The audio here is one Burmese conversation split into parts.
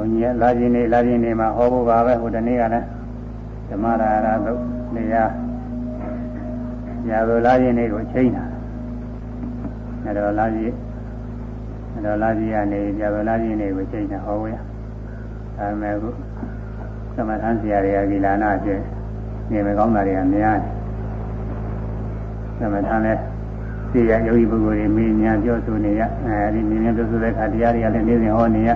ုန်းကြီးလာခြင်းနေလာခြင်းနေမှာဟောဖို့ပါပဲဟိုတနေ့ကလည်းဓမ္မရာရသုတ်နေရာရာဇလာခြင်းနေကိုချိန်တာအဲတော့လာခြင်းအဲတော့လာခြင်းကနေရာဇလာခြင်းနေကိုချိန်တာဟောဝရအဲမဲ့ခုသမထဆရာတွေကဒီလာနာကျနေမကောင်းတာတွေကများတယ်သမထလည်းသိရယောဂီပုဂ္ဂိုလ်တွေမေးညာပြောဆိုနေရအဲဒီမြင်မြင်ပြောဆိုတဲ့အခါတရားတွေကလည်းနေ့စဉ်ဟောနေရ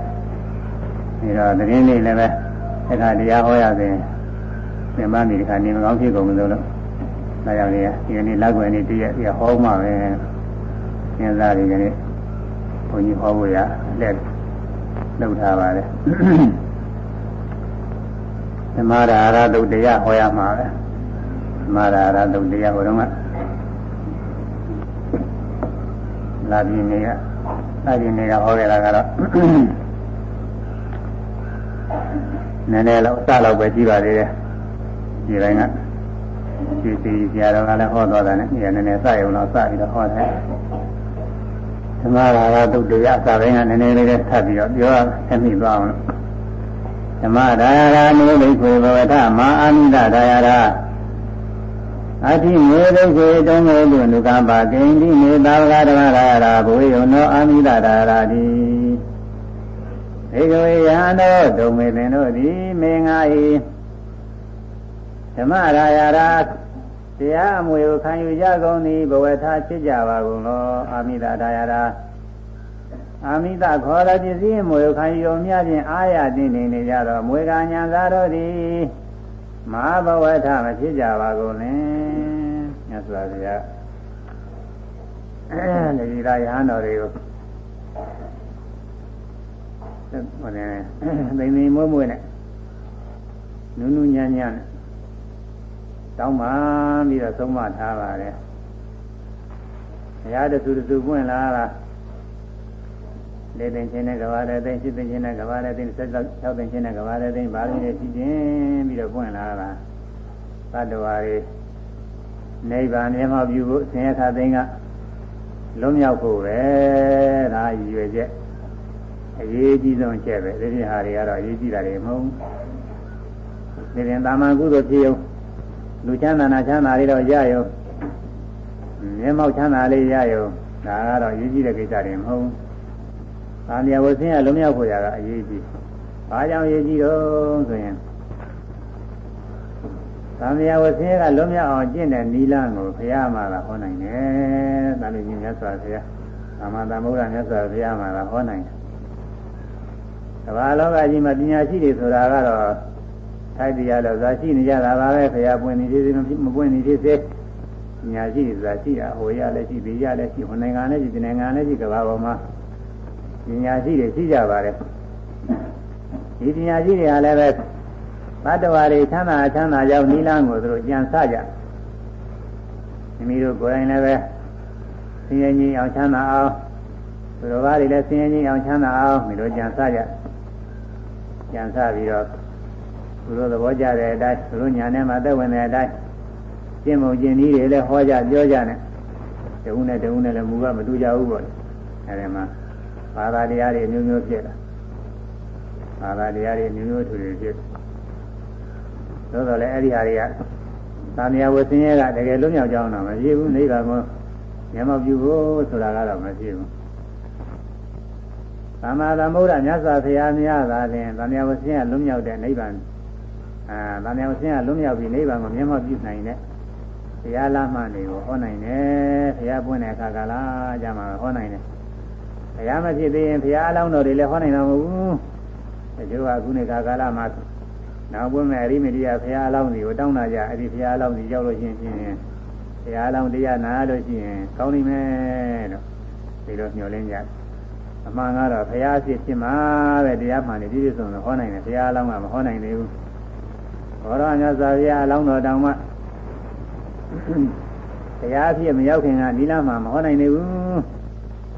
ဒါတော့သတင်းလေးလည်းပဲအဲ့ဒါတရားဟောရစဉ်သင်္ဘာမိဒီခါနေမကောင်းဖြစ်ကုန်လို့လို့ဒါကြောင့်လေဒီနေ့လောက်ွယ်နေ့တည့်ရက်ပြဟောမှပဲစဉ်းစားနေကြတယ်ဘုန်းကြီးဟောဖို့ရလက်လုပ်ထားပါလေသမာဓာရတုတ်တရားဟောရမှာပဲသမာဓာရတုတ်တရားဟောတော့ကလာပြီနေကလာပြီနေကဟောခဲ့တာကတော့ နည်းနည်းတော့အစတော့ပဲကြည့်ပါသေးတယ်ဒီတိုင်းကဒီစီဆရာတော်ကလည်းဟောသွားတာနဲ့ဒီနည်းနည်းစရုံတော့စပြီးတော့ဟောတယ်သမရာဂတုတ်တရားအစပိုင်းကနည်းနည်းလေးနဲ့ထပ်ပြီးတော့ပြောဆက်မိသွားအောင်လို့ဓမ္မဒါယရာနုလိခေဘဝထမာအာမိတဒါယရာအတိမေဒုခေတုံးမေတုနုကပါကိန္တိမေသာဝကဓမ္မဒါယရာဘဝေယောနောအာမိတဒါယရာတိ ဧကဝေယံသောဒုံမေသင်တို့သည်မေငါဤဓမ္မရာယရာတရားအမွေကိုခံယူကြကုန်သည်ဘဝထဖြစ်ကြပါကုန်လောအာမိတဒါယရာအာမိတခေါ်တော်ပစ္စည်းမွေခံယူမြဖြင့်အာရတင်နေနေကြတော့မွေကညာသာတော်သည်မဟာဘဝထမဖြစ်ကြပါကုန်လင်မြတ်စွာဘုရားအဲဒီရာယဟန်တော်တွေကို ဟိုနေသိသိမွေ့မွေ့နဲ့နုနုညံ့ညံ့နဲ့တောင်းပါပြီးတော့သုံးမထားပါတယ်ဘုရားတဆူတဆူပွင့်လာတာလေးသိန်းချင်းနဲ့ကဘာတဲ့သိန်းရှစ်သိန်းချင်းနဲ့ကဘာတဲ့သိန်းဆက်၆သိန်းချင်းနဲ့ကဘာတဲ့သိန်းဘာလို့လဲရှိချင်းပြီးတော့ပွင့်လာတာသတ္တဝါတွေနိဗ္ဗာန်မျက်မှောက်ပြုဖို့ဆင်းရဲခါသိန်းကလွတ်မြောက်ဖို့ပဲဒါရည်ရွယ်ချက် အရေးကြီးဆုံးချက်ပဲဒီပြဟာတွေကတော့အရေးကြီးတာတွေမဟုတ်ဘူးဒီရင်တာမန်ကုသိုလ်ဖြစ်ရုံလူချမ်းသာနာချမ်းသာလေးတော့ရရုံမျက်မှောက်ချမ်းသာလေးရရုံဒါကတော့အရေးကြီးတဲ့ကိစ္စတွေမဟုတ်ဘူး။သာမယဝဆင်းရလုံးမြောက်ဖို့ရကအရေးကြီး။ဘာကြောင့်အရေးကြီးတော့ဆိုရင်သာမယဝဆင်းရကလုံးမြောက်အောင်ကျင့်တဲ့နီလန်းကိုဘုရားမှာဟောနိုင်တယ်။သာမဏေမြတ်စွာဘုရားသမ္မာသမ္ဗုဒ္ဓမြတ်စွာဘုရားမှာဟောနိုင်တယ်။ ကမ္ဘာလောကကြီးမှာပညာရှိတွေဆိုတာကတော့ထိုက်တရားတော့ဇာရှိနေကြတာပါပဲဘုရားပွင့်နေသေးသေးမပွင့်နေသေးသေးပညာရှိတွေဇာရှိတာဟိုရလည်းရှိဘေးရလည်းရှိဟိုနိုင်ငံလည်းရှိဒီနိုင်ငံလည်းရှိကမ္ဘာပေါ်မှာပညာရှိတွေရှိကြပါတယ်ဒီပညာရှိတွေကလည်းပဲဘတ်တော်တွေချမ်းသာချမ်းသာကြောင်းနိလန်းကိုသူတို့ကြံစကြမိမိတို့ကိုယ်တိုင်လည်းပဲဆင်းရဲကြီးအောင်ချမ်းသာအောင်သူတော်ဘာတွေလည်းဆင်းရဲကြီးအောင်ချမ်းသာအောင်မိတို့ကြံစကြ ကြံစပြီးတော့သူတို့သဘောကျတဲ့အတိုင်းသူတို့ညာထဲမှာသက်ဝင်တဲ့အတိုင်းကျင့်မှုကျင့်နည်းတွေလည်းဟောကြပြောကြနဲ့တဦးနဲ့တဦးနဲ့လည်းမူကမတူကြဘူးပေါ့အဲဒီမှာဘာသာတရားတွေမျိုးမျိုးဖြစ်လာဘာသာတရားတွေမျိုးမျိုးထူထူဖြစ်သို့တော်လည်းအဲ့ဒီဟာတွေကသာမယဝဆင်းရဲကတကယ်လုံးမြောက်ကြောင်းတော့မရှိဘူးနိဗ္ဗာန်ကိုမျက်မှောက်ပြုဖို့ဆိုတာကတော့မရှိဘူး သမ္မာသမ္ဗုဒ္ဓမြတ်စွာဘုရားများသာလျှင်သာမယဝဆင်းရဲလုံးမြောက်တဲ့နိဗ္ဗာန်အာသာမယဝဆင်းရဲလုံးမြောက်ပြီးနိဗ္ဗာန်ကိုမျက်မှောက်ပြုနိုင်တဲ့ဘုရားလမ်းမှန်တွေကိုဟောနိုင်တယ်ဘုရားပွင့်တဲ့အခါကလာကြမှာဟောနိုင်တယ်ဘုရားမဖြစ်သေးရင်ဘုရားအလောင်းတော်တွေလည်းဟောနိုင်မှာမဟုတ်ဘူးဒီလိုကခုနေခါကာလမှာနောက်ပွင့်မဲ့အရိမတိယဘုရားအလောင်းတွေကိုတောင်းတာကြအဲ့ဒီဘုရားအလောင်းတွေရောက်လို့ရှိရင်ဖြင့်ဘုရားအလောင်းတရားနာလို့ရှိရင်ကောင်းနိုင်မယ်လို့ဒီလိုညှော်လင်းကြ အမှန်ကတော့ဘုရားဖြစ်ဖြစ်မှာပဲတရားမှန်နေပြည့်စုံလို့ဟောနိုင်တယ်ဘုရားအလောင်းကမဟောနိုင်သေးဘူးဘောရမြတ်စွာဘုရားအလောင်းတော်တောင်မှတရားဖြစ်မရောက်ခင်ကနိလမှာမဟောနိုင်သေးဘူး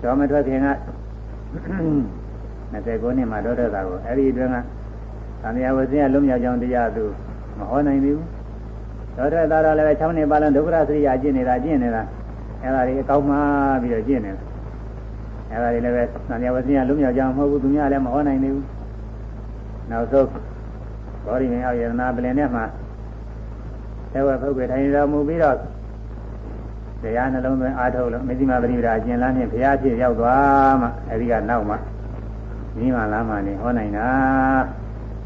တော်မထွက်ခင်က29နှစ်မှာတော့တဲ့တာကိုအဲ့ဒီအတွင်းကသံဃာဝဇင်းကလုံးမြောက်ကြောင်းတရားသူမဟောနိုင်သေးဘူးတော့တဲ့တာတော့လည်း6နှစ်ပါလုံးဒုက္ခရစရိယာကျင့်နေတာကျင့်နေတာအဲ့ဒါတွေအကောင်းမှပြီးတော့ကျင့်နေတာ အဲ့ဒါတွေလည်းပဲသံဃာဝဇင်းကလုံးမြောက်ကြောင်းမဟုတ်ဘူးသူများလည်းမဟောနိုင်သေးဘူးနောက်ဆုံးဘောဓိမင်းအောင်ယတနာပလင်နဲ့မှာသေဝပုဂ္ဂိုလ်ထိုင်တော်မူပြီးတော့တရားနှလုံးသွင်းအားထုတ်လို့မေဇိမပရိပဒါအကျဉ်းလမ်းဖြင့်ဘုရားဖြစ်ရောက်သွားမှအဲဒီကနောက်မှနိမလာမနေဟောနိုင်တာ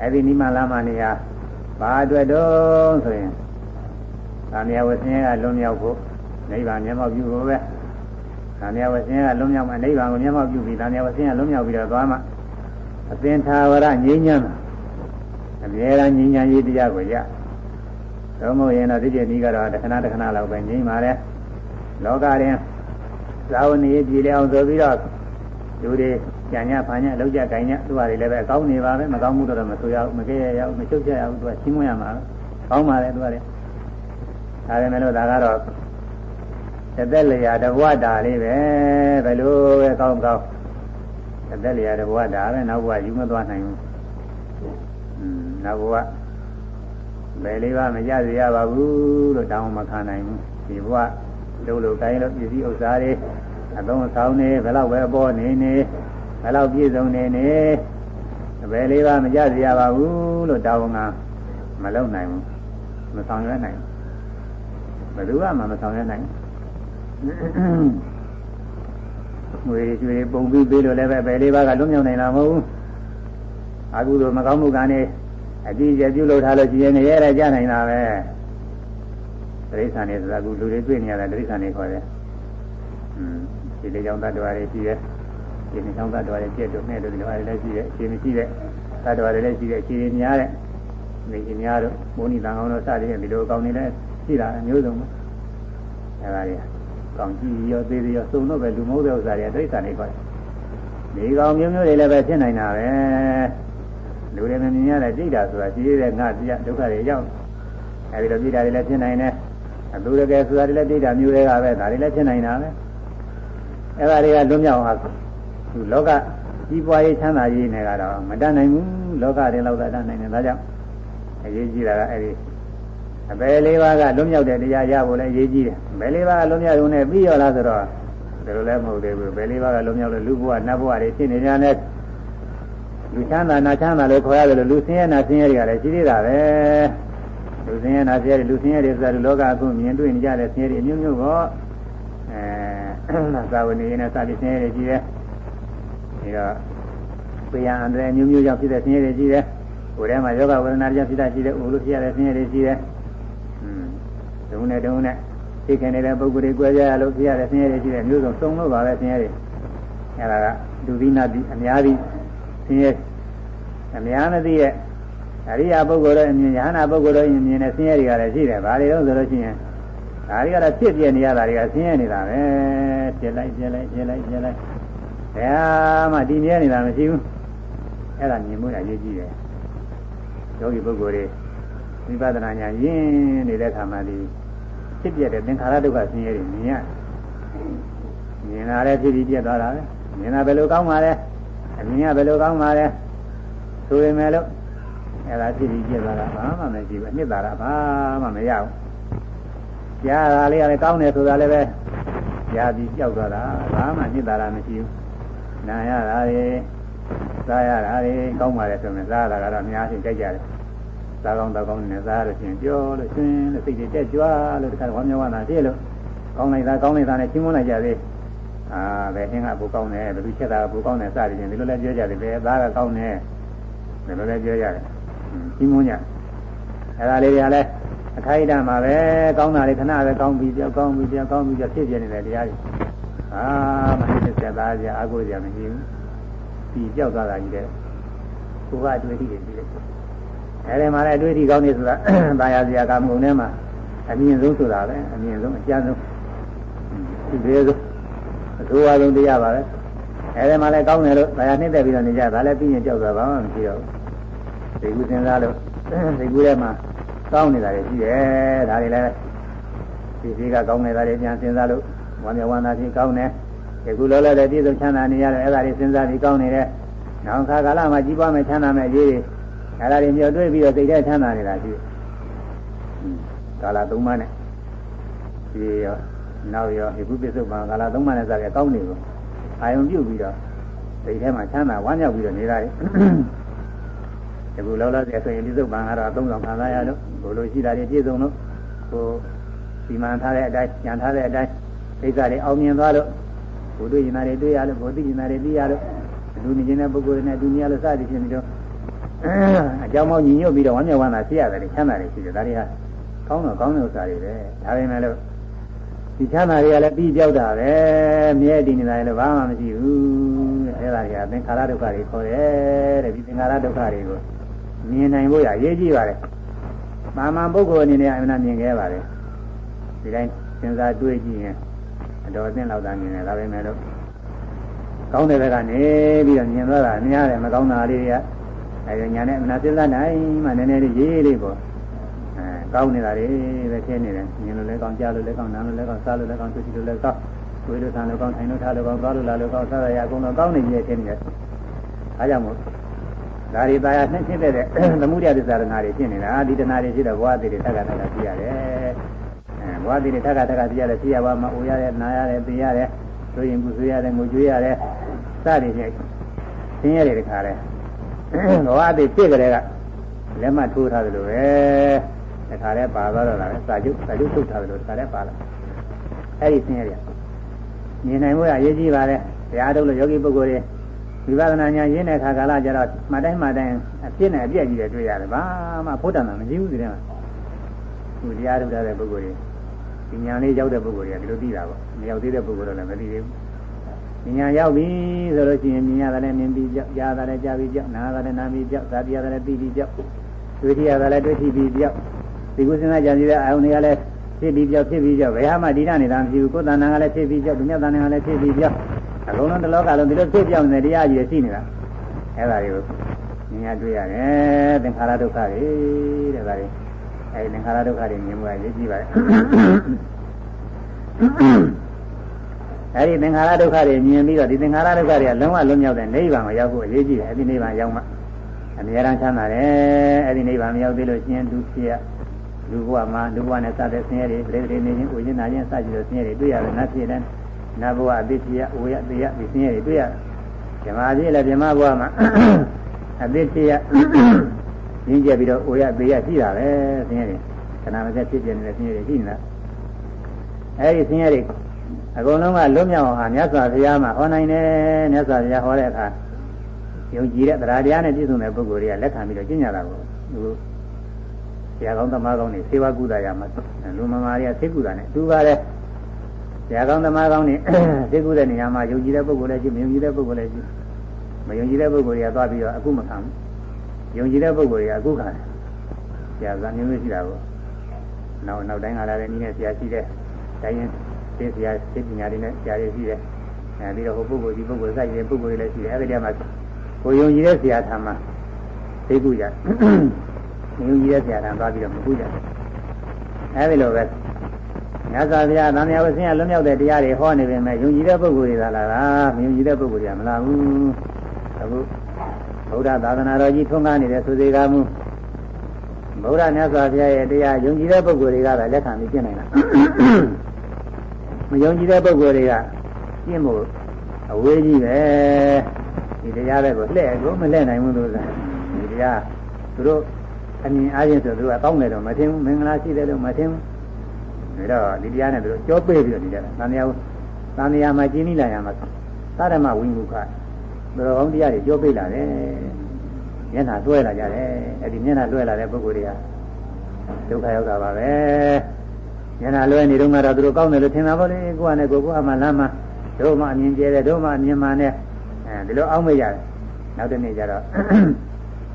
အဲဒီနိမလာမနေဟာဘာအတွက်တုံးဆိုရင်သာမယဝဆင်းရဲကလွန်မြောက်ဖို့နိဗ္ဗာန်မျက်မှောက်ပြုဖို့ပဲ သာမယဝဆင်းရဲကလွန်မြောက်မှနိဗ္ဗာန်ကိုမျက်မှောက်ပြုပြီးသာမယဝဆင်းရဲလွန်မြောက်ပြီးတော့သွားမှအသင်္သာဝရငြိမ်းချမ်းအမြဲတမ်းငြိမ်းချမ်းရေးတရားကိုရတော့မဟုတ်ရင်တော့ဒီပြည့်นี้ကတော့တခဏတခဏလောက်ပဲငြိမ်းပါလေလောကရင်သာဝနေပြည်လေအောင်ဆိုပြီးတော့လူတွေကြံ့ညဖန်ညလောက်ကြကြင်ညသူဟာတွေလည်းပဲအကောင်းနေပါပဲမကောင်းမှုတော့မဆိုရဘူးမကြရရဘူးမချုပ်ချရဘူးသူကရှင်းမွရမှာကောင်းပါလေသူကလည်းဒါပေမဲ့လို့ဒါကတော့ သက်သက်လျာတဘဝတာလေးပဲဘယ်လိုပဲကောင်းကောင်းသက်သက်လျာတဘဝတာပဲနောက်ဘဝယူမသွားနိုင်ဘူးอืมနောက်ဘဝဘယ်လေးပါမကြရရပါဘူးလို့တောင်းမခံနိုင်ဘူးဒီဘဝတို့လိုတိုင်းလို့ပစ္စည်းဥစ္စာတွေအသုံးအဆောင်နေဘယ်တော့ပဲအပေါ်နေနေဘယ်တော့ပြည့်စုံနေနေဘယ်လေးပါမကြရပါဘူးလို့တောင်းကမလုံနိုင်ဘူးမဆောင်ရွက်နိုင်ဘူးဘယ်သူမှမဆောင်ရွက်နိုင် ငွေရွှေပုံပြီးပေးလို့လည်းပဲဘယ်လေးပါကလွတ်မြောက်နိုင်တာမဟုတ်ဘူးအခုလိုမကောင်းမှုကနဲ့အကြည့်ကျပြုလုပ်ထားလို့ကြည်ရင်ရဲရဲကြနိုင်တာပဲတိရစ္ဆာန်တွေဆိုတာအခုလူတွေတွေ့နေရတာတိရစ္ဆာန်တွေခေါ်တယ်။อืมဒီလေကြောင့်တ attva တွေရှိတယ်။ဒီနေကြောင့်တ attva တွေပြည့်တို့နဲ့တို့ဒီလိုအားလည်းရှိတယ်။အခြေမရှိတဲ့တ attva တွေလည်းရှိတယ်။အခြေများတဲ့နေကြီးများတို့မိုးနီတန်အောင်တို့စသည်ဖြင့်ဒီလိုအကောင်းနေလည်းရှိတာအမျိုးစုံပဲ။အဲဒါတွေကော င်းကြည့်ရောသေးသေးရောစုံတော့ပဲလူမဟုတ်တဲ့ဥစ္စာတွေတိရစ္ဆာန်တွေခေါ်တယ်။ဒီကောင်မျိုးမျိုးတွေလည်းပဲဖြစ်နိုင်တာပဲ။လူတွေမမြင်ရတဲ့ကြိတ်တာဆိုတာရှိသေးတဲ့ငါပြဒုက္ခတွေရောက်အဲဒီလိုကြိတ်တာတွေလည်းဖြစ်နိုင်တယ်။အတူတကယ်ဆိုတာတွေလည်းဒိဋ္ဌာမျိုးတွေကပဲဒါတွေလည်းဖြစ်နိုင်တာပဲအဲ့ဒါတွေကလွတ်မြောက်အောင်သူလောကကြီးပွားရေးချမ်းသာရေးနဲ့ကတော့မတတ်နိုင်ဘူးလောကတွေလောက်သာတတ်နိုင်တယ်ဒါကြောင့်အရေးကြီးတာကအဲ့ဒီ အပယ်လေးပါးကလွတ်မြောက်တဲ့တရားရဖို့လည်းအရေးကြီးတယ်ဘယ်လေးပါးကလွတ်မြောက်ရုံနဲ့ပြီးရောလားဆိုတော့ဒါလိုလည်းမဟုတ်သေးဘူးဘယ်လေးပါးကလွတ်မြောက်လို့လူဘဝနတ်ဘဝတွေဖြစ်နေကြတယ်လူချမ်းသာနာချမ်းသာလို့ခေါ်ရတယ်လို့လူဆင်းရဲနာဆင်းရဲတွေကလည်းရှိသေးတာပဲလူဆင်းရဲနာဆင်းရဲလူဆင်းရဲတွေဆိုတာလူလောကအခုမြင်တွေ့နေကြတဲ့ဆင်းရဲတွေအမျိုးမျိုးပေါ့အဲသာဝနေရနဲ့စသည်ဆင်းရဲတွေကြီးတယ်ပြီးတော့ပေယံအန္တရာယ်မျိုးမျိုးကြောင့်ဖြစ်တဲ့ဆင်းရဲတွေကြီးတယ်ကိုယ်ထဲမှာယောဂဝေဒနာကြောင့်ဖြစ်တာရှိတယ်ဥလို့ဖြစ်ရတဲ့ဆင်းရဲတွေကြီးတယ်อืมဒုံ နဲ့ဒုံနဲ့သိခင်နေတဲ့ပုဂ္ဂိုလ်တွေကြွယ်ကြရလို့ဖြစ်ရတဲ့ဆင်းရဲတွေကြီးတယ်မျိုးစုံစုံလို့ပါပဲဆင်းရဲတွေအဲဒါကဒုသီနာတိအများကြီးဆင်းရဲအများမသိရဲ့အရိယာပုဂ္ဂိုလ်တို့အမြင်ယဟနာပုဂ္ဂိုလ်တို့အမြင်နဲ့ဆင်းရဲတွေကလည်းရှိတယ်။ဘာတွေတော့ဆိုလို့ရှိရင်ဒါတွေကတော့ဖြစ်ပြနေရတာတွေကဆင်းရဲနေတာပဲ။ပြက်လိုက်ပြက်လိုက်ပြက်လိုက်ပြက်လိုက်။ဘယ်မှတည်မြဲနေတာမရှိဘူး။အဲ့ဒါမြင်မှုအရေးကြီးတယ်။ယောဂီပုဂ္ဂိုလ်တွေဝိပဿနာဉာဏ်ရင်းနေတဲ့အခါမှာဒီ ဖြစ်ပြတဲ့သင်္ခါရဒုက္ခဆင်းရဲတွေမြင်ရမြင်လာတဲ့ဖြစ်ပြီးပြက်သွားတာပဲ။မြင်တာဘယ်လိုကောင်းပါလဲ။အမြင်ကဘယ်လိုကောင်းပါလဲ။ဆိုရင်လည်းအဲ့ဒါဖြစ်ပြီးပြက်သွားတာဘာမှမရှိဘူးအနှစ်သာရဘာမှမရဘူးကြားတာလေးကလည်းကောင်းတယ်ဆိုတာလည်းပဲကြားပြီးကြောက်သွားတာဘာမှအနှစ်သာရမရှိဘူးနာရတာတွေစားရတာတွေကောင်းပါလေဆိုရင်စားရတာကတော့အများကြီးကြိုက်ကြတယ် စားကောင်းတော့ကောင်းနေစားရလို့ရှိရင်ပြောလို့ရှင်လို့စိတ်တွေတက်ကြွလို့တခါဝမ်းမြောက်ဝမ်းသာဖြစ်လို့ကောင်းလိုက်တာကောင်းလိုက်တာနဲ့ချင်းမွန်းလိုက်ကြသေးအာဘယ်ဟင်းကဘူကောင်းတယ်ဘယ်သူချက်တာဘူကောင်းတယ်စသည်ဖြင့်ဒီလိုလည်းပြောကြတယ်ဘယ်သားကကောင်းတယ်ဒီလိုလည်းပြောရတယ်ကြီးမွန်းကြအဲဒါလေးတွေကလည်းအခိုက်အတန့်မှာပဲကောင်းတာလေးခဏပဲကောင်းပြီးပြောကောင်းပြီးပြောကောင်းပြီးပြောဖြစ်ပြနေတဲ့တရားတွေအာမနစ်သက်သားကြအာကိုကြမရှိဘူးပြီးကြောက်သွားတာကြီးတဲ့ကိုကအတွေ့အထိတွေပြီးတယ် အဲဒီမှာလည်းအတွေ့အထိကောင်းနေဆိုတာတာယာစရာကမုံထဲမှာအမြင့်ဆုံးဆိုတာပဲအမြင့်ဆုံးအကျဉ်းဆုံးဒီသေးဆုံးအဆိုးအဆုံးတရားပါပဲအဲဒီမှာလည်းကောင်းတယ်လို့တာယာနှိမ့်သက်ပြီးတော့နေကြဒါလည်းပြီးရင်ကြောက်သွားဘာမှမရှိတော့ဘူးစိတ်ကူးစဉ်းစားလို့စိတ်ကူးထဲမှာကောင်းနေတာတွေရှိတယ်ဒါတွေလည်းဒီစီကကောင်းနေတာတွေပြန်စဉ်းစားလို့ဝမ်းမြောက်ဝမ်းသာခြင်းကောင်းတယ်ဒီကုလောလောတဲ့ပြည့်စုံချမ်းသာနေရတယ်အဲ့ဒါတွေစဉ်းစားပြီးကောင်းနေတယ်နောက်ခါကာလမှာကြီးပွားမယ်ချမ်းသာမယ်အရေးတွေ အဲ့ဒါတွေမျှော်တွေးပြီးတော့စိတ်ထဲချမ်းသာနေတာရှိတယ်ကာလသုံးပါးနဲ့ဒီရောနောက်ရောဒီကုပစ္စုပန်ကာလသုံးပါးနဲ့စကားကောင်းနေကိုအာယုံပြုတ်ပြီးတော့စိတ်ထဲမှာချမ်းသာဝမ်းမြောက်ပြီးတော့နေတာလေခုလောလောဆယ်ဆိုရင်ဒီစုပ်ပံကတော့သုံးဆောင်ခံစားရလို့ဘို့လိုရှိတာတွေပြည့်စုံလို့ဟိုဒီမှန်ထားတဲ့အတိုင်းညံထားတဲ့အတိုင်းသိက္ခာတွေအောင်မြင်သွားလို့ဘုဒ္ဓရင်နာတွေတွေ့ရလို့ဘုဒ္ဓရင်နာတွေသိရလို့လူနေခြင်းတဲ့ပုဂ္ဂိုလ်တွေနဲ့ဒုနီယာလို့စသည်ဖြစ်နေတော့ အကြောင်းမောင်းညီညွတ်ပြီးတော့ဝမ်းမြောက်ဝမ်းသာရှိရတယ်ချမ်းသာတယ်ရှိတယ်ဒါတွေကကောင်းတော့ကောင်းတဲ့ဥစ္စာတွေပဲဒါပေမဲ့လို့ဒီချမ်းသာတွေကလည်းပြီးပြောက်တာပဲမြဲတည်နေတာလည်းဘာမှမရှိဘူးအဲဒါတွေကသင်္ခါရဒုက္ခတွေခေါ်တယ်တဲ့ဒီသင်္ခါရဒုက္ခတွေကိုမြင်နိုင်ဖို့ရအရေးကြီးပါတယ်မာမန်ပုဂ္ဂိုလ်အနေနဲ့အမှန်မြင်ခဲ့ပါတယ်ဒီတိုင်းစဉ်းစားတွေးကြည့်ရင်အတော်အသင့်လောက်သာမြင်တယ်ဒါပေမဲ့လို့ကောင်းတဲ့ဘက်ကနေပြီးတော့မြင်သွားတာအများတယ်မကောင်းတာလေးတွေက အဲဒီညာနဲ့အမှန်စဉ်းစားနိုင်မှနည်းနည်းလေးရေးလေးပေါ့အဲကောင်းနေတာတွေပဲဖြစ်နေတယ်မြင်လို့လည်းကောင်းကြားလို့လည်းကောင်းနားလို့လည်းကောင်းစားလို့လည်းကောင်းသိလို့လည်းကောင်းဝေလို့ဆံလို့ကောင်းထိုင်လို့ထားလို့ကောင်းသွားလို့လာလို့ကောင်းစားရရအကုန်လုံးကောင်းနေပြီဖြစ်နေတယ်အားကြောင့်မို့ဒါတွေတာယာနှိမ့်ဖြစ်တဲ့သမှုရသစ္စာရဏတွေဖြစ်နေတာဒီတဏှာတွေဖြစ်တော့ဘဝတည်တွေသက္ကသက္ကပြရတယ်အဲဘဝတည်တွေသက္ကသက္ကပြရတယ်ရှိရပါမှာအိုရတယ်နာရတယ်သိရတယ်ဆိုရင်ကုဆွေးရတယ်ငိုကြွေးရတယ်စသည်ဖြင့်သင်ရတယ်တခါလဲ ဘဝတည်ဖြစ်ကြတဲ့ကလက်မှတ်ထိုးထားတယ်လို့ပဲတခါလဲပါသွားတော့တာပဲစာချုပ်စာချုပ်ထုတ်ထားတယ်လို့တခါလဲပါလာအဲ့ဒီသင်ရတယ်မြင်နိုင်မှုအရေးကြီးပါတယ်တရားထုတ်လို့ယောဂီပုဂ္ဂိုလ်တွေဝိပဿနာဉာဏ်ရင်းတဲ့ခါကာလကျတော့မှတ်တိုင်းမှတ်တိုင်းအပြစ်နဲ့အပြည့်ကြီးတွေတွေ့ရတယ်ဘာမှဖို့တန်တာမရှိဘူးဒီထဲမှာသူတရားထုတ်တဲ့ပုဂ္ဂိုလ်တွေဒီဉာဏ်လေးရောက်တဲ့ပုဂ္ဂိုလ်တွေကဒီလိုသိတာပေါ့မရောက်သေးတဲ့ပုဂ္ဂိုလ်တော့လည်းမသိသေးဘူးဒီ ဉာဏ်ရောက်ပြီဆိုလို့ရှိရင်မြင်ရတယ်လည်းမြင်ပြီးကြောက်ကြားရတယ်ကြားပြီးကြောက်နားရတယ်နားပြီးကြောက်သာတိရတယ်သိပြီးကြောက်တွေ့ထရတယ်လည်းတွေ့ထပြီးကြောက်ဒီကုသနာကြံစည်တဲ့အာယုန်တွေကလည်းဖြစ်ပြီးပြောက်ဖြစ်ပြီးပြောက်ဘယ်ဟာမှဒီရနေတာမရှိဘူးကိုယ်တဏ္ဍာကလည်းဖြစ်ပြီးပြောက်ဒုညတဏ္ဍာကလည်းဖြစ်ပြီးပြောက်အလုံးလုံးတစ်လောကလုံးဒီလိုဖြစ်ပြောက်နေတရားကြီးရှိနေတာအဲ့ဒါတွေကိုမြင်ရတွေ့ရတယ်သင်္ခါရဒုက္ခတွေတဲ့ဒါတွေအဲဒီသင်္ခါရဒုက္ခတွေမြင်မှုအရေးကြီးပါတယ် အဲဒီသင်္ခါရဒုက္ခတွေမြင်ပြီးတော့ဒီသင်္ခါရဒုက္ခတွေကလုံးဝလွတ်မြောက်တဲ့နိဗ္ဗာန်ကိုရောက်ဖို့အရေးကြီးတယ်အဲဒီနိဗ္ဗာန်ရောက်မှအမြဲတမ်းချမ်းသာတယ်အဲဒီနိဗ္ဗာန်မရောက်သေးလို့ရှင်ဒုဖြစ်ရလူဘဝမှာလူဘဝနဲ့စတဲ့ဆင်းရဲတွေပြိတ္တိနေခြင်းကိုရင်းနာခြင်းစကြည့်လို့ဆင်းရဲတွေတွေ့ရတယ်နတ်ဖြစ်တယ်နတ်ဘဝအတိဖြစ်ရဝေယတေယဒီဆင်းရဲတွေတွေ့ရတယ်ဓမ္မဖြစ်လည်းဓမ္မဘဝမှာအတိဖြစ်ရရင်းကျက်ပြီးတော့ဝေယတေယရှိတာပဲဆင်းရဲတွေခဏမစက်ဖြစ်ပြနေတဲ့ဆင်းရဲတွေရှိနေတာအဲဒီဆင်းရဲတွေ အကုန်လုံးကလွတ်မြောက်အောင်ဟာမြတ်စွာဘုရားမှာဟောနိုင်တယ်မြတ်စွာဘုရားဟောတဲ့အခါယုံကြည်တဲ့တရားတရားနဲ့ပြည့်စုံတဲ့ပုဂ္ဂိုလ်တွေကလက်ခံပြီးတော့ကျင့်ကြတာကိုသူဆရာကောင်းသမားကောင်းတွေစေဝကုသရမှာလူမမာတွေကသိကုသနဲ့အတူပါတယ်ဆရာကောင်းသမားကောင်းတွေသိကုတဲ့နေရာမှာယုံကြည်တဲ့ပုဂ္ဂိုလ်လည်းရှိမယုံကြည်တဲ့ပုဂ္ဂိုလ်လည်းရှိမယုံကြည်တဲ့ပုဂ္ဂိုလ်တွေကသွားပြီးတော့အခုမခံဘူးယုံကြည်တဲ့ပုဂ္ဂိုလ်တွေကအခုခံတယ်ဆရာကမျိုးမျိုးရှိတာကိုနောက်နောက်တိုင်းကလာတဲ့နည်းနဲ့ဆရာရှိတဲ့တိုင်းရင် သိဆရာသိပညာတွေနဲ့ဆရာတွေရှိတယ်အဲပြီးတော့ဟိုပုဂ္ဂိုလ်ဒီပုဂ္ဂိုလ်စိုက်တဲ့ပုဂ္ဂိုလ်တွေလည်းရှိတယ်အဲဒီတည်းမှာကိုယုံကြည်တဲ့ဆရာထာမှာသိကုကြမြူကြီးရဲ့ဆရာတန်သွားပြီးတော့မကူကြဘူးအဲဒီလိုပဲမြတ်စွာဘုရားသံဃာဝဆင်းရလွတ်မြောက်တဲ့တရားတွေဟောနေပေမဲ့ယုံကြည်တဲ့ပုဂ္ဂိုလ်တွေသာလာတာမယုံကြည်တဲ့ပုဂ္ဂိုလ်တွေကမလာဘူးအခုဗုဒ္ဓသာသနာတော်ကြီးထွန်းကားနေတဲ့သုသေးကားမှုဗုဒ္ဓမြတ်စွာဘုရားရဲ့တရားယုံကြည်တဲ့ပုဂ္ဂိုလ်တွေကလည်းလက်ခံပြီးကျင့်နိုင်တာ မယုံကြည်တဲ့ပုဂ္ဂိုလ်တွေကကျင့်ဖို့အဝေးကြီးပဲဒီတရားတွေကိုလှည့်ကိုမလှည့်နိုင်ဘူးလို့ဆိုတာဒီတရားသူတို့အမြင်အားဖြင့်ဆိုသူကကောင်းတယ်တော့မထင်ဘူးမင်္ဂလာရှိတယ်လို့မထင်ဘူးဒါတော့ဒီတရားနဲ့သူတို့ကြောပေးပြီးတော့နေကြတာသံဃာသံဃာမှာကျင်းနေလာရမှာသရမဝိမုခဘယ်တော်ကောင်းတရားတွေကြောပေးလာတယ်မျက်နှာလွှဲလာကြတယ်အဲ့ဒီမျက်နှာလွှဲလာတဲ့ပုဂ္ဂိုလ်တွေကဒုက္ခရောက်တာပါပဲ မျက်နှာလွှဲနေတော့မှတော့သူတို့ကောင်းတယ်လို့ထင်တာပေါ့လေကိုကနဲ့ကိုကိုအမှလမ်းမှာတို့မှအမြင်ကျဲတယ်တို့မှအမြင်မှနဲ့အဲဒီလိုအောက်မေ့ရတယ်နောက်တစ်နေ့ကျတော့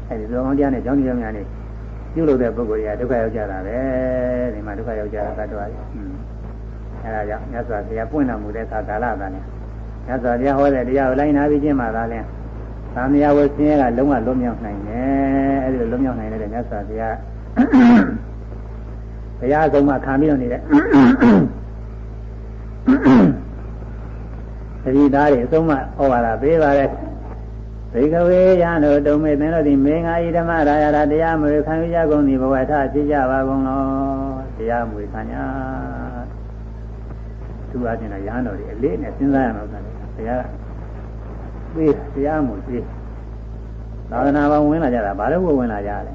အဲဒီသူတော်ကောင်းတရားနဲ့ကြောင်းကြောင်းများနေပြုလုပ်တဲ့ပုဂ္ဂိုလ်တွေကဒုက္ခရောက်ကြတာပဲဒီမှာဒုက္ခရောက်ကြတာသတ္တဝါတွေအဲဒါကြောင့်မြတ်စွာဘုရားပွင့်တော်မူတဲ့အခါကာလသာနဲ့မြတ်စွာဘုရားဟောတဲ့တရားကိုလိုက်နာပြီးကျင့်မှသာလဲသံဃာဝဆင်းရဲကလုံးဝလွတ်မြောက်နိုင်တယ်အဲဒီလိုလွတ်မြောက်နိုင်တဲ့မြတ်စွာဘုရား ဘုရားဆုံးမခံပြီးတော့နေတဲ့တတိသားတွေအဆုံးမဩဝါဒပေးပါတဲ့ဘေကဝေယံတို့တုံမေသင်တို့သည်မေငါဤဓမ္မရာယရာတရားမွေခံရကုန်သည်ဘဝထဖြစ်ကြပါကုန်လောတရားမွေခံရသူအချင်းတော့ရဟန်းတော်တွေအလေးနဲ့စဉ်းစားရမှာကလည်းတရားပေးတရားမွေပေးသာသနာ့ဘောင်ဝင်လာကြတာဘာလို့ဝင်လာကြလဲ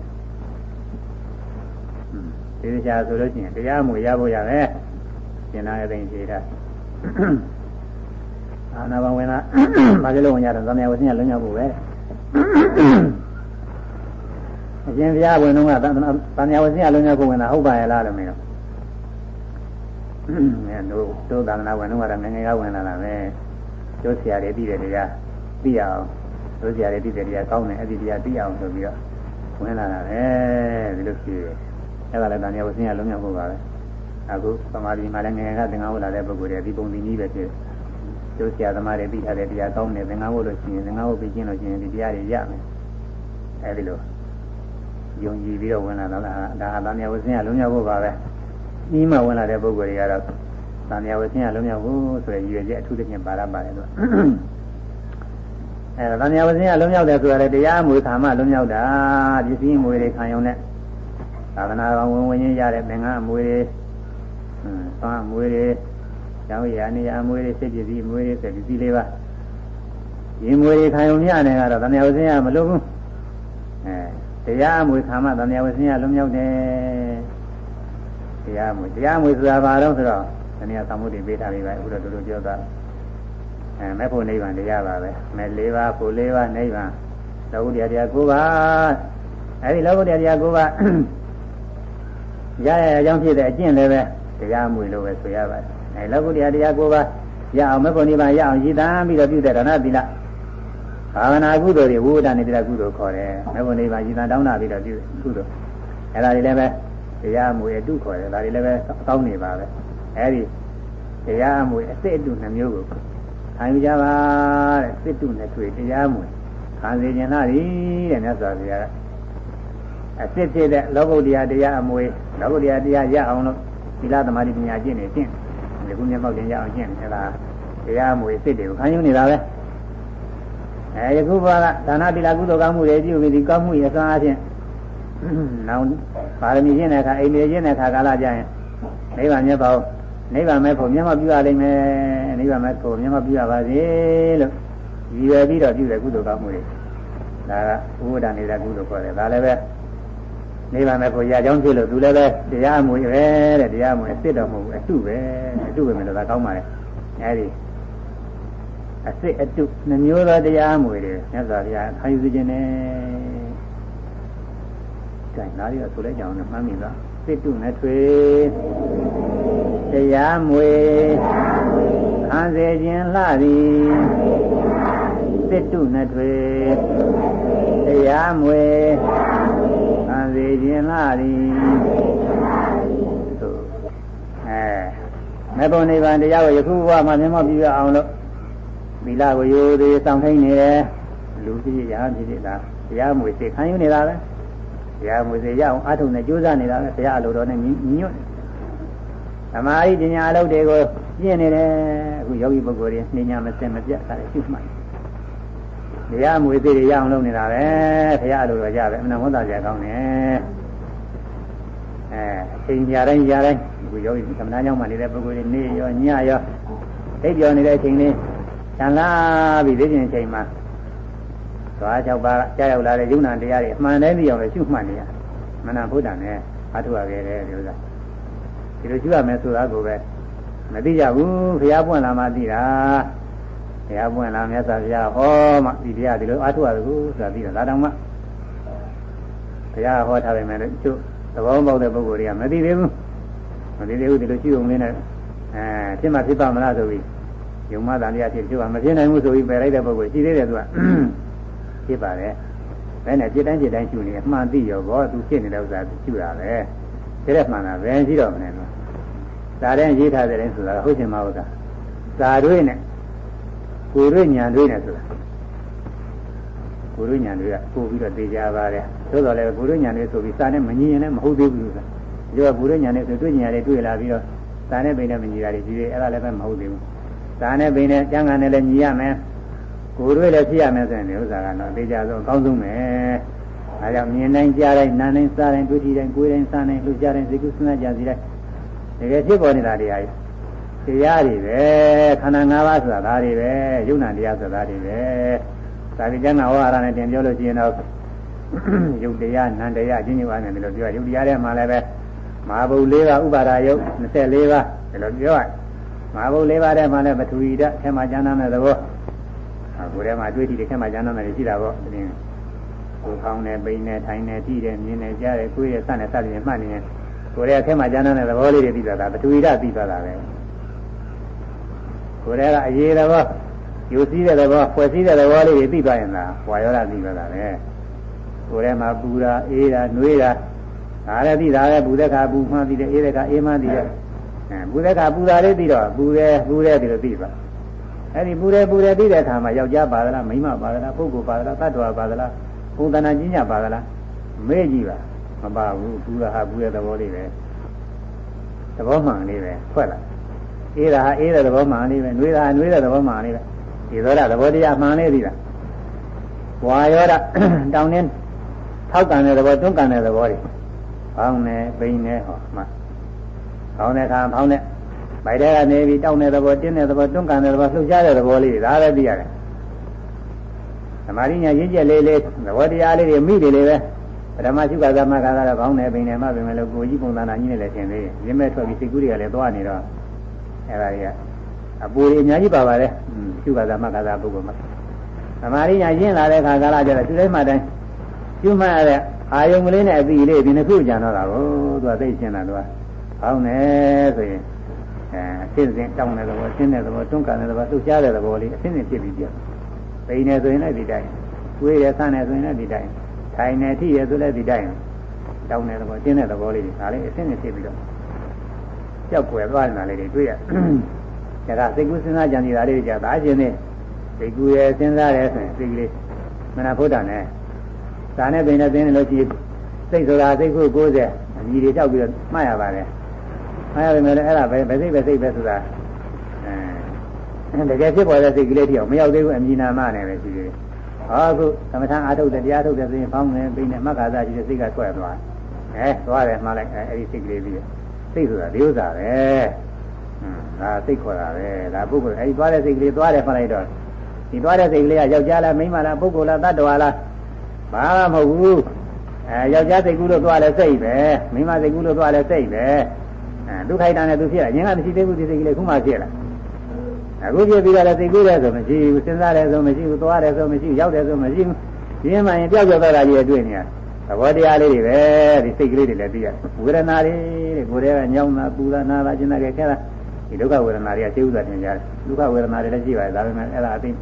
ဒီလိုချာဆိုလို့ရှိရင်တရားမှုရဖို့ရမယ်ရှင်းလာတဲ့သိဖြေတာအာနာဘဝင်လာဘာလို့ဝင်ကြတော့သမယဝဆင်းရလွန်မြောက်ဖို့ပဲအရှင်ဘုရားဝင်တော့ကသမယဝဆင်းရလွန်မြောက်ဖို့ဝင်တာဟုတ်ပါရဲ့လားလို့မင်းတို့အဲတို့တို့သာသနာဝင်တော့ကငငယ်ကဝင်လာတာပဲကျိုးဆရာတွေပြီးတယ်တရားသိအောင်တို့ဆရာတွေပြီးတယ်တရားကောင်းတယ်အဲ့ဒီတရားသိအောင်ဆိုပြီးတော့ဝင်လာတာပဲဒီလိုရှိတယ် အဲ့ဒါလည်းတန်မြတ်ဝဆင်းရလုံးမြောက်ဖို့ပါပဲအခုသမာဓိမှာလည်းငယ်ငယ်ကသင်္ကန်းဝတ်လာတဲ့ပုဂ္ဂိုလ်တွေဒီပုံဒီနည်းပဲဖြစ်ကျိုးဆရာသမားတွေပြီးထားတဲ့တရားကောင်းတယ်သင်္ကန်းဝတ်လို့ရှိရင်သင်္ကန်းဝတ်ပြီးကျင်းလို့ရှိရင်ဒီတရားတွေရမယ်အဲဒီလိုယုံကြည်ပြီးတော့ဝင်လာတော့လားဒါဟာတန်မြတ်ဝဆင်းရလုံးမြောက်ဖို့ပါပဲဤမှဝင်လာတဲ့ပုဂ္ဂိုလ်တွေကတော့တန်မြတ်ဝဆင်းရလုံးမြောက်ဖို့ဆိုရည်ရွယ်ချက်အထူးသဖြင့်ပါရပါတယ်လို့အဲဒါတန်မြတ်ဝဆင်းရလုံးမြောက်တယ်ဆိုရတဲ့တရားမူခါမှလုံးမြောက်တာပစ္စည်းမွေတွေခံရုံနဲ့ သာသနာ့ဝင်ဝင်ရင်းရတဲ့သင်္ကန်းအမွေတွေဟမ်သွားအမွေတွေကျောင်းရနေရအမွေတွေစိတ်ကြည်ပြီးအမွေတွေစိတ်ကြည်လေးပါရင်မွေတွေခံုံမြနဲ့ကတော့တဏှာဝဆင်းရမလို့ဘူးအဲတရားအမွေခံမှတဏှာဝဆင်းရလုံးမြောက်တယ်တရားအမွေတရားအမွေဆိုတာဘာလို့ဆိုတော့တဏှာသမှုတွေပေးထားပြီးပါအခုတော့တို့တို့ပြောတာအဲမဲ့ဖို့နိဗ္ဗာန်တရားပါပဲမဲ့၄ပါးဖို့၄ပါးနိဗ္ဗာန်လောကုတရားတရား၉ပါးအဲဒီလောကုတရားတရား၉ပါး ရရအကြောင်းဖြစ်တဲ့အကျင့်လည်းပဲတရားမွေလို့ပဲဆိုရပါတယ်အဲလောကုတရားတရားကိုပါရအောင်မေဖို့နိဗ္ဗာန်ရအောင်ရည်တန်းပြီးတော့ပြုတဲ့ဒါနသီလဘာဝနာကုသိုလ်တွေဝိဝဒနေတိလကုသိုလ်ခေါ်တယ်မေဖို့နိဗ္ဗာန်ရည်တန်းတောင်းတာပြီးတော့ပြုကုသိုလ်အဲဒါတွေလည်းပဲတရားမွေအတုခေါ်တယ်ဒါတွေလည်းပဲကောင်းနေပါပဲအဲဒီတရားမွေအစစ်အတုနှမျိုးကိုခံယူကြပါတဲ့စစ်တုနဲ့တွေ့တရားမွေခံစေခြင်းလားဒီတဲ့မြတ်စွာဘုရားက အစစ်ဖြစ်တဲ့လောကုတ္တရာတရားအမွေလောကုတ္တရာတရားရအောင်လို့သီလသမာဓိပညာကျင့်နေကျင့်ဒီကုမျက်မှောက်တင်ရအောင်ကျင့်အဲဒါတရားအမွေစစ်တွေကိုခံယူနေတာပဲအဲယခုဘကဒါနသီလကုသိုလ်ကောင်းမှုတွေပြုပြီးဒီကောင်းမှုရဲ့အစွမ်းအချင်းနောက်ပါရမီကျင့်တဲ့အခါအိမ်နေကျင့်တဲ့အခါကာလကြရင်နိဗ္ဗာန်မြတ်ပေါ့နိဗ္ဗာန်မဲ့ဖို့မျက်မှောက်ပြုရလိမ့်မယ်နိဗ္ဗာန်မဲ့ဖို့မျက်မှောက်ပြုရပါစေလို့ရည်ရွယ်ပြီးတော့ပြုတဲ့ကုသိုလ်ကောင်းမှုတွေဒါကဥပဒနေတဲ့ကုသိုလ်ခေါ်တယ်ဒါလည်းပဲ နိဗ္ဗာန်မဲ့ကိုရကြောင်းဖြစ်လို့သူလည်းပဲတရားအမှုပဲတဲ့တရားအမှုအစ်စ်တော်မဟုတ်ဘူးအတုပဲအတုပဲမလို့ဒါကောင်းပါလေအဲဒီအစ်စ်အတုနှမျိုးသောတရားအမှုတွေမြတ်စွာဘုရားခံယူခြင်းနဲ့ကြိုင်လာရဆိုလိုက်ကြအောင်မှန်းမိလားစိတ်တုနဲ့ထွေတရားမွေခံစေခြင်းလှသည်စိတ်တုနဲ့ထွေတရားမွေခံ စေခြင်းလားသည်သို့အဲမေဘုံနိဗ္ဗာန်တရားကိုယခုဘဝမှာမျက်မှောက်ပြုရအောင်လို့သီလကိုရိုသေဆောင်ထိုင်းနေတယ်လူကြီးရာဖြစ်ဖြစ်လားတရားမွေစေခံယူနေတာပဲတရားမွေစေရအောင်အထုံနဲ့ကြိုးစားနေတာပဲတရားအလိုတော်နဲ့ညီညွတ်သမာဓိပညာအလုပ်တွေကိုပြင့်နေတယ်အခုယောဂီပုဂ္ဂိုလ်တွေနှိညာမစင်မပြတ်တာလည်းရှုမှတ် တရားမွေသေးတွေရအောင်လုပ်နေတာပဲဘုရားလိုတော့ကြပဲအမှန်ဝန်သားကြကောင်းတယ်အဲအချိန်ကြာတိုင်းကြာတိုင်းအခုယောဂီသမဏကြောင့်မှနေတဲ့ပုဂ္ဂိုလ်တွေနေရောညရောသိပြောနေတဲ့အချိန်လေးခြံလာပြီးသိခြင်းအချိန်မှာသွား၆ပါးကြားရောက်လာတဲ့ယုံနာတရားတွေအမှန်တည်းသိအောင်လည်းရှုမှတ်နေရမနာဘုဒ္ဓနဲ့အထုရခဲ့တယ်ဒီဥစ္စာဒီလိုရှုရမယ်ဆိုတာကိုပဲမသိကြဘူးဘုရားပွင့်လာမှသိတာ ဘုရားပွင့်လာမြတ်စွာဘုရားဟောမှဒီတရားဒီလိုအထုရတယ်ကိုဆိုတာပြီးတော့ဒါတောင်မှဘုရားဟောထားပေမဲ့လည်းသူသဘောပေါက်တဲ့ပုဂ္ဂိုလ်တွေကမသိသေးဘူးမသိသေးဘူးဒီလိုရှိုံလေးနဲ့အဲဖြစ်မှဖြစ်ပါမလားဆိုပြီးယုံမသာတရားဖြစ်ပြောမဖြစ်နိုင်ဘူးဆိုပြီးပယ်လိုက်တဲ့ပုဂ္ဂိုလ်ရှိသေးတယ်သူကဖြစ်ပါတယ်ဘယ်နဲ့ဖြစ်တိုင်းဖြစ်တိုင်းရှိနေအမှန်သိရောဘောသူဖြစ်နေတဲ့ဥစ္စာရှိရပဲဒါရက်မှန်တာပဲရှိတော့မနေဘူးဒါတဲ့ရေးထားတဲ့တိုင်းဆိုတာဟုတ်ရှင်မဟုတ်တာသာတွေနဲ့ ကိုယ်တို့ညာတွေးနေဆိုတာကိုယ်တို့ညာတွေကပို့ပြီးတော့သိကြပါတယ်သို့တော်လည်းကိုယ်တို့ညာတွေဆိုပြီးစာနဲ့မငြင်းရင်လည်းမဟုတ်သေးဘူးဆိုတာဒီကကိုယ်တို့ညာတွေဆိုတွေ့ညာတွေတွေ့လာပြီးတော့စာနဲ့ပိန်နဲ့မညီတာတွေကြီးတယ်အဲ့ဒါလည်းပဲမဟုတ်သေးဘူးစာနဲ့ပိန်နဲ့ကျမ်းဂန်နဲ့လည်းညီရမယ်ကိုယ်တို့လည်းဖြစ်ရမယ်ဆိုရင်ဒီဥစ္စာကတော့သိကြဆုံးအကောင်းဆုံးပဲအဲကြောင့်မြင်တိုင်းကြားတိုင်းနားတိုင်းစားတိုင်းတွေ့ထိတိုင်းကိုယ်တိုင်းစားတိုင်းလှူကြတိုင်းစိတ်ကူးစဉ်းစားကြစီတိုင်းတကယ်ဖြစ်ပေါ်နေတာတရားကြီး တရားတွေပဲခန္ဓာ၅ပါးဆိုတာဒါတွေပဲယုံနာတရားဆိုတာဒါတွေပဲသာဝိကျမ်းနာဝါရနဲ့တင်ပြောလို့ရှိရင်တော့ယုတ်တရားနန္တရားချင်းချင်းပါနေတယ်လို့ပြောရယုတ်တရားထဲမှာလည်းပဲမဟာဘုတ်၄ပါးဥပါဒါယုတ်24ပါးဒီလိုပြောရမဟာဘုတ်၄ပါးထဲမှာလည်းပထဝီဓာတ်ထဲမှာကျမ်းနာတဲ့သဘောအခုထဲမှာအတွေ့အထိတွေထဲမှာကျမ်းနာတယ်ရှိတာပေါ့ဒီကိုခေါင်းနဲ့ပိန်နဲ့ထိုင်နဲ့ထိတယ်မြင်နဲ့ကြားတယ်ကိုယ်ရဲ့စနဲ့စသည်နဲ့မှတ်နေရင်ကိုယ်ရဲ့အထက်မှာကျမ်းနာတဲ့သဘောလေးတွေပြီးသွားတာပထဝီဓာတ်ပြီးသွားတာပဲ ကိုယ်ရဲ့ကအရေးသဘောယူစည်းတဲ့သဘောဖွဲ့စည်းတဲ့သဘောလေးတွေပြီးသွားရင်လားဝါရောဓပြီးသွားတာပဲကိုယ်ထဲမှာပူတာအေးတာနှွေးတာဒါလည်းပြီးတာပဲပူတဲ့ခါပူမှပြီးတယ်အေးတဲ့ခါအေးမှပြီးတယ်အဲပူတဲ့ခါပူတာလေးပြီးတော့ပူတယ်ပူတယ်ပြီးတော့ပြီးသွားအဲ့ဒီပူတယ်ပူတယ်ပြီးတဲ့အခါမှာယောက်ျားပါသလားမိန်းမပါသလားပုဂ္ဂိုလ်ပါသလားတ attva ပါသလားဘုံတဏ္ဍာကြီးညပါသလားမေ့ကြည့်ပါမပါဘူးပူတာဟာပူတဲ့သဘောလေးပဲသဘောမှန်လေးပဲထွက်လာ အေးတာဟာအေးတဲ့သဘောမှန်လေးပဲနှွေးတာဟာနှွေးတဲ့သဘောမှန်လေးပဲဒီသောတာသဘောတရားမှန်လေးသိလားဝါရောတာတောင်းနေထောက်ကန်တဲ့သဘောတွန်းကန်တဲ့သဘောတွေဖောင်းနေပိန်နေဟောမှဖောင်းတဲ့ခါဖောင်းတဲ့ဗိုက်ထဲကနေပြီးတောင်းတဲ့သဘောတင်းတဲ့သဘောတွန်းကန်တဲ့သဘောလှုပ်ရှားတဲ့သဘောလေးဒါလည်းသိရတယ်သမာဓိညာရင့်ကျက်လေးလေးသဘောတရားလေးတွေမိတယ်လေပဲပထမရှိကသမကကတော့ခေါင်းနဲ့ပိန်နဲ့မှပြင်မယ်လို့ကိုကြီးပုံသဏ္ဍာန်ကြီးနဲ့လည်းသင်သေးရင်းမဲ့ထွက်ပြီးစိတ်ကူးတွေကလည်းသွားနေတော့ အဲဒါတွေကအပူတွေအများကြီးပါပါတယ်ရှုကသမကသာပုဂ္ဂိုလ်မှာသမာဓိညာရင့်လာတဲ့ခါကာလကျတော့သူတိုင်းမှတိုင်းကျွမှတ်ရတဲ့အာယုံကလေးနဲ့အပြီးလေးဒီနှစ်ခုကြံတော့တာကိုသူကသိရှင်းတာသူကခေါင်းနဲ့ဆိုရင်အဲအစစ်စင်တောင်းတဲ့သဘောရှင်းတဲ့သဘောတွန်းကန်တဲ့သဘောလှုပ်ရှားတဲ့သဘောလေးအစစ်စင်ဖြစ်ပြီးပြပိန်နေဆိုရင်လည်းဒီတိုင်းတွေးရဆန်းနေဆိုရင်လည်းဒီတိုင်းထိုင်နေထိရဆိုလည်းဒီတိုင်းတောင်းတဲ့သဘောရှင်းတဲ့သဘောလေးတွေဒါလေးအစစ်စင်ဖြစ်ပြီးတော့ ကြောက်ွယ်သွားနေတာလေးတွေတွေ့ရဒါကစိတ်ကူးစဉ်းစားကြံနေတာလေးတွေကြာဒါရှင်နေစိတ်ကူးရစဉ်းစားရဲဆိုရင်စိတ်ကလေးမနာဖို့တာနဲ့ဒါနဲ့ပင်နဲ့သိနေလို့ရှိစိတ်ဆိုတာစိတ်ခု90အမြည်တွေတောက်ပြီးတော့မှတ်ရပါတယ်မှတ်ရပေမဲ့လည်းအဲ့ဒါပဲပဲစိတ်ပဲစိတ်ပဲဆိုတာအဲတကယ်ဖြစ်ပေါ်တဲ့စိတ်ကလေးတည်းအောင်မရောက်သေးဘူးအမြင်နာမှနဲ့ပဲရှိသေးတယ်ဟောအခုသမထအာထုတ်တဲ့တရားထုတ်တဲ့ဆိုရင်ဖောင်းနေပိနေမက္ခာသာရှိတဲ့စိတ်ကဆွဲသွားအဲသွားတယ်မှလိုက်အဲ့ဒီစိတ်ကလေးပြီး စိတ်ဆိုတာဒီဥစ္စာပဲဟွန်းဒါစိတ်ခေါ်တာပဲဒါပုဂ္ဂိုလ်အဲဒီသွားတဲ့စိတ်ကလေးသွားတယ်မှလိုက်တော့ဒီသွားတဲ့စိတ်ကလေးကယောက်ျားလားမိန်းမလားပုဂ္ဂိုလ်လားတ attva လားဘာမှမဟုတ်ဘူးအဲယောက်ျားစိတ်ကူးလို့သွားလဲစိတ်ပဲမိန်းမစိတ်ကူးလို့သွားလဲစိတ်ပဲအဲဒုက္ခိတနဲ့သူဖြစ်လာငင်းကမရှိသေးဘူးဒီစိတ်ကလေးခုမှဖြစ်လာအခုဖြစ်ပြီးတော့လည်းစိတ်ကူးတယ်ဆိုမရှိဘူးစဉ်းစားတယ်ဆိုမရှိဘူးသွားတယ်ဆိုမရှိဘူးရောက်တယ်ဆိုမရှိဘူးဒီမှရင်ပြောက်ပြောက်သွားတာကြီးတွေ့နေရ သဘောတရားလေးတွေပဲဒီစိတ်ကလေးတွေလည်းသိရဝေဒနာတွေတဲ့ကိုယ်တည်းကညောင်းတာပူတာနာတာကျင်တာခဲတာဒီဒုက္ခဝေဒနာတွေကသိဥစွာသင်ကြတယ်ဒုက္ခဝေဒနာတွေလည်းရှိပါတယ်ဒါပေမဲ့အဲ့ဒါအသိပ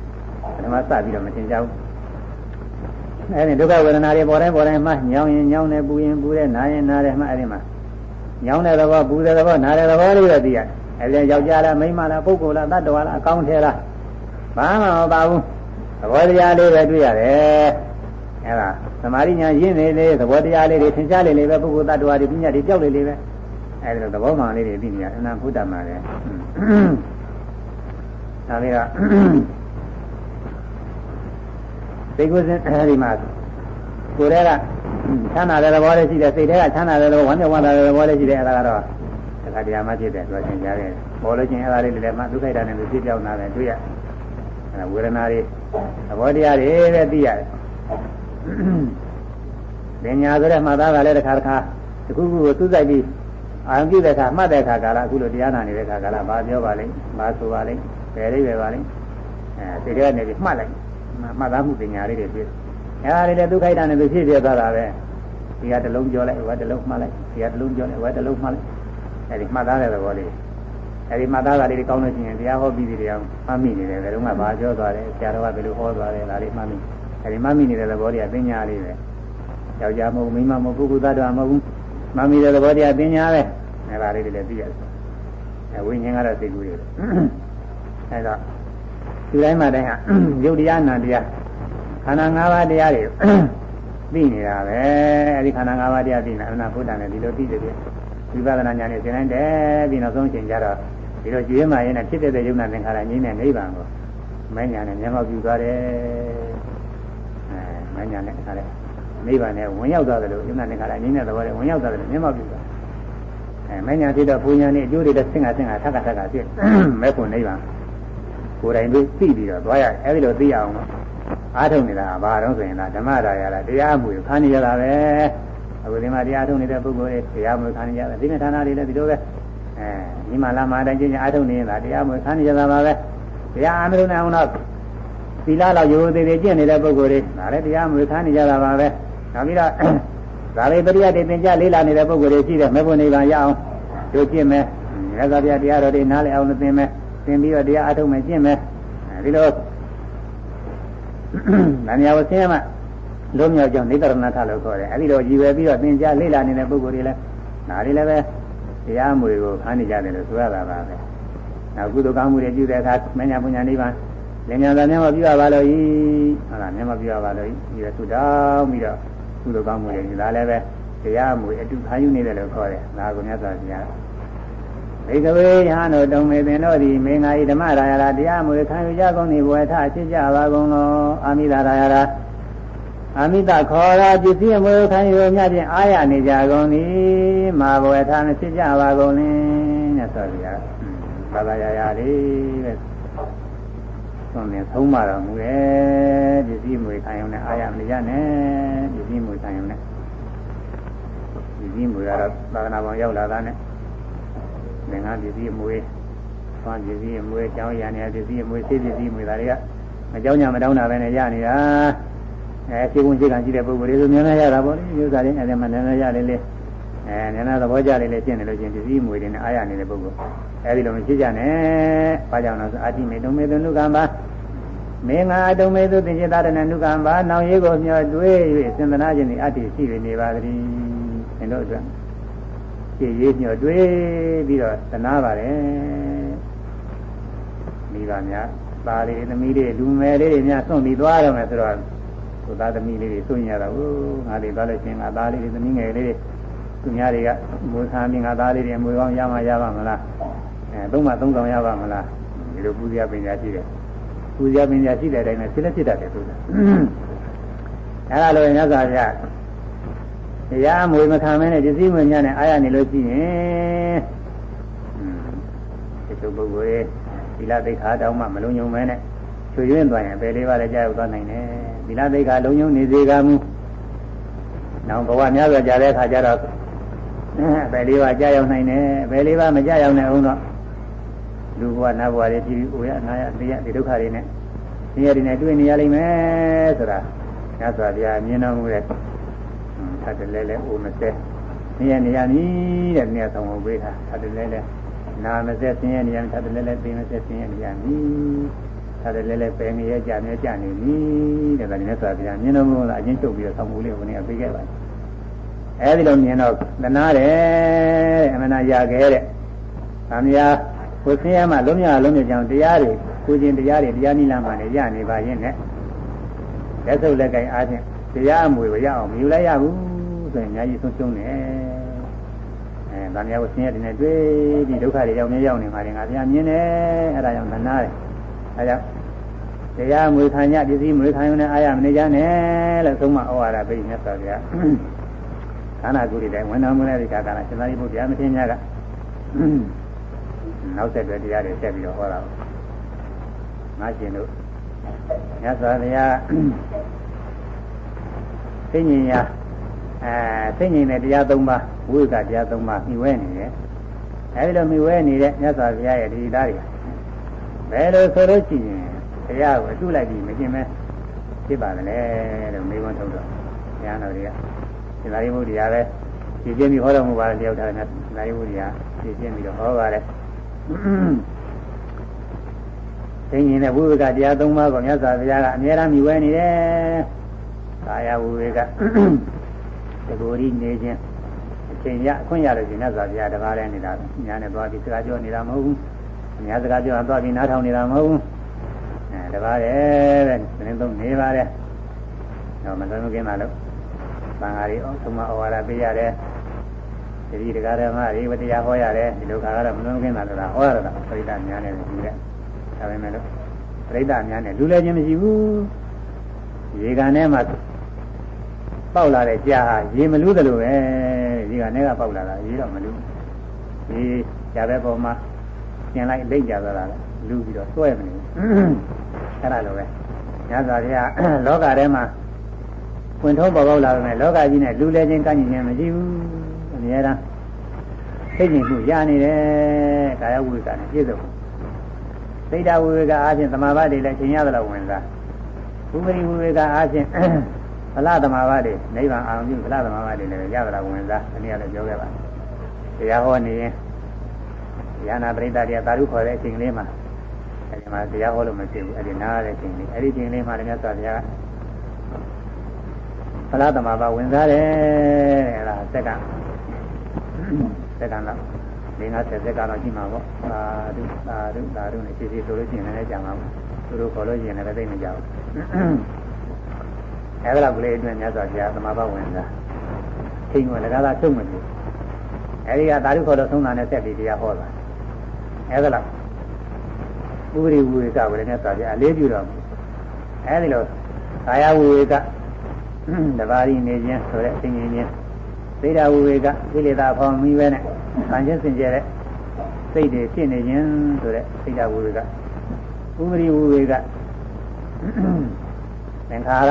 ထမစပြီးတော့မသင်ကြဘူးအဲဒီဒုက္ခဝေဒနာတွေပေါ်တိုင်းပေါ်တိုင်းမှညောင်းရင်ညောင်းတယ်ပူရင်ပူတယ်နားရင်နားတယ်မှအဲဒီမှာညောင်းတဲ့သဘောပူတဲ့သဘောနားတဲ့သဘောလေးပဲသိရတယ်အဲဒီယောက်ျားလားမိန်းမလားပုဂ္ဂိုလ်လားတ attva လားအကောင်းထဲလားဘာမှမပါဘူးသဘောတရားလေးပဲတွေ့ရတယ်အဲဒါသမာဓိညာရင်းနေလေသဘောတရားလေးတွေသင်ရှားလေလေပဲပုဂ္ဂိုလ်တ attva တွေပညာတွေကြောက်လေလေပဲအဲဒီလိုသဘောမှန်လေးတွေသိနေရအနန္တဘုဒ္ဓမှာလေဒါလေးကစိတ်ကိုယ်စဉ်အဲဒီမှာကိုယ်တည်းကချမ်းသာတဲ့သဘောလေးရှိတယ်စိတ်ထဲကချမ်းသာတဲ့သဘောဝမ်းမြောက်ဝမ်းသာတဲ့သဘောလေးရှိတယ်အဲဒါကတော့တခါတရားမှဖြစ်တယ်ဆိုရှင်ကြားတယ်ပေါ်လို့ချင်းအဲဒါလေးလည်းမှဒုက္ခိတနဲ့ဖြစ်ပြောင်းလာတယ်တွေ့ရအဲဝေဒနာတွေသဘောတရားတွေပဲသိရတယ် ပညာဆိုတဲ့မှတ်သားကလည်းတစ်ခါတစ်ခါတစ်ခုခုကိုသူ့ဆိုင်ပြီးအာရုံပြုတဲ့အခါမှတ်တဲ့အခါကာလအခုလိုတရားနာနေတဲ့အခါကာလဘာပြောပါလိမ့်ဘာဆိုပါလိမ့်ဘယ်လေးပဲပါလိမ့်အဲစိတ်ထဲကနေပြီးမှတ်လိုက်မှတ်သားမှုပညာလေးတွေတွေ့အဲဒါလေးလည်းဒုက္ခိတနဲ့သူဖြစ်ပြသွားတာပဲဒီကတလုံးပြောလိုက်ဟိုကတလုံးမှတ်လိုက်ဒီကတလုံးပြောလိုက်ဟိုကတလုံးမှတ်လိုက်အဲဒီမှတ်သားတဲ့သဘောလေးအဲဒီမှတ်သားတာလေးတွေကောင်းလို့ရှိရင်တရားဟောပြီးပြီးတရားမှတ်မိနေတယ်ဘယ်တော့မှဘာပြောသွားတယ်ဆရာတော်ကဘယ်လိုဟောသွားတယ်ဒါလေးမှတ်မိ အဲဒီမှတ်မိနေတဲ့သဘောတွေကပညာလေးပဲယောက်ျားမဟုတ်မိန်းမမဟုတ်ပုဂ္ဂိုလ်သတ္တဝါမဟုတ်ဘူးမှတ်မိတဲ့သဘောတရားပညာပဲအဲဒါလေးတွေလည်းသိရတယ်အဲဝိညာဉ်ကတော့သိကူရတယ်အဲတော့ဒီတိုင်းမှတိုင်းဟာယုတ်တရားနာတရားခန္ဓာ၅ပါးတရားတွေသိနေတာပဲအဲဒီခန္ဓာ၅ပါးတရားသိနေတာအနာဘုဒ္ဓနဲ့ဒီလိုသိတယ်ဝိပဿနာဉာဏ်နဲ့သင်တိုင်းတယ်ပြီးနောက်ဆုံးချိန်ကျတော့ဒီလိုကျွေးမှရင်နဲ့ဖြစ်တဲ့ယုံနာသင်္ခါရငြိမ်းတဲ့နိဗ္ဗာန်ကိုမဉာဏ်နဲ့မျက်မှောက်ပြုသွားတယ်အဲ မဉာဏ်နဲ့ခါတဲ့နိဗ္ဗာန်နဲ့ဝင်ရောက်သွားတယ်လို့ယုံနာသင်္ခါရငြိမ်းတဲ့သဘောနဲ့ဝင်ရောက်သွားတယ်လို့မျက်မှောက်ပြုသွားအဲမညာဖြစ်တော့ဘုံညာနဲ့အကျိုးတွေလည်းဆင်ကဆင်ကထပ်ကထပ်ကဖြစ်မဲ့ဖို့နိဗ္ဗာန်ကိုယ်တိုင်တွေ့သိပြီးတော့သွားရအဲဒီလိုသိရအောင်အားထုတ်နေတာဘာတော့ဆိုရင်လားဓမ္မရာရလားတရားမှုခါနေရတာပဲအခုဒီမှာတရားထုတ်နေတဲ့ပုဂ္ဂိုလ်တွေတရားမှုခါနေကြတယ်ဒီနေ့ဌာနတွေလည်းဒီလိုပဲအဲဒီမှာလာမှာတိုင်းချင်းအားထုတ်နေတာတရားမှုခါနေကြတာပါပဲတရားအမလို့နေအောင်တော့ သီလလောက်ရိုးသေးသေးကျင့်နေတဲ့ပုဂ္ဂိုလ်တွေဒါလည်းတရားမှုခါနေကြတာပါပဲနောက်ပြီးတော့ဒါလေးပရိယတ်တွေသင်ကြားလေးလာနေတဲ့ပုဂ္ဂိုလ်တွေရှိတယ်မေဖို့နိဗ္ဗာန်ရအောင်တို့ကျင့်မယ်ရသော်ပြတရားတော်တွေနားလည်အောင်သင်မယ်သင်ပြီးတော့တရားအားထုတ်မယ်ကျင့်မယ်ဒီလိုနာမည်ဝဆင်းရမှလုံးမြောက်ကြောင့်နေတရဏထလို့ခေါ်တယ်အဲဒီလိုရည်ရွယ်ပြီးတော့သင်ကြားလေ့လာနေတဲ့ပုဂ္ဂိုလ်တွေလည်းဒါတွေလည်းပဲတရားမွေကိုခန်းနေကြတယ်လို့ဆိုရတာပါပဲနောက်ကုသိုလ်ကောင်းမှုတွေပြုတဲ့အခါမညာပုညာနိဗ္ဗာန် လင်ညာသာမျက်မှပြုရပါလို့ဤဟုတ်လားမျက်မှပြုရပါလို့ဤဒီလိုသုတောင်းပြီးတော့ကုသိုလ်ကောင်းမှုတွေဒါလည်းပဲတရားမွေအတူခံယူနေတယ်လို့ခေါ်တယ်ဒါကိုမြတ်စွာဘုရားဘေကဝေယဟန်တို့တုံမေပင်တို့သည်မေငါဤဓမ္မရာယရာတရားမွေခံယူကြကုန်သည်ဘဝထဖြစ်ကြပါကုန်သောအာမိတာရာယရာအာမိတခေါ်ရာပစ္စည်းအမွေခံယူမြတ်ဖြင့်အာရနေကြကုန်သည်မာဘဝထမဖြစ်ကြပါကုန်လင်မြတ်စွာဘုရားဘာသာရာရာလေးပဲ သွန်သင်ဆုံးမတော်မူရဲ့ပစ္စည်းမွေခံယူနဲ့အာရမနေကြနဲ့ပစ္စည်းမွေခံယူနဲ့ပစ္စည်းမွေကတော့သာသနာပေါ်ရောက်လာတာနဲ့သင်္ဃပစ္စည်းအမွေသွမ်းပစ္စည်းအမွေကျောင်းရံနေပစ္စည်းအမွေစေပစ္စည်းအမွေဒါတွေကအကြောင်းညာမတောင်းတာပဲနဲ့ရနေတာအဲစေကုန်းစေကံရှိတဲ့ပုဂ္ဂိုလ်တွေဆိုများများရတာပေါ့လေမျိုးစားတွေအဲ့ဒါမှလည်းလည်းရလေလေ အဲနည်းနည်းသဘောကျလေလေရှင်းတယ်လို့ချင်းပစ္စည်းအမွေတွေနဲ့အားရနေတဲ့ပုဂ္ဂိုလ်အဲဒီလိုမရှိကြနဲ့ဘာကြောင့်လဲဆိုအာတိမေတုံမေတုနုကံပါမင်းငါတုံမေသူသင်္ချတာရဏနုကံပါနောင်ရေးကိုမျှော်တွေး၍စင်္သနာခြင်းဤအတ္တိရှိနေပါသည်သင်တို့အတွက်ကြည်ရေးညှော်တွေးပြီးတော့သနာပါတယ်မိဘများသားလေးသမီးလေးလူငယ်လေးတွေများစွန့်ပြီးသွားတော့မယ်ဆိုတော့သူသားသမီးလေးတွေစွန့်ရတာဟိုငါတွေသွားလို့ရှိရင်ငါသားလေးတွေသမီးငယ်လေးတွေ သူများတွေကမွေးစားပြီးငါသားလေးတွေမွေးကောင်းရမှရပါမလားအဲသုံးမှသုံးဆောင်ရပါမလားဒီလိုပူဇော်ပညာရှိတယ်ပူဇော်ပညာရှိတဲ့အတိုင်းနဲ့ဖြစ်လက်ဖြစ်တတ်တယ်သူကအဲဒါလိုညဇာပြတရားမွေမခံမဲနဲ့ပစ္စည်းမွေညနဲ့အားရနေလို့ရှိရင်ဒီလိုပုဂ္ဂိုလ်ရဲ့သီလသိက္ခာတောင်းမှမလုံးုံမဲနဲ့ချွေရင်းသွားရင်ပဲလေးပါးလည်းကြားရောက်သွားနိုင်တယ်သီလသိက္ခာလုံးုံနေစေကမူနောက်ဘဝများစွာကြာတဲ့အခါကျတော့ ပဲလေးပါးကြားရောက်နိုင်တယ်ပဲလေးပါးမကြားရောက်နိုင်အောင်တော့လူဘဝနတ်ဘဝတွေပြည်ပြီးအိုရအနာရအတရားဒီဒုက္ခတွေနဲ့ဆင်းရဲတွေနဲ့တွေ့နေရလိမ့်မယ်ဆိုတာညစွာဘုရားမြင်တော်မူတဲ့တ်တလဲလဲအိုမစဲနေရနေရနီးတဲ့နေရာဆောင်ကိုပေးတာသတ်တလဲလဲနာမစဲဆင်းရဲနေရသတ်တလဲလဲသိမစဲဆင်းရဲနေရနီးသတ်တလဲလဲပယ်ငရဲကြနေကြနေနီးတဲ့ဒါနဲ့ဆိုပြမြင်တော့မလို့အချင်းချုပ်ပြီးတော့ဆောင်မှုလေးကိုနေရာပေးခဲ့ပါ အဲဒီလိုမြင်တော့သနာတယ်အမနာရခဲ့တဲ့။ဗာမယာကိုဆင်းရဲမှလုံးမြလုံးမြကြောင်တရားတွေကိုချင်းတရားတွေတရားနိလမ်းမှလည်းရနေပါရင်နဲ့လက်စုပ်လက်ကင်အားဖြင့်တရားအမွေကိုရအောင်မယူလိုက်ရဘူးဆိုရင်အများကြီးဆုံးရှုံးတယ်အဲဗာမယာကိုဆင်းရဲတဲ့တွေ့ပြီးဒုက္ခတွေရောက်နေရောက်နေမှာငါဘုရားမြင်တယ်အဲဒါကြောင့်သနာတယ်အဲကြောင့်တရားမွေခံရပစ္စည်းမွေခံရနဲ့အာရမနေကြနဲ့လို့သုံးမဩဝါဒပေးမြတ်စွာဘုရား ခန္ဓာကိုယ်တွေတိုင်းဝန်တော်မူတဲ့ဒီကကလာရှင်သာရိပုတ္တရာမထေရများကနောက်ဆက်တွဲတရားတွေဆက်ပြီးတော့ဟောတာငါရှင်တို့မြတ်စွာဘုရားသိဉ္ဇင်ရာအဲသိဉ္ဇင်တဲ့တရား၃ပါးဝိကတရား၃ပါးမြှဝဲနေတယ်အဲဒီလိုမြှဝဲနေတဲ့မြတ်စွာဘုရားရဲ့ဒီသားတွေဘယ်လိုဆိုလို့ရှိရင်ဘုရားကိုအတုလိုက်ပြီးမကျင်မဲဖြစ်ပါလေလို့မေးခွန်းထုတ်တော့ဘုရားတော်တွေက ဒီလာရိမုဒ္ဒရာပဲဖြည့်ပြပြီးဟောတော်မူပါတယ်တယောက်ထားတဲ့လာရိမုဒ္ဒရာဖြည့်ပြပြီးတော့ဟောပါတယ်သိဉ္ဇင်တဲ့ဝိဝကတရား၃ပါးကိုမြတ်စွာဘုရားကအမြဲတမ်းမြှဝဲနေတယ်ကာယဝိဝေကတကူရီနေခြင်းအချိန်ရအခွင့်ရလို့ရှင်မြတ်စွာဘုရားတကားလဲနေတာညာနဲ့သွားပြီးစကားပြောနေတာမဟုတ်ဘူးအများစကားပြောသွားပြီးနားထောင်နေတာမဟုတ်ဘူးအဲတကားတယ်တဲ့သတင်းသုံးနေပါတယ်တော့မသုံးမကင်းပါလို့ သံဃာတွေအဆုံးမဩဝါဒပေးရတယ်တတိတကားဓမ္မတွေဝတရားဟောရတယ်ဒီလိုခါကတော့မလုံးကင်းတာလားဟောရတာပရိသတ်များနေတယ်ဒီကဒါပေမဲ့လို့ပရိသတ်များနေလူလည်းချင်းမရှိဘူးရေကန်ထဲမှာပေါက်လာတဲ့ကြာဟာရေမလူးသလိုပဲရေကန်ထဲကပေါက်လာတာရေတော့မလူးဒီကြာတဲ့ပုံမှာကျင်လိုက်လိမ့်ကြသွားတာလေလူပြီးတော့တွဲမနေအဲ့ဒါလိုပဲညဇာဗျာလောကထဲမှာ ဝင်ထုံးပေါ်ပေါက်လာတယ်လောကကြီးနဲ့လူလဲချင်းကန့်ညင်ခြင်းမရှိဘူးအများအားသိကျင်မှုရနေတယ်ကာယဝိကနဲ့ပြည့်စုံစိတ်ဓာဝိကအားဖြင့်သမာဘတွေလည်းချိန်ရသလောက်ဝင်စားဘုပရိဝိကအားဖြင့်ဗလာသမာဘတွေနိဗ္ဗာန်အောင်ပြုဗလာသမာဘတွေလည်းရသလောက်ဝင်စားဒီနေ့လည်းပြောခဲ့ပါတရားဟောနေရင်ဉာဏပရိသတ်တွေသာဓုခေါ်တဲ့အချိန်လေးမှာအဲဒီမှာတရားဟောလို့မရှိဘူးအဲဒီနားတဲ့အချိန်လေးအဲဒီချိန်လေးမှာလည်းမြတ်စွာဘုရား ဖလားသမာဘဝင်စားတယ်တဲ့အဲဒါစက္ကန့်စက္ကန့်တော့၄50စက္ကန့်တော့ရှိမှာပေါ့သာဓုသာဓုသာဓုနဲ့ရှိရှိဆိုလို့ရှိရင်လည်းကြာမှာပေါ့သူတို့ခေါ်လို့ရှိရင်လည်းသိနေကြဘူးအဲဒါလောက်ကလေးအတွင်းမြတ်စွာဘုရားသမာဘဝင်စားချိန်ကလည်းကားသာချုပ်မလို့အဲဒီကသာဓုခေါ်လို့သုံးတာနဲ့ဆက်ပြီးတရားဟောတာအဲဒါလောက်ဥပရိဝေကဝေနဲ့ဆိုကြအလေးပြုတော်မူအဲဒီလိုကာယဝေက တဘာရီနေခြင်းဆိုတဲ့အစဉ်ချင်းချင်းသိတာဝေကကိလေသာဖောင်မိပဲနဲ့ခံချင်းစင်ကြဲတဲ့စိတ်တွေဖြစ်နေခြင်းဆိုတဲ့သိတာဝေကဥပရိဝေကသင်္ခါရ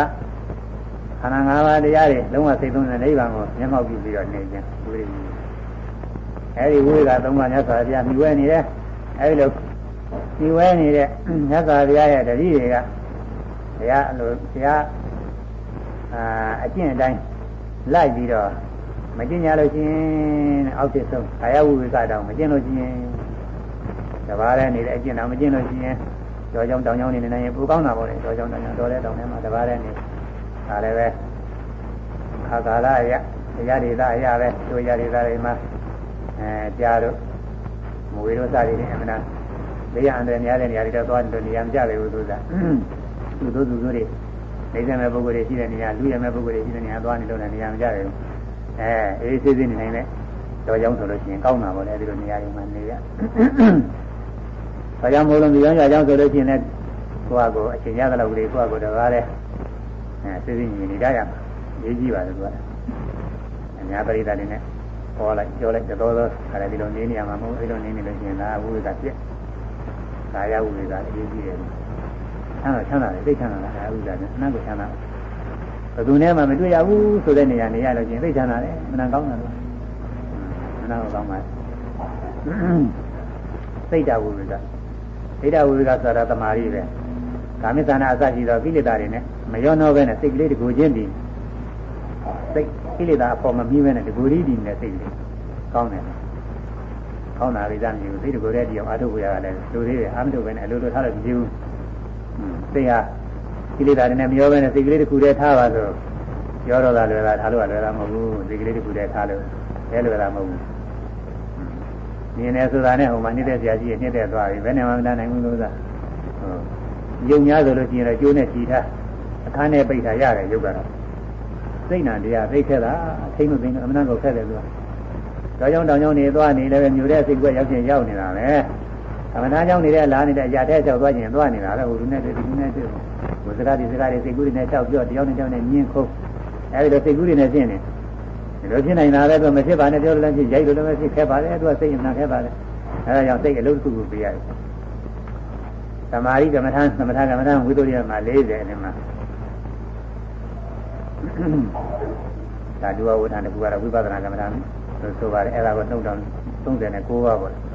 ခန္ဓာ၅ပါးတရားတွေလုံးဝစိတ်သုံးတဲ့နိဗ္ဗာန်ကိုမျက်မှောက်ပြုပြီးတော့နေခြင်းဥပရိဝေအဲဒီဝေကသုံးပါးမြတ်စွာဘုရားမြှဝဲနေတယ်အဲဒီလိုဒီဝဲနေတဲ့မြတ်စွာဘုရားရဲ့တတိတွေကဘုရားအလိုဘုရား အာအကျင့်အတိုင်းလိုက်ပြီးတော့မကျင့်ကြလို့ရှိရင်အောက်ဖြစ်ဆုံးကာယဝိဝေကတောင်မကျင့်လို့ရှိရင်တပါးလည်းနေတဲ့အကျင့်တော်မကျင့်လို့ရှိရင်ကြောကြောင်တောင်ကြောင်နေနေရင်ပူကောင်းတာပေါ့လေကြောကြောင်တောင်ကြောင်တော်တဲ့တောင်ထဲမှာတပါးလည်းနေဒါလည်းပဲခါကာလအရာတရားဒေသအရာပဲတို့ရဒေသတွေမှာအဲကြားတို့မဝေတို့စသည်ဖြင့်အမှန်ဘေးရန်တယ်များတဲ့နေရာတွေတော့သွားတယ်နေရာမကြပဲဘူးသူကသူတို့သူတို့တွေ နေစမဲ့ပုဂ္ဂိုလ်တွေရှိတဲ့နေရာလူရမဲ့ပုဂ္ဂိုလ်တွေရှိတဲ့နေရာသွားနေလို့လည်းနေရာမကြပဲဘူးအဲအေးဆေးဆေးနေနိုင်တဲ့တော်ကြောင်းဆိုလို့ရှိရင်ကောင်းတာပေါ့လေအဲဒီလိုနေရာတွေမှာနေရတော်ကြောင်းမို့လို့ဒီကြောင်းကြောင်းဆိုလို့ရှိရင်လည်းကိုယ့်အကိုအချိန်ရတဲ့လောက်ကလေးကိုယ့်အကိုတကားတဲ့အဲဆေးဆေးညီနေကြရမှာရေးကြည့်ပါလေသူကအများပရိသတ်တွေနဲ့ဟောလိုက်ပြောလိုက်တော်တော်ခါတယ်ဒီလိုနေနေရမှာမဟုတ်အဲဒီလိုနေနေလို့ရှိရင်ဒါဝိဝေကပြက်ကာယဝိဝေကအရေးကြီးတယ်။ အဲတော့ချမ်းသာတယ်သိချမ်းသာတာကာယဝိဝေကနဲ့အနတ်ကိုချမ်းသာဘယ်သူနဲ့မှမတွေ့ရဘူးဆိုတဲ့နေရာနေရလို့ချင်းသိချမ်းသာတယ်မနာကောင်းတာလို့မနာကောင်းပါစိတ်တဝိဝေကစိတ်တဝိဝေကဆိုတာတမာရီပဲကာမိသနာအစရှိသောကိလေသာတွေနဲ့မရောနှောပဲနဲ့စိတ်ကလေးတကူချင်းတည်စိတ်ကိလေသာအပေါ်မပြီးပဲနဲ့တကူရီးတည်နေတဲ့စိတ်လေးကောင်းတယ်ကောင်းတာရိသမရှိဘူးသိတကိုယ်တည်းဒီအောင်အာထုပ်ကိုရတာလည်းလူသေးတယ်အာမထုပ်ပဲနဲ့အလိုလိုထားလို့မကြည့်ဘူး သိဟာကိလေသာတွေနဲ့မရောပဲနဲ့စိတ်ကလေးတစ်ခုတည်းထားပါဆိုရောတော့တာလွယ်တာထားလို့လွယ်တာမဟုတ်ဘူးစိတ်ကလေးတစ်ခုတည်းထားလို့လဲလွယ်တာမဟုတ်ဘူးမြင်နေဆိုတာနဲ့ဟိုမှာနေတဲ့ဆရာကြီးရဲ့နေတဲ့သွားပြီဘယ်နဲ့မှမတတ်နိုင်ဘူးလို့သာဟုတ်ယုံများဆိုလို့ရှိရင်တော့ကျိုးနဲ့ကြည်ထားအခန်းနဲ့ပိတ်ထားရတယ်ယုတ်ကတော့စိတ်နာတရားသိခဲ့တာအထိမ့်မသိဘူးအမှန်တော့ခက်တယ်သူကတောကြောင်တောင်ကြောင်နေသွားနေလည်းပဲမြို့တဲ့စိတ်ကွက်ရောက်ချင်းရောက်နေတာပဲ သမထကြောင့်နေတဲ့လာနေတဲ့အရာတဲ့ကြောက်သွားခြင်းသွားနေတာပဲဟိုလူနဲ့ဒီလူနဲ့တွေ့ဟိုစကားဒီစကားတွေစိတ်ကူးတွေနဲ့တောက်ပြောတရားနဲ့ကြောက်နဲ့မြင်းခုံးအဲဒီလိုစိတ်ကူးတွေနဲ့ရှင်းနေဒီလိုဖြစ်နေတာလည်းသူမဖြစ်ပါနဲ့ပြောလို့လည်းဖြစ်ရိုက်လို့လည်းဖြစ်ခဲ့ပါလေသူကစိတ်ရမှန်ခဲ့ပါလေအဲဒါကြောင့်စိတ်အလုံးတစ်ခုကိုပြရတယ်သမာဓိကမ္မထာသမထကမ္မထာဝိသုရိယမှာ40အဲ့မှာဒါဒုဝဝဋ္ဌာန်တကူကတော့ဝိပဿနာကမ္မထာဆိုပါတယ်အဲ့ဒါကိုနှုတ်တော်39ပါးပေါ့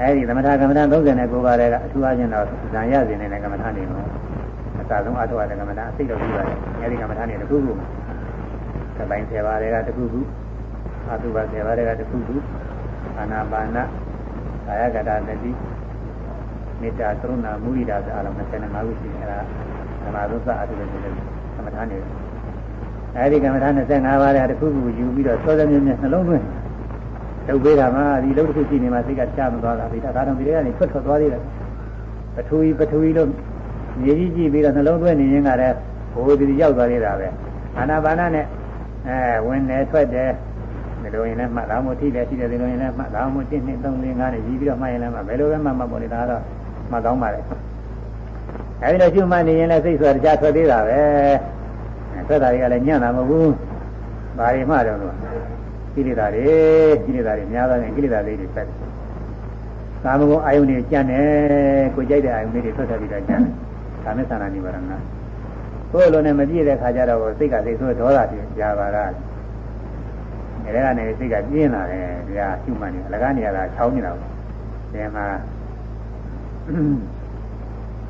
အဲဒီသမထကမ္မထာ39ပါးတွေကအထူးအချင်းတော့ဇံရစဉ်နေတဲ့ကမ္မထာနေမှာအစဆုံးအထောက်အတဲ့ကမ္မထာအသိတော်ပြီးပါတယ်အဲဒီကမ္မထာနေတစ်ခုခုကပိုင်း10ပါးတွေကတစ်ခုခုအတုပါ10ပါးတွေကတစ်ခုခုအာနာပါနကာယကတာတတိမေတ္တာကရုဏာမုဒိတာဆိုအလုံး25ခုရှိတယ်အဲဒါဓမ္မသုသအတုလည်းဆိုတဲ့ကမ္မထာနေတယ်အဲဒီကမ္မထာ25ပါးတဲ့တစ်ခုခုယူပြီးတော့သောသမြဲမြဲနှလုံးသွင်း လုပ်ပေးတာမှဒီလုပ်တစ်ခုရှိနေမှစိတ်ကချမသွားတာဒီဒါတော့ဒီထဲကနေထွက်ထွက်သွားသေးတယ်ပထဝီပထဝီလို့မြေကြီးကြည့်ပြီးတော့နှလုံးသွင်းနေရင်ကလည်းဘိုးဒီရောက်သွားသေးတာပဲအာနာပါနနဲ့အဲဝင်တယ်ထွက်တယ်ဒီလိုရင်လည်းမှတ်တော်မူထိတယ်ရှိတယ်ဒီလိုရင်လည်းမှတ်တော်မူ1 2 3 4 5နဲ့ရည်ပြီးတော့မှတ်ရင်လည်းမှဘယ်လိုပဲမှတ်မှတ်ပေါ်လေဒါတော့မှတ်ကောင်းပါလေအဲဒီလိုရှုမှတ်နေရင်လည်းစိတ်ဆိုတာကြားထွက်သေးတာပဲထွက်တာတွေကလည်းညံ့တာမဟုတ်ဘူး။ဘာတွေမှတော့လို့ ကိလေသာတွေကိလေသာတွေများသောဖြင့်ကိလေသာလေးတွေဆက်တယ်။ကာမဂုဏ်အာယုန်တွေကြံ့တယ်ကိုကြိုက်တဲ့အာယုန်လေးတွေထွက်ထွက်ပြီးတော့ကြံ့တယ်။ကာမသနာနိဗ္ဗာန်ကိုယ်လိုနဲ့မပြည့်တဲ့ခါကျတော့စိတ်ကစိတ်ဆိုးဒေါသဖြစ်ကြပါလားအဲဒါကနေစိတ်ကပြင်းလာတယ်တရားရှုမှတ်နေအလကားနေရတာချောင်းနေတာပေါ့ဒီမှာ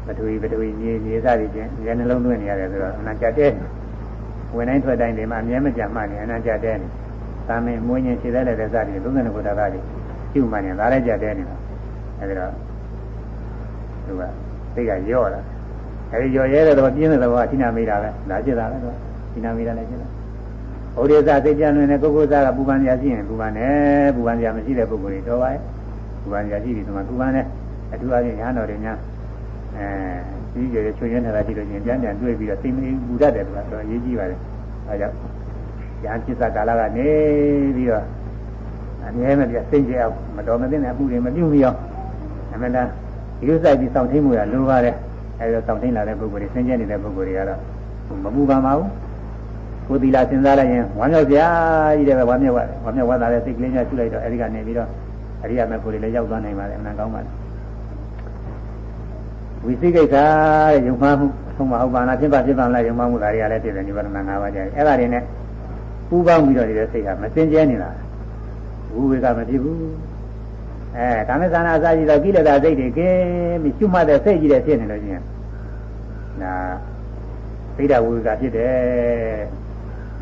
ပထဝီပထဝီမြေမြေစသည်ချင်းဉာဏ်နှလုံးသွင်းနေရတယ်ဆိုတော့အနာကြတဲ့ဝင်တိုင်းထွက်တိုင်းဒီမှာအမြဲမပြတ်မှနေအနာကြတဲ့ သာမင်မွေးရင်ခြေသက်လည်းတဲ့စသည်32ခုတာကတွေရှုမှတ်နေဒါလည်းကြတဲ့နေတာအဲဒီတော့သူကစိတ်ကရော့လာအဲဒီရော့ရဲတဲ့တော့ပြင်းတဲ့တော့အဋ္ဌိနာမိတာပဲဒါဖြစ်တာပဲတော့အဋ္ဌိနာမိတာလည်းဖြစ်တာဩရိသစိတ်ကြံနေတဲ့ပုဂ္ဂိုလ်သားကပူပန်ကြရှိရင်ပူပန်တယ်ပူပန်ကြမရှိတဲ့ပုဂ္ဂိုလ်တွေတော့ပါရဲ့ပူပန်ကြရှိပြီဆိုမှပူပန်တယ်အထူးအဖြင့်ညာတော်တွေများအဲကြီးကျယ်ချွေရင်းနေတာကြည့်လို့ချင်းပြန်ပြန်တွေ့ပြီးတော့သိမင်းပူတတ်တယ်ကွာတော့အရေးကြီးပါတယ်အဲကြောင့် ညာจิตကာလကနေပြီးတော့အမြဲမပြစိတ်ကြအောင်မတော်မသိတဲ့အမှုတွေမပြုမိအောင်အမှန်တမ်းဒီလိုစိုက်ပြီးစောင့်ထိန်မှုရလိုပါတယ်အဲဒါစောင့်ထိန်လာတဲ့ပုဂ္ဂိုလ်တွေဆင်းရဲနေတဲ့ပုဂ္ဂိုလ်တွေကတော့မပူပန်ပါဘူးကိုယ်သီလာစဉ်းစားလိုက်ရင်ဝမ်းမြောက်ကြကြီးတယ်ပဲဝမ်းမြောက်ဝမ်းမြောက်ဝမ်းသာတဲ့စိတ်ကလေးများရှုလိုက်တော့အဲဒီကနေပြီးတော့အရိယာမေဖို့တွေလည်းရောက်သွားနိုင်ပါတယ်အမှန်ကောင်းပါတယ်ဝိသိကိစ္စတဲ့ယုံမှမှုဆုံးမဟုတ်ပါလားဖြစ်ပါဖြစ်ပါလားယုံမှမှုဒါတွေကလည်းပြည့်တယ်နိဗ္ဗာန်၅ပါးကြတယ်အဲ့ဒါတွေနဲ့ ပူပေါင်းပြီးတော့ဒီစိတ်ကမစင်ကြဲနေတာဝိဝေကမဖြစ်ဘူးအဲကာမသနာအစာကြီးတော့ကိလေသာစိတ်တွေကင်းပြီးရှုမှတ်တဲ့စိတ်ကြီးတဲ့ဖြစ်နေလို့ချင်းဒါသိတာဝိဝေကဖြစ်တယ်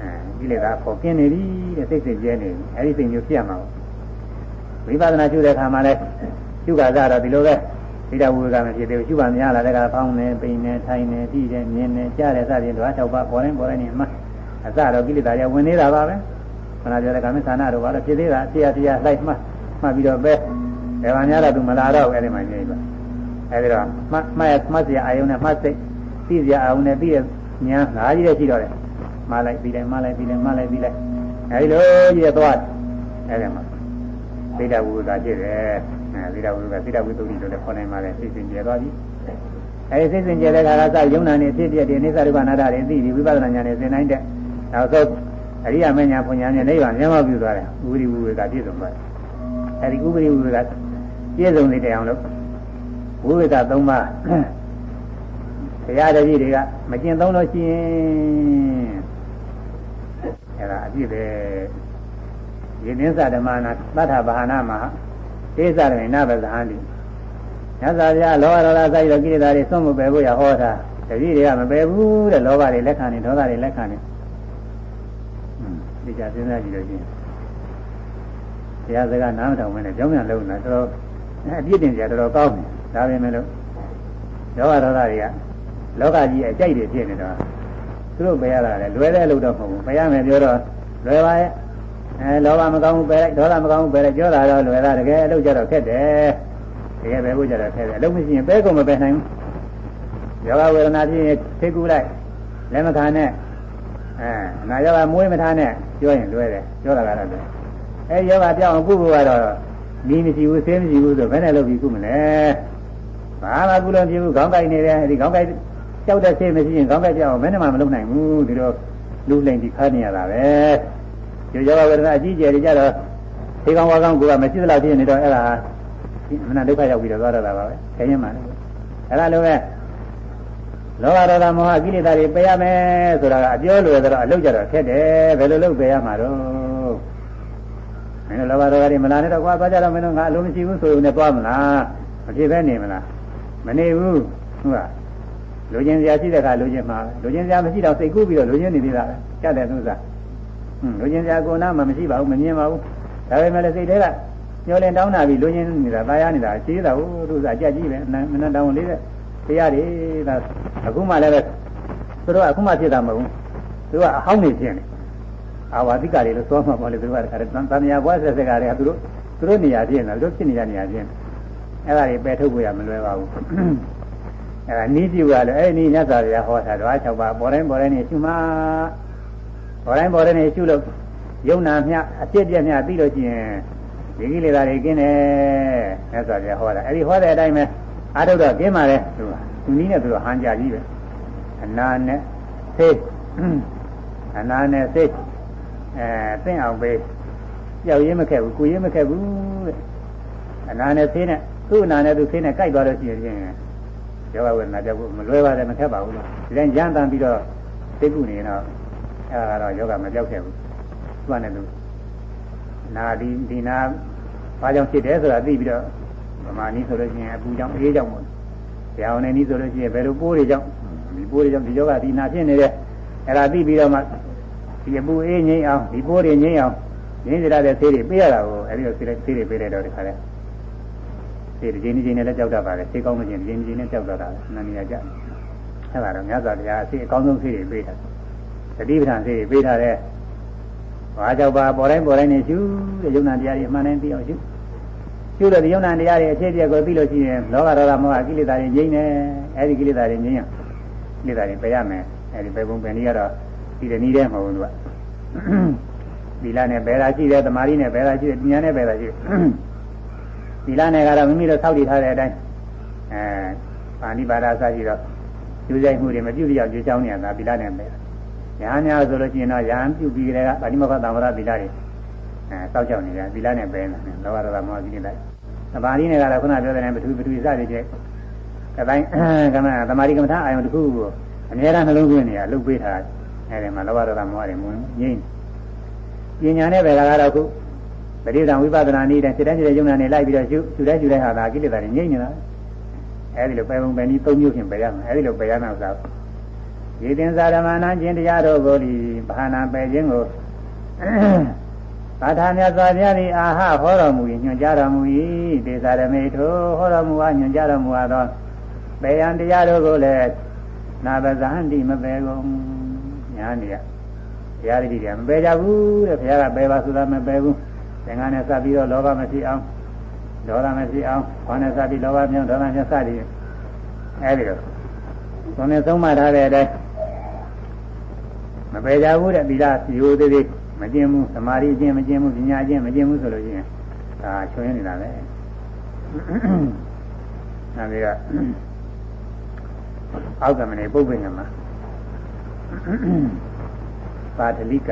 အဲကိလေသာပေါ်ကင်းနေပြီတဲ့စိတ်စိတ်ကျဲနေပြီအဲဒီစိတ်မျိုးဖြစ်ရမှာဝိပဿနာရှုတဲ့အခါမှာလဲရှုကစားတော့ဒီလိုပဲသိတာဝိဝေကမဖြစ်သေးဘူးရှုပါများလာတဲ့ကဖောင်းနေပိန်နေထိုင်နေကြည့်တယ်မြင်နေကြားတယ်စသည်တော့၆ပါးပေါ်တိုင်းပေါ်တိုင်းနေမှာ အစတော့ကိလေသာရဝင်နေတာပါပဲခဏပြောတဲ့ကာမသနာတော့ဘာလို့ဖြစ်သေးတာတရားတရားလိုက်မှမှပြီးတော့ပဲဘယ်မှာများတော့သူမလာတော့အဲ့ဒီမှာနေပါအဲ့ဒီတော့မှမှတ်မှတ်စရာအာယုံနဲ့မှတ်စိတ်သိစရာအာယုံနဲ့ပြီးတဲ့ညာငါးကြီးတဲ့ရှိတော့တယ်မှလိုက်ပြီးတယ်မှလိုက်ပြီးတယ်မှလိုက်ပြီးလိုက်အဲ့ဒီလိုကြီးတဲ့သွားအဲ့ဒီမှာသိတာဝိဝေကဖြစ်တယ်အဲသိတာဝိဝေကသိတာဝိသုဒ္ဓိလို့လည်းခေါ်နိုင်ပါတယ်သိစဉ်ကျဲသွားပြီအဲဒီသိစဉ်ကျဲတဲ့ခါကစယုံနာနေဖြစ်ပြတဲ့အိသရူပနာတာတွေသိပြီးဝိပဿနာဉာဏ်နဲ့သင်နိုင်တဲ့ နောက်ဆုံးအရိယာမညာဖွညာနဲ့နိဗ္ဗာန်မျက်မှောက်ပြုသွားတယ်ဥပရိဝိဝေကပြည့်စုံသွားတယ်အဲဒီဥပရိဝိဝေကပြည့်စုံနေတဲ့အောင်လို့ဝိဝေက၃ပါးဘုရားတပည့်တွေကမကျင့်သုံးလို့ရှိရင်အဲဒါအပြည့်ပဲယင်းသစ္စာဓမ္မနာသတ္ထဘာနာမှာသေသရမေနဗဇဟန္တိညဇာပြလောဘဒေါသစိုက်တော့ကိလေသာတွေစွန့်မပယ်ဖို့ရဟောတာတပည့်တွေကမပယ်ဘူးတဲ့လောဘတွေလက်ခံနေဒေါသတွေလက်ခံနေ ဒီကြစဉ်းစားကြည့်လို့ရှိရင်တရားစကားနားမထောင်မနဲ့ကြောင်းပြန်လုံးတာတော်တော်အပြစ်တင်ကြတော်တော်ကောင်းတယ်ဒါပေမဲ့လို့လောဘဒေါသတွေကလောကကြီးအကြိုက်တွေဖြစ်နေတော့သူတို့ပယ်ရတာလေလွယ်တဲ့အလုပ်တော့မဟုတ်ဘူးပယ်ရမယ်ပြောတော့လွယ်ပါရဲ့အဲလောဘမကောင်းဘူးပယ်လိုက်ဒေါသမကောင်းဘူးပယ်လိုက်ပြောတာတော့လွယ်တာတကယ်အလုပ်ကြတော့ခက်တယ်တကယ်ပဲဖို့ကြတော့ခက်တယ်အလုပ်မရှိရင်ပဲကုန်မပယ်နိုင်ဘူးယောဂဝေဒနာဖြစ်ရင်သိကူလိုက်လက်မခံနဲ့ အဲနာယောဂမွေးမထားနဲ့ပြောရင်လွယ်တယ်ပြောတာကတော့လွယ်အဲယောဂပြောင်းအောင်ကုဖို့ကတော့နီးမရှိဘူးဆေးမရှိဘူးဆိုဘယ်နဲ့လုပ်ပြီးကုမလဲဘာမှကုလို့မဖြစ်ဘူးခေါင်းကိုက်နေတယ်ဒီခေါင်းကိုက်ကြောက်တဲ့ဆေးမရှိရင်ခေါင်းကိုက်ပြောင်းအောင်ဘယ်နဲ့မှမလုပ်နိုင်ဘူးဒီလိုလူလိမ့်ဒီခါနေရတာပဲဒီယောဂဝေဒနာအကြီးကျယ်ကြတော့ဒီကောင်ဝါကောင်ကမရှိသလောက်ဖြစ်နေတော့အဲ့ဒါမနာဒုက္ခရောက်ပြီးတော့သွားတော့တာပါပဲခရင်မှလည်းအဲ့ဒါလိုပဲ လောဘဒေါသမောဟကိလေသာတွေပယ်ရမယ်ဆိုတာကအပြောလွယ်တော့အလုပ်ကြတော့ခက်တယ်ဘယ်လိုလုပ်ပယ်ရမှာတော့မင်းတို့လောဘဒေါသတွေမလာနဲ့တော့ကွာသွားကြတော့မင်းတို့ငါအလုံးမရှိဘူးဆိုရင်လည်းသွားမလားမဖြစ်ပဲနေမလားမနေဘူးဟုတ်လားလူချင်းစရာရှိတဲ့အခါလူချင်းမှာလူချင်းစရာမရှိတော့စိတ်ကူးပြီးတော့လူချင်းနေသေးတာပဲကြတဲ့သူစားဟွန်းလူချင်းစရာကိုနာမှမရှိပါဘူးမမြင်ပါဘူးဒါပေမဲ့လည်းစိတ်ထဲကညှော်လင်တောင်းတာပြီးလူချင်းနေတာตายရနေတာရှိတာဟုတ်သူစားကြက်ကြီးပဲမနှတောင်းလေးတဲ့ တရားတွေဒါအခုမှလည်းပဲသူတို့ကအခုမှဖြစ်တာမဟုတ်ဘူးသူကအဟောင်းနေဖြစ်နေအာဝါတိကတွေလို့သွားမှာပေါ့လေသူတို့ကတခါတည်းတန်မြာဘွားဆက်ဆက်ကတွေကသူတို့သူတို့နေရာဖြစ်နေတာသူတို့ဖြစ်နေရနေရာဖြစ်နေအဲ့ဒါတွေပယ်ထုတ်ဖို့ရမလွယ်ပါဘူးအဲ့ဒါနီးပြူကလည်းအဲ့ဒီညဇာရဟောတာတော့၆ပါးပေါ်တိုင်းပေါ်တိုင်းနေရှုမှပေါ်တိုင်းပေါ်တိုင်းနေရှုလို့ယုံနာမြအပြစ်ပြက်မြပြီးလို့ရှိရင်ဒီကိလေသာတွေကင်းတယ်ညဇာရဟောတာအဲ့ဒီဟောတဲ့အတိုင်းပဲ အားထုတ်တော့ကျင်းပါလေသူကသူနည်းနဲ့သူကဟန်ကြကြီးပဲအနာနဲ့သိအနာနဲ့သိအဲသိအောင်ပဲကြောက်ရေးမခက်ဘူးကိုရေးမခက်ဘူးတဲ့အနာနဲ့သိနဲ့သူ့အနာနဲ့သူသိနဲ့ကြိုက်သွားလို့ရှိရင်ယောဂဝေဒနာကြောက်ဖို့မလွဲပါနဲ့မထက်ပါဘူးလို့ဒီတိုင်းကြမ်းတမ်းပြီးတော့သိကုနေတော့အဲဒါကတော့ယောဂမကြောက်ခဲ့ဘူးသူကလည်းသူနာဒီဒီနာဘာကြောင့်ဖြစ်တယ်ဆိုတာသိပြီးတော့ ဗမာနည်းဆိုလို့ရှိရင်အပူကြောင့်အေးကြောင့်ပေါ့။တရားဝင်နည်းဆိုလို့ရှိရင်ဘယ်လိုပိုးတွေကြောင့်ဒီပိုးတွေကြောင့်ဒီယောဂဒီနာဖြစ်နေတယ်အဲ့ဒါသိပြီးတော့မှဒီအပူအေးငိမ့်အောင်ဒီပိုးတွေငိမ့်အောင်ငိမ့်ကြတဲ့ဆေးတွေပေးရတာကိုအဲ့ဒီလိုဆေးတွေဆေးတွေပေးလိုက်တော့ဒီခါလဲဆေးဒီချင်းချင်းနဲ့လည်းကြောက်တတ်ပါလေဆေးကောင်းလို့ချင်းဒီချင်းချင်းနဲ့ကြောက်တတ်တာနာမည်ကြအဲ့ဒါတော့မြတ်စွာဘုရားအဆေးအကောင်းဆုံးဆေးတွေပေးတာတတိပဌာန်ဆေးတွေပေးထားတဲ့ဘာကြောင့်ပါပေါ်တိုင်းပေါ်တိုင်းနေရှုတဲ့ယုံနာတရားတွေအမှန်တိုင်းသိအောင်ရှု ရှုတဲ့ယုံနာတရားတွေအခြေပြကိုသိလို့ရှိရင်လောဘဒေါသမောဟကိလေသာတွေငြိမ့်နေအဲဒီကိလေသာတွေငြိမ့်ရင်ကိလေသာတွေပယ်ရမယ်အဲဒီပယ်ပုံပယ်နည်းကတော့ဒီတနည်းတည်းမဟုတ်ဘူးသူကသီလနဲ့ပယ်တာရှိတယ်သမာဓိနဲ့ပယ်တာရှိတယ်ပညာနဲ့ပယ်တာရှိတယ်သီလနဲ့ကတော့မိမိတို့ဆောက်တည်ထားတဲ့အတိုင်းအဲပါဠိပါဒအစရှိတော့ယူဆိုင်မှုတွေမပြုတ်ပြောက်ကြွချောင်းနေတာသီလနဲ့ပယ်ရဟန်းများဆိုလို့ရှိရင်တော့ရဟန်းပြုပြီးတဲ့ကပါဠိမခသံဝရသီလတွေ အဲစောက်ကြောက်နေတယ်သီလနဲ့ပယ်နေတာလောဘဒေါသမောဟကိလေသာသမာဓိနဲ့ကတော့ခုနပြောတဲ့ပထဝီပထဝီစသည်ဖြင့်အတိုင်းကမသမာဓိကမ္မထာအာယုံတစ်ခုကိုအများအားနှလုံးသွင်းနေရလှုပ်ပေးထားအဲဒီမှာလောဘဒေါသမောဟတွေမဝင်ငြိမ့်ပညာနဲ့ပဲကတော့ခုပရိသံဝိပဿနာနည်းတဲ့စိတ်တိုင်းစိတ်တိုင်းယုံနာနေလိုက်ပြီးတော့ရှုရှုတိုင်းရှုတိုင်းဟာဒါကိလေသာတွေငြိမ့်နေတာအဲဒီလိုပဲပုံပဲနည်း၃မျိုးဖြင့်ပယ်ရမယ်အဲဒီလိုပယ်ရမယ်ဆိုရေတင်္ဇာဓမ္မနာကျင့်တရားတို့ကိုဒီဘာနာပယ်ခြင်းကို သာထာမြတ်စွာဘုရားသည်အာဟဟောတော်မူ၏ညွှန်ကြားတော်မူ၏ဒေသရမေထိုဟောတော်မူအားညွှန်ကြားတော်မူသောပေယံတရားတို့ကိုလည်းနာပဇန်တိမပယ်ကုန်ညာနေရဘုရားတိတွေကမပယ်ကြဘူးတဲ့ဘုရားကပယ်ပါဆိုတာမပယ်ဘူးသင်္ကန်းနဲ့စပ်ပြီးတော့လောဘမရှိအောင်ဒေါသမရှိအောင်ခေါင်းနဲ့စပ်ပြီးလောဘမြောင်းဒေါသမြောင်းစသည်အဲဒီလိုသွန်နဲ့သုံးမှထားတဲ့အတိုင်းမပယ်ကြဘူးတဲ့သီလစီဟိုသေးသေး မကျင်ဘူးသမာဓိကျင်မကျင်ဘူးပညာကျင်မကျင်ဘူးဆိုလို့ရှိရင်ဒါချွင်းနေတာပဲအဲဒီကအောက်ကမနေပုပ္ပိငမှာပါဒလိက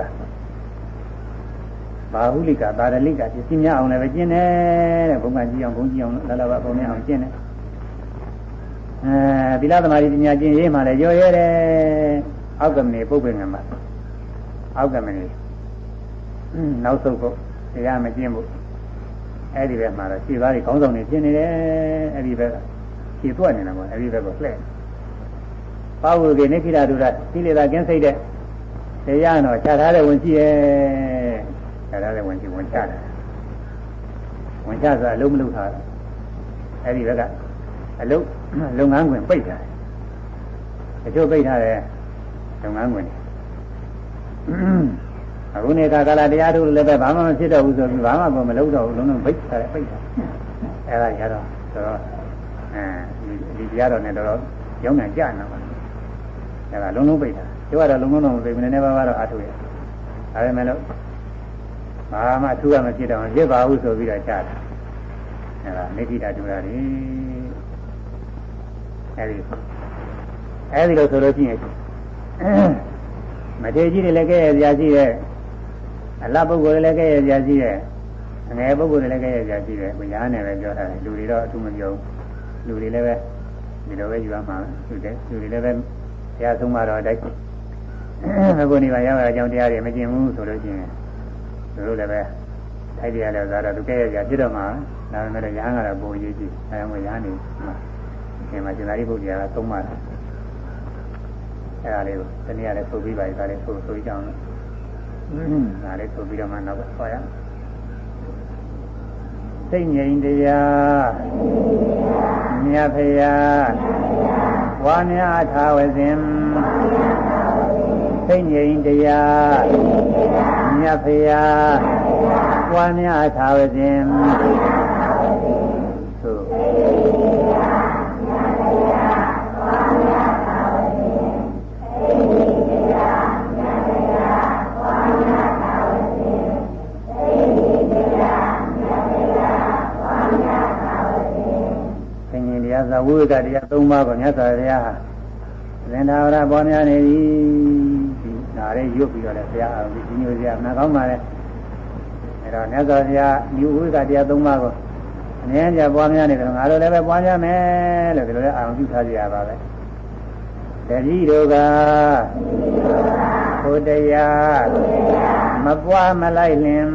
ဘာဟုလိကပါဒလိကပစ္စည်းများအောင်လည်းပဲကျင့်တယ်တဲ့ဘုံကကြည့်အောင်ဘုံကြည့်အောင်လာလာပါဘုံနဲ့အောင်ကျင့်တယ်အဲသီလသမာဓိပညာကျင့်ရေးမှလည်းရောရဲတယ်အောက်ကမနေပုပ္ပိငမှာအောက်ကမနေ နောက်ဆုံးဖို့တရားမကျင့်ဘူးအဲ့ဒီဘက်မှာတော့ခြေသားတွေခေါင်းဆောင်နေဖြစ်နေတယ်အဲ့ဒီဘက်ကခြေသွက်နေတာပေါ့အဲ့ဒီဘက်ကိုလှည့်ပါဝုကေနိခိတာဒုရသီလေသာကျင်းစိတ်တဲ့တရားတော့ခြားထားတဲ့ဝင်ရှိရဲ့ခြားထားတဲ့ဝင်ရှိဝင်ချတယ်ဝင်ချဆိုတာအလုံးမလုံးထားအဲ့ဒီဘက်ကအလုံးလုပ်ငန်းခွင်ပိတ်ထားတယ်အကျိုးပိတ်ထားတဲ့လုပ်ငန်းခွင် အခုနေကကာလတရားထုတ်လည်းပဲဘာမှမဖြစ်တော့ဘူးဆိုပြီးဘာမှမလုပ်တော့ဘူးလုံးလုံးပိတ်ထားတယ်ပိတ်ထားအဲ့ဒါကြတော့ဆိုတော့အဲဒီတရားတော်နဲ့တော့ရောင်းနိုင်ကြနေပါအဲ့ဒါလုံးလုံးပိတ်ထားသူကတော့လုံးလုံးတော့မပိတ်ဘူးနည်းနည်းပါးပါးတော့အထုရဒါပေမဲ့လို့ဘာမှအထူးကမဖြစ်တော့ရစ်ပါဘူးဆိုပြီးတော့ကြားတယ်အဲ့ဒါနိတိတာတူတာတွေအဲ့ဒီအဲ့ဒီလိုဆိုလို့ရှိရင်မထေကြီးတွေလည်းကဲရစရာရှိရဲ့ အလပုဂ္ဂိုလ်တွေလည်းကဲရစရာရှိရဲ့ငယ်ပုဂ္ဂိုလ်တွေလည်းကဲရစရာရှိတယ်ဘုရားနဲ့ပဲပြောထားတယ်လူတွေတော့အထူးမပြောဘူးလူတွေလည်းပဲဒီလိုပဲယူရမှာသူတယ်လူတွေလည်းပဲဘုရားဆုံးမတော်အတိုင်းအခုနေပါရောက်ရအကြောင်းတရားတွေမကျင်ဘူးဆိုလို့ရှိရင်သူတို့လည်းပဲထိုက်တရားလည်းသာတော့သူကဲရစရာဖြစ်တော့မှာဒါပေမဲ့ရဟန်းကတော့ပုံရေးကြည့်အဲဒါမှရဟန်းနေမှာဒီမှာရှင်သာရိပုတ္တရာကသုံးပါတာအဲ့ဒါလေးကိုတနည်းအားလည်းဆိုပြီးပါပြီဒါလေးဆိုဆိုကြအောင်လို့ ဒါလေးဆိုပြီးတော့မှနောက်ကဆွာရစိတ်ငြိမ်တရားမြတ်ဖရာဝါများထာဝစဉ်စိတ်ငြိမ်တရားမြတ်ဖရာဝါများထာဝစဉ် ဝိဝကတရား၃ပါးကိုမြတ်စွာဘုရားဟာသင်္သာဝရပေါ်များနေပြီဒီဒါလေးရွတ်ပြီးတော့လည်းဘုရားအောင်ဒီညိုစရာနာကောင်းပါလေအဲတော့မြတ်စွာဘုရားဒီဝိဝကတရား၃ပါးကိုအများကြီးပွားများနေတယ်ငါတို့လည်းပဲပွားများမယ်လို့ဒီလိုလည်းအာရုံပြုထားကြရပါပဲတတိတို့ကဘုတရားမပွားမလိုက်လင်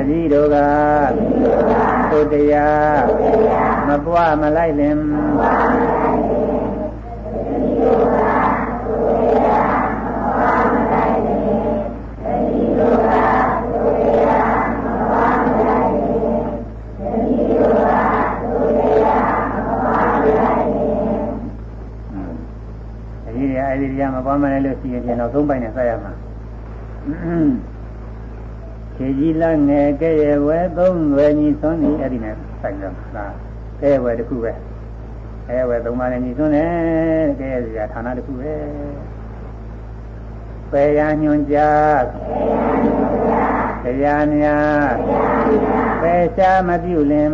တတိတို့ကဘုတရားမပွားမလိုက်လင်အဲဒီတရားမပွားမလဲလို့ရှိရင်တော့သုံးပိုင်းနဲ့ဆက်ရမှာ ခြေကြီးလက်ငယ်ကဲ့ရဲ့ဝဲသုံးွယ်ညီသွန်းနေအဲ့ဒီနဲ့ဆိုင်တော့ဒါကဲ့ရဲ့ဝဲတစ်ခုပဲကဲ့ရဲ့ဝဲသုံးပါးနဲ့ညီသွန်းတယ်ကဲ့ရဲ့စီကဌာနတစ်ခုပဲပယ်ရညွန်ကြားတရားများပယ်ရှားမပြုလင်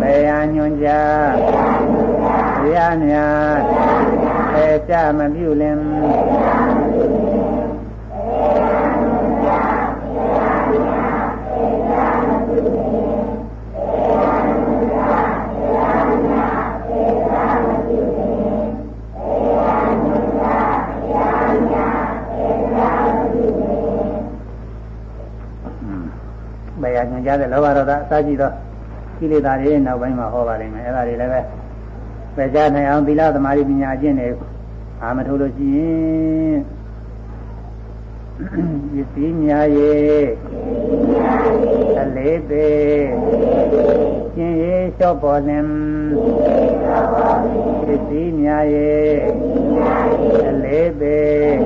ပယ်ရညွန်ကြားတရားများပယ်ရှားမပြုလင် ကြားတဲ့လောဘဒေါသအစရှိသောကိလေသာတွေနောက်ပိုင်းမှာဟောပါလိမ့်မယ်အဲ့ဒါတွေလည်းပဲပယ်ချနိုင်အောင်သီလသမာဓိပညာအကျင့်တွေအာမထုတ်လို့ရှိရင်ပစ္စည်းများရဲ့အလေးသေးကျင်ရေးလျှော့ပေါ်လင်ပစ္စည်းများရဲ့အလေးသေး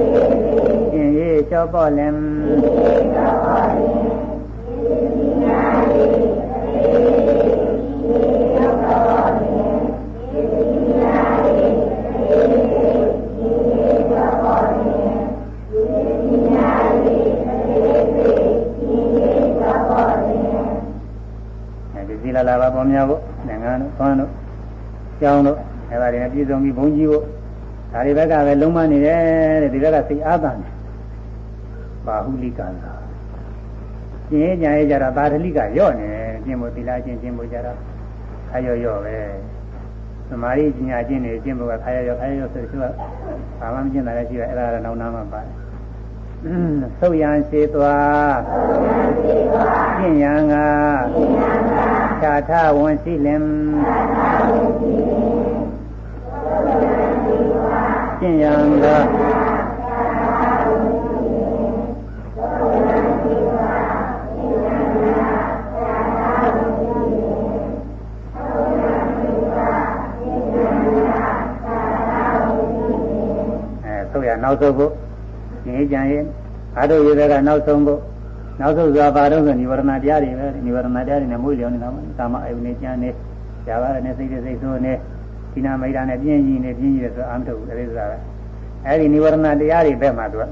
ကျင်ရေးလျှော့ပေါ်လင် လာလာပါပေါ်များဖို့နိုင်ငံတို့သွမ်းတို့ကျောင်းတို့အဲဒါတွေနဲ့ပြည်စုံပြီးဘုံကြီးဖို့ဒါတွေဘက်ကပဲလုံးမနေတယ်တဲ့ဒီဘက်ကစိတ်အားသာနေဘာဟုလိကံသာကျင်းကြရဲကြတာသာဓလိကရော့နေကျင့်ဖို့သီလကျင့်ကျင့်ဖို့ကြတော့ခါရော့ရော့ပဲသမာဓိပညာကျင့်နေကျင့်ဖို့ကခါရော့ရော့ခါရော့ရော့ဆိုတော့ဘာမှမကျင့်တာလည်းရှိတယ်အဲ့ဒါကတော့နောက်နာမှပါတယ်သုတ်ရန်ရှိသွားကျင့်ရန်က ခြာထဝန်ရှိလင်ကျင့်ရန်ကနောက်ဆုံးဖို့ဉာဏ်ကြံရင်အာထုရေကနောက်ဆုံးဖို့ နောက်ဆုံးစွာပါတော့ဆိုនិဝရဏတရားတွေပဲនិဝရဏတရားတွေနဲ့မွေးလျော်နေတာပါကာမအယုန်နဲ့ကြံနေဇာဝရနဲ့စိတ်နဲ့စိတ်ဆိုးနေဒီနာမိတ်တာနဲ့ပြင်းကြီးနေပြင်းကြီးတယ်ဆိုအာမထုတ်ဘူးအဲဒီဆိုတာပဲအဲဒီនិဝရဏတရားတွေဘက်မှာသူက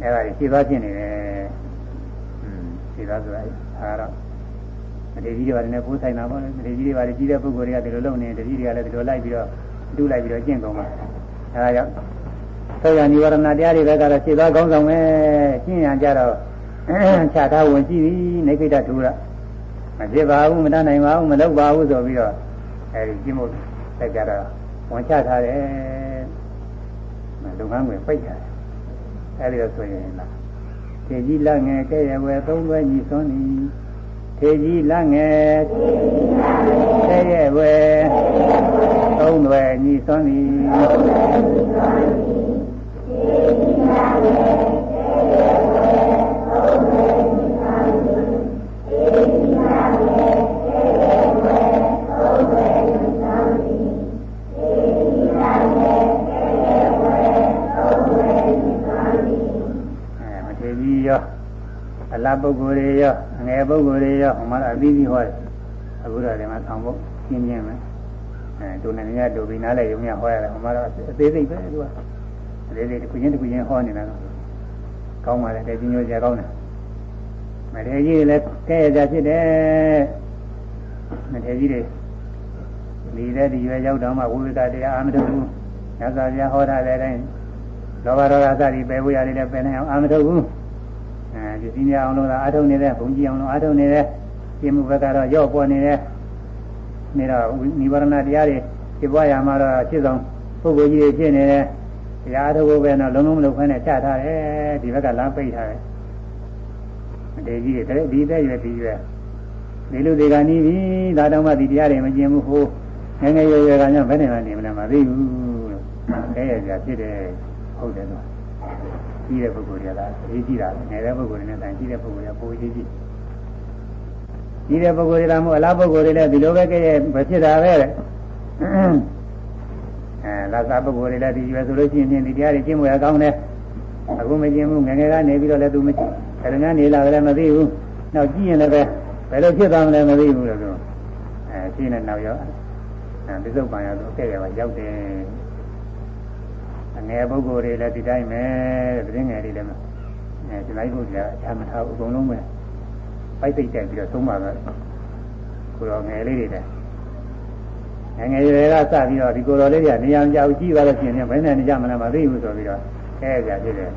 အဲဒါကြီးရှင်းသွားခြင်းနေတယ်อืมရှင်းသွားဆိုတာအဲဒါမထေကြီးတွေပါတယ်နဲ့ပိုးဆိုင်တာပေါ့လေမထေကြီးတွေပါတယ်ကြီးတဲ့ပုဂ္ဂိုလ်တွေကဒီလိုလုပ်နေတတိတွေကလည်းဒီလိုလိုက်ပြီးတော့တူးလိုက်ပြီးတော့ကျင့်ကုန်ပါအဲဒါကြောင့်သောရនិဝရဏတရားတွေဘက်ကတော့ရှင်းသွားကောင်းဆောင်ပဲကျင့်ရကြတော့ ခြားထားဝင်ကြည့်ပြီနေခိတထူရမဖြစ်ပါဘူးမတတ်နိုင်ပါဘူးမလုပ်ပါဘူးဆိုပြီးတော့အဲဒီကျင့်ဖို့တက်ကြတော့ဝန်ချထားတယ်လုပ်ငန်းဝင်ပိတ်ရတယ်အဲဒီတော့ဆိုရင်လားထေကြီးလက်ငယ်ကဲ့ရဝဲသုံးဘွဲညီစွန်းနီထေကြီးလက်ငယ်ကဲ့ရဝဲသုံးဘွဲညီစွန်းနီလ ပုဂ္ဂိုလ်တွေရောအငယ်ပုဂ္ဂိုလ်တွေရောဟိုမှာအသီးသီးဟောတယ်အခုတော့ဒီမှာဆောင်ဖို့ရှင်းပြမယ်အဲဒုနေမြတ်ဒုဘိနာလည်းရုံမြဟောရတယ်ဟိုမှာတော့အသေးစိတ်ပဲသူကအသေးစိတ်တစ်ခုချင်းတစ်ခုချင်းဟောနေတာတော့ကောင်းပါလေတည်ညိုကြကောင်းတယ်မထေကြီးလည်းကဲရကြဖြစ်တယ်မထေကြီးတွေဒီတဲ့ဒီရွယ်ရောက်တော့မှဝိဝေကတရားအာမထုတ်ဘူးညဇာပြဟောထားတဲ့အတိုင်းလောဘဒေါသစသည်ပယ်ဖို့ရတယ်လည်းပယ်နိုင်အောင်အာမထုတ်ဘူး အဲဒီစည်းများအောင်လို့သာအထုံနေတဲ့ဘုံကြီးအောင်လို့အထုံနေတဲ့ပြမှုဘက်ကတော့ရော့ပေါ်နေတဲ့နေတော့နိဗ္ဗာန်တရားတွေဖြစ်ပွားရမှာတော့ဖြစ်ဆုံးပုဂ္ဂိုလ်ကြီးတွေဖြစ်နေတယ်တရားထုတ်ဖို့ပဲတော့လုံးလုံးမလုပ်ခွင့်နဲ့ချထားတယ်ဒီဘက်ကလမ်းပိတ်ထားတယ်တေကြီးတွေဒီသက်ရွယ်ဒီရွယ်ဒီလူတွေကနီးပြီဒါတော့မှဒီတရားတွေမကျင်ဘူးဟိုငယ်ငယ်ရွယ်ရွယ်ကညဘယ်နဲ့မှနေမလဲမသိဘူးလို့အဲရကြဖြစ်တယ်ဟုတ်တယ်တော့ ကြီးတဲ့ပုဂ္ဂိုလ်တွေကအေးကြီးတာငယ်တဲ့ပုဂ္ဂိုလ်တွေနဲ့တိုင်ကြီးတဲ့ပုဂ္ဂိုလ်တွေကပိုကြီးကြီးကြီးတဲ့ပုဂ္ဂိုလ်တွေကမို့အလားပုဂ္ဂိုလ်တွေလည်းဒီလိုပဲကြည့်ရမဖြစ်တာပဲတဲ့အဲလာသာပုဂ္ဂိုလ်တွေလည်းဒီရွယ်ဆိုလို့ရှိရင်ဒီတရားတွေကျင့်မှုရကောင်းတယ်အခုမကျင့်ဘူးငယ်ငယ်ကနေပြီးတော့လည်းသူမကျင့်ခရဏနေလာလည်းမသိဘူးနောက်ကြည့်ရင်လည်းပဲဘယ်လိုဖြစ်သွားမလဲမသိဘူးလို့ဆိုအဲရှင်းနေနောက်ရောအဲပြစ္ဆုတ်ပံရတော့တဲ့ရပါရောက်တယ် အငယ်ပုဂ္ဂိုလ်တွေလည်းဒီတိုင်းပဲတဲ့တင်းငယ်တွေလည်းအဲဒီလိုက်ဖို့ကြာအချမ်းမထားဘူးအကုန်လုံးပဲပိုက်သိတက်ပြီးတော့သုံးပါတော့ကိုတော်ငယ်လေးတွေတဲ့ငယ်ငယ်တွေကစပြီးတော့ဒီကိုတော်လေးတွေကနေရာကြောက်ကြည့်သွားလို့ရှိရင်ဘယ်နဲ့နေကြမလဲမသိဘူးဆိုပြီးတော့အဲကြဖြစ်တယ်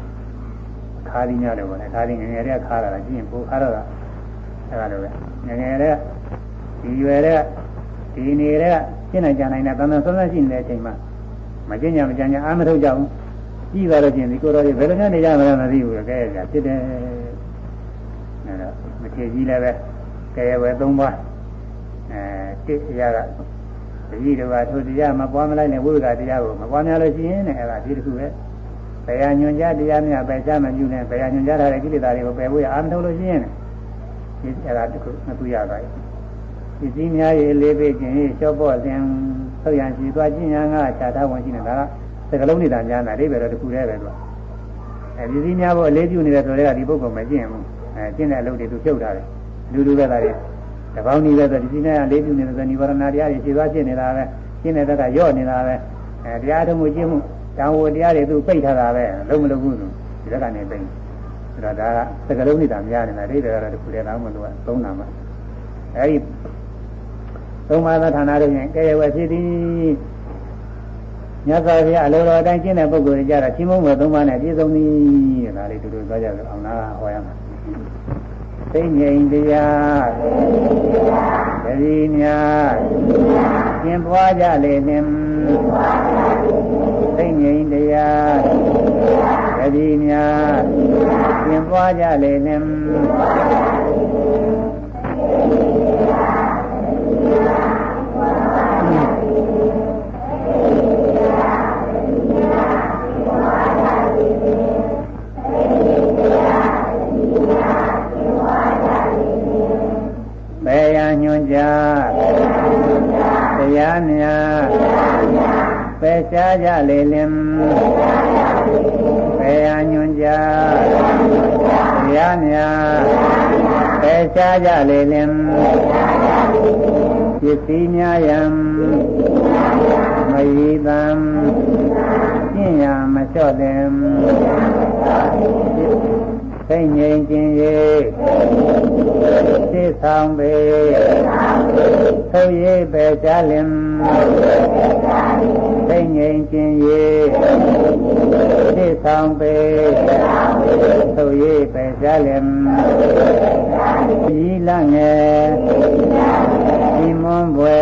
ခါးရင်းရတယ်ပေါ့လေခါးရင်းငယ်ငယ်တွေကခါးလာတာကြည့်ရင်ပိုခါတော့တာအဲလိုပဲငယ်ငယ်တွေကဒီရွယ်တွေကဒီနေတဲ့ရှင်းနိုင်ကြနိုင်တဲ့တန်တန်ဆွမ်းဆွမ်းရှိနေတဲ့အချိန်မှာ မကျင့်ကြမကြံကြအားမထုတ်ကြဘူးကြည့်သွားလို့ချင်းဒီကိုယ်တော်ကြီးဘယ်လိုများနေကြမလဲမသိဘူးကဲကြဖြစ်တယ်အဲတော့မထေကြီးလည်းပဲကဲဝဲ၃ပါးအဲတိအရာကတတိတော်ကထိုတရားမပွားမလိုက်နဲ့ဝိဝကတရားကိုမပွားများလို့ရှိရင်လည်းအဲဒါဒီတစ်ခုပဲဘယ်ဟာညွန်ကြားတရားများပဲချမပြုနဲ့ဘယ်ဟာညွန်ကြားထားတဲ့ကိလေသာတွေကိုပယ်ဖို့ရအားမထုတ်လို့ရှိရင်ဒီအဲဒါတစ်ခုမကူရပါဘူးဒီစည်းများရေးလေးပေးခြင်းရေးလျှော့ပေါ့ခြင်း ဆောက်ရန်ရှိသွားခြင်းညာကခြားထားဝင်ရှိနေတာကစကလုံးနေတာများတာအိဗယ်တော့တစ်ခုတည်းပဲသူကအဲဒီစည်းများဖို့အလေးပြုနေတယ်ဆိုတော့ဒီပုဂ္ဂိုလ်မကျင့်ဘူးအဲကျင့်တဲ့အလုပ်တွေသူဖြုတ်ထားတယ်လူလူပဲသားတွေတပေါင်းနေပဲဆိုဒီစည်းများအလေးပြုနေတယ်ဆိုနိဗ္ဗာန်တရားတွေရှိသွားကျင့်နေတာပဲကျင့်တဲ့ဘက်ကရော့နေတာပဲအဲတရားထုံးမှုကျင့်မှုတောင်းဝတရားတွေသူပိတ်ထားတာပဲလုံးမလုံးဘူးသူဒီဘက်ကနေပိတ်ဆိုတော့ဒါကစကလုံးနေတာများနေတာအိဗယ်ကတော့တစ်ခုတည်းတော့မလို့ကသုံးနာမှာအဲဒီ သုံးပါးသောဌာနတွေရင်ကဲရဝဲဖြစ်သည်မြတ်စွာဘုရားအလိုတော်အတိုင်းကျင့်တဲ့ပုဂ္ဂိုလ်တွေကြတာချင်းမုံဘယ်သုံးပါးနဲ့ပြည့်စုံသည်ဒါလေးတူတူသွားကြလို့အောင်လားဟောရမှာသိငြိမ်တရားတတိများကျင့်ပွားကြလေနှင့်သိငြိမ်တရားတတိများကျင့်ပွားကြလေနှင့်ညွန်ကြားတရား များပယ်ရှားကြလေလင်ပယ်ရညွန်ကြားတရားများပယ်ရှားကြလေလင်ပစ္စည်းများယံမယီတံကျင့်ရမလျှော့တယ် သိငြိမ်ခြင်း၍သိဆောင်ပေသုရေးပဲချလင်သိငြိမ်ခြင်း၍သိဆောင်ပေသုရေးပဲချလင်ဤလငယ်ဒီမွန်ပွဲ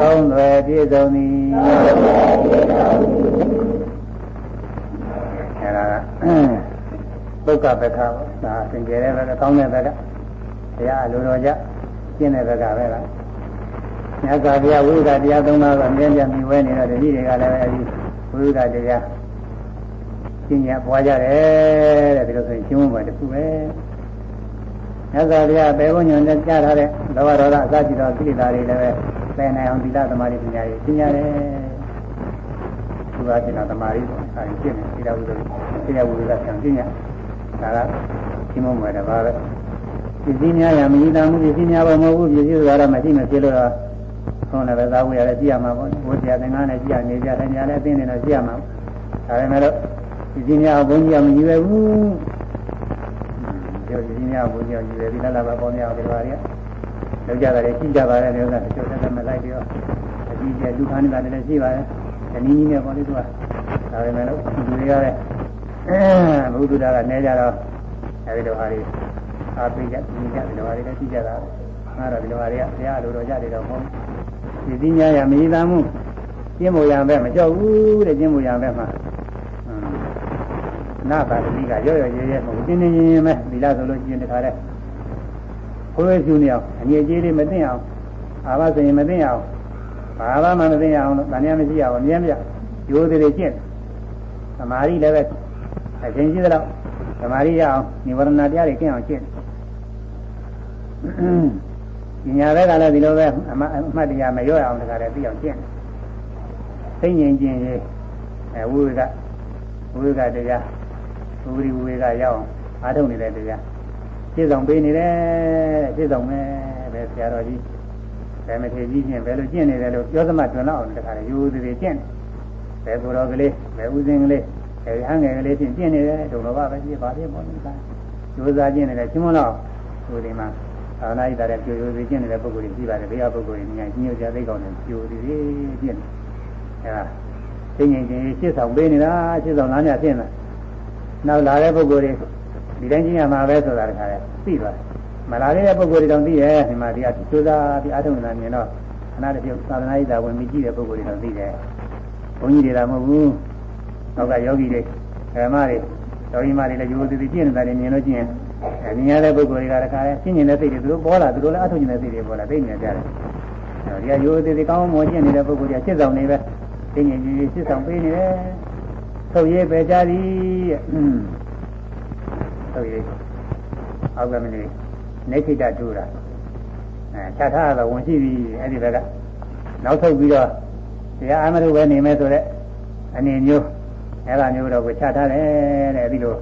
သုံးွယ်ပြည့်စုံသည်အဲ့ဒါ ပုဂ္ဂဘက်ကဒါသင်္ကြန်တဲ့ဘက်ကကောင်းတဲ့ဘက်ကတရားအလိုတော်ကြကျင့်တဲ့ဘက်ကပဲလားမြတ်စွာဘုရားဝိဒတရားသုံးပါးကအမြဲတမ်းမြှဝဲနေတော့တတိတွေကလည်းအဲဒီဝိဒတရားကျင့်ရပွားကြတယ်တဲ့ဒီလိုဆိုရင်ရှင်းမပေါ်တခုပဲမြတ်စွာဘုရားဘေဘုံညွန်နဲ့ကြားထားတဲ့လောဘဒေါသအစရှိသောကိလေသာတွေလည်းပဲပယ်နိုင်အောင်သီလသမာဓိပညာတွေရှင်းရတယ်သူကကျင့်တာသမာဓိပေါ့အဲဒီကျင့်တယ်သီလဝိသုဒ္ဓသီလဝိသုဒ္ဓဆံကျင့်ရ ဒါကရှင်းမမယ်တပါးပဲပစ္စည်းများရမည်တာမှုပစ္စည်းများပါမဟုတ်ဘူးပစ္စည်းဆိုတာမရှိမဖြစ်လို့တော့ခေါင်းလည်းပဲသာဝေရတယ်ကြည့်ရမှာပေါ့ဘုရားသင်္ကန်းနဲ့ကြည့်ရနေကြတယ်ညာလည်းအသိနေတော့ကြည့်ရမှာဒါပေမဲ့လို့ပစ္စည်းများဘုန်းကြီးကမကြီးပဲဘူးဒီပစ္စည်းများဘုန်းကြီးကကြီးပဲဒီလည်းလာပါပေါ်များဒီလိုပါရီလောက်ကြတယ်ကြည့်ကြပါတယ်လို့ဆိုတာတချို့တက်မလိုက်ပြီးတော့အကြီးကျယ်လူခန်းနေတာလည်းရှိပါတယ်တနည်းနည်းနဲ့ပေါ့လေသူကဒါပေမဲ့လို့လူတွေရတယ် အဲဘုဒ္ဓတာကနေကြတော့အဲဒီလိုဟာတွေအာပိကြဒီကြဒီလိုဟာတွေလည်းသိကြတာငါတော့ဒီလိုဟာတွေကဘုရားလိုတော်ကြတယ်တော့မဟုတ်ဒီပညာရမည်သားမှုကျင့်မို့ရံပဲမကြောက်ဘူးတဲ့ကျင့်မို့ရံပဲမှာနာပါတိကရော့ရော့ရဲရဲမဟုတ်တင်းတင်းရင်းရင်းပဲဒီလားဆိုလို့ကျင့်တခါတဲ့ခွေးကျူနေအောင်အငြိကြီးလေးမသိအောင်အာဘဆိုရင်မသိအောင်ဘာမှမသိအောင်လို့တန်ရမရှိအောင်အမြဲမြတ်ရိုးသေးသေးကျင့်သမာဓိလည်းပဲ အချိန်ကြီးသလောက်သမာဓိရအောင်និဝရဏတရားတွေကင်းအောင်ကျင့်ပညာဘက်ကလည်းဒီလိုပဲအမှတ်တရားမရောအောင်တခါတည်းသိအောင်ကျင့်သိဉ္ဉင်ကျင့်ရေးအဲဝိဝေကဝိဝေကတရားဝိဝိဝိဝေကရောက်အောင်အားထုတ်နေတဲ့တရားပြည့်စုံပေးနေတယ်ပြည့်စုံမယ်ပဲဆရာတော်ကြီးဘယ်မထေကြီးချင်းဘယ်လိုကျင့်နေတယ်လို့ပြောသမတွင်တော့အောင်တခါတည်းယူသေးသေးကျင့်ဘယ်ကိုယ်တော်ကလေးဘယ်ဥစဉ်ကလေး အဲဒီဟန်ငယ်ကလေးချင်းကျင့်နေတယ်ဒုလောဘပဲဖြစ်ပါသေးပေါ့လေ။ကျိုးစားကျင့်နေတယ်ချင်းမလို့ဟိုဒီမှာသာနာဣတာတဲ့ကျိုးကျိုးကျင့်နေတဲ့ပုဂ္ဂိုလ်တွေရှိပါတယ်ဘေးကပုဂ္ဂိုလ်တွေဉာဏ်ကြီးညိုကြသိကောင်းတယ်ကျိုးသေးသေးကျင့်အဲဒါသိငြိမ်ခြင်းရှင်းဆောင်ပေးနေတာရှင်းဆောင်လားညဖြစ်နေနောက်လာတဲ့ပုဂ္ဂိုလ်တွေဒီတိုင်းကျင့်ရမှာပဲဆိုတာတခါလဲသိသွားတယ်မလာတဲ့ပုဂ္ဂိုလ်တွေတောင်သိရဲ့ဒီမှာဒီအကျိုးစားဒီအထုံးနေတာမြင်တော့ခဏတည်းသာသနာ့ဣတာဝင်ပြီးကြည့်တဲ့ပုဂ္ဂိုလ်တွေတောင်သိတယ်ဘုန်းကြီးတွေကမဟုတ်ဘူး နောက်ကယောဂီတွေဓမ္မတွေတော်ကြီးမတွေလည်းရိုးသေးသေးကျင့်နေတာတွေမြင်လို့ကျင့်အဲမြင်ရတဲ့ပုဂ္ဂိုလ်တွေကတခါလဲရှင်းကျင်တဲ့စိတ်တွေသူတို့ပေါ်လာသူတို့လည်းအထုံးကျင်တဲ့စိတ်တွေပေါ်လာသိမြင်ကြတယ်အဲဒီကရိုးသေးသေးကောင်းမွန်ကျင့်နေတဲ့ပုဂ္ဂိုလ်တွေကစစ်ဆောင်နေပဲသိမြင်ကြီးကြီးစစ်ဆောင်ပေးနေတယ်ထုတ်ရေးပဲကြသည်တဲ့ထုတ်ရေးအောက်ကမလေးနေခိတတူတာအဲခြားထားတော့ဝင်ရှိပြီအဲ့ဒီဘက်ကနောက်ထုတ်ပြီးတော့တရားအမရုပဲနေမယ်ဆိုတော့အနေမျိုး အဲ့ဒါမျိုးတော့ကိုခြားထားတယ်တဲ့ဒီလို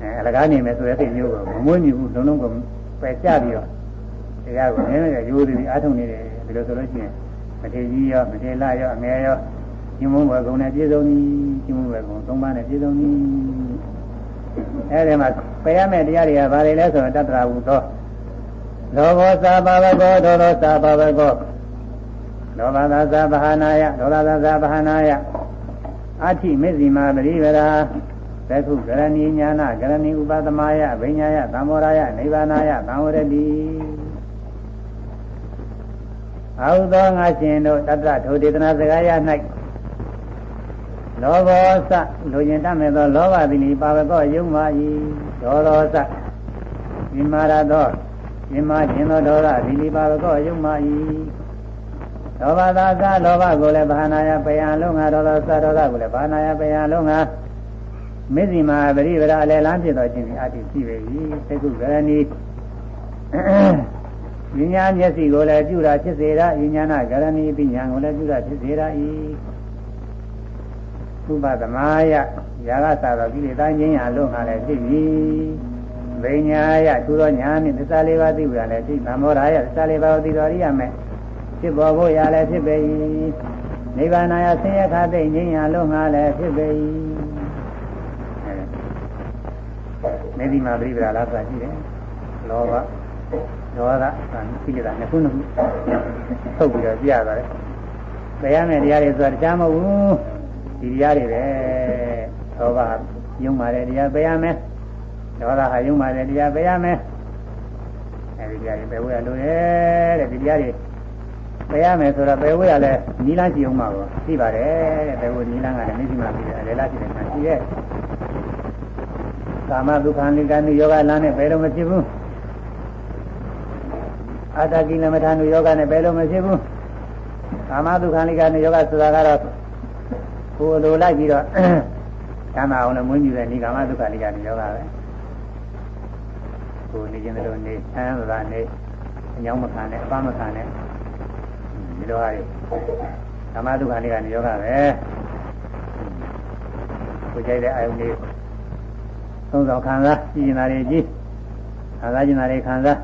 အဲအလကားနေမယ်ဆိုတဲ့စိတ်မျိုးကိုမမွေးမြူဘူးလုံးလုံးကိုပယ်ချပြီးတော့တရားကိုနည်းနည်းရိုးသေးပြီးအားထုတ်နေတယ်ဒီလိုဆိုလို့ရှိရင်မထေကြီးရောမထေလာရောအငယ်ရောညမုံဘကုံနဲ့ပြည့်စုံသည်ညမုံဘကုံသုံးပါးနဲ့ပြည့်စုံသည်အဲဒီမှာပယ်ရမယ့်တရားတွေကဘာတွေလဲဆိုတော့တတ္တရာဟုသောလောဘောသာဘာဝကောဒေါသောသာဘာဝကောလောဘသာသာဘာနာယဒေါသသာသာဘာနာယ အဋ္ဌိမေဇိမာပရိဝရာသက္ခုကရဏီညာနာကရဏီဥပသမယဗိညာယသံမောရယနိဗ္ဗာနယသံဝရတိအာဟုသောငါရှင်တို့တတ္တထိုဒေသနာစကားရ၌လောဘောစလူကျင်တတ်မဲ့သောလောဘသည်နိပါဝကောယုံမာ၏ဒေါသောစဒီမာရသောဒီမာခြင်းသောဒေါသသည်နိပါဝကောယုံမာ၏ လောဘသာသလောဘကိုလည်းဘာနာယပယံလုံးငါဒေါသသဒေါသကိုလည်းဘာနာယပယံလုံးငါမေဇိမာပရိဝရအလယ်လမ်းဖြစ်တော်ခြင်းဒီအတ္တိရှိပေ၏သက္ကုကရဏီဉာဏ်မျက်စိကိုလည်းပြုတာဖြစ်စေတာဉာဏနာကရဏီပညာကိုလည်းပြုတာဖြစ်စေတာ၏ဥပသမာယယာကသာတော်ကိလေသာငြိမ်းရလုံးငါလည်းဖြစ်ပြီဗိညာယသူတော်ညာနှင့်သစ္စာလေးပါးသိကြလည်းဖြစ်သမောရာယသစ္စာလေးပါးသိတော်ရိယမဲ့ ဖြစ်ပေါ်ဖို့ရလည်းဖြစ်ပေ၏နိဗ္ဗာန်ယဆင်းရဲခါသိငြိမ်းရလုံးငါလည်းဖြစ်ပေ၏မေဒီမာပရိပဒါလားဆိုတာရှိတယ်လောဘဒေါသသံသိကြတာနှစ်ခုနှစ်ခုထုတ်ပြီးတော့ပြရပါတယ်တရားမဲ့တရားတွေဆိုတာတရားမဟုတ်ဘူးဒီတရားတွေပဲလောဘယုံပါတယ်တရားပြရမယ်ဒေါသဟာယုံပါတယ်တရားပြရမယ်အဲဒီတရားတွေပဲဝဲရလို့ရဲ့တဲ့ဒီတရားတွေ ပယ်ရမယ်ဆိုတော့ပယ်ဝေးရလဲနီလန်းကြည့်အောင်ပါဘောသိပါတယ်တဲ့ပယ်ဝေးနီလန်းကလည်းမရှိမှပြီးတယ်အလေလားရှိတယ်မှရှိရဲ့ကာမဒုက္ခနိကနိယောဂလမ်းနဲ့ပယ်လို့မဖြစ်ဘူးအာတကိလမထာနုယောဂနဲ့ပယ်လို့မဖြစ်ဘူးကာမဒုက္ခနိကနိယောဂဆိုတာကတော့ကိုယ်လိုလိုက်ပြီးတော့ချမ်းသာအောင်လည်းမွေးမြူတဲ့ဒီကာမဒုက္ခနိကနိယောဂပဲကိုယ်နေခြင်းတို့နေဆန်းသာနေအညောင်းမခံနဲ့အပမခံနဲ့ ဒီလိုဟာတွေဓမ္မဒုက္ခတွေကနေယောဂပဲကိုကြိုက်တဲ့အာယုန်လေးသုံးဆောင်ခံစားကြည်နေတာတွေကြည်ခံစားကြင်တာတွေခံစား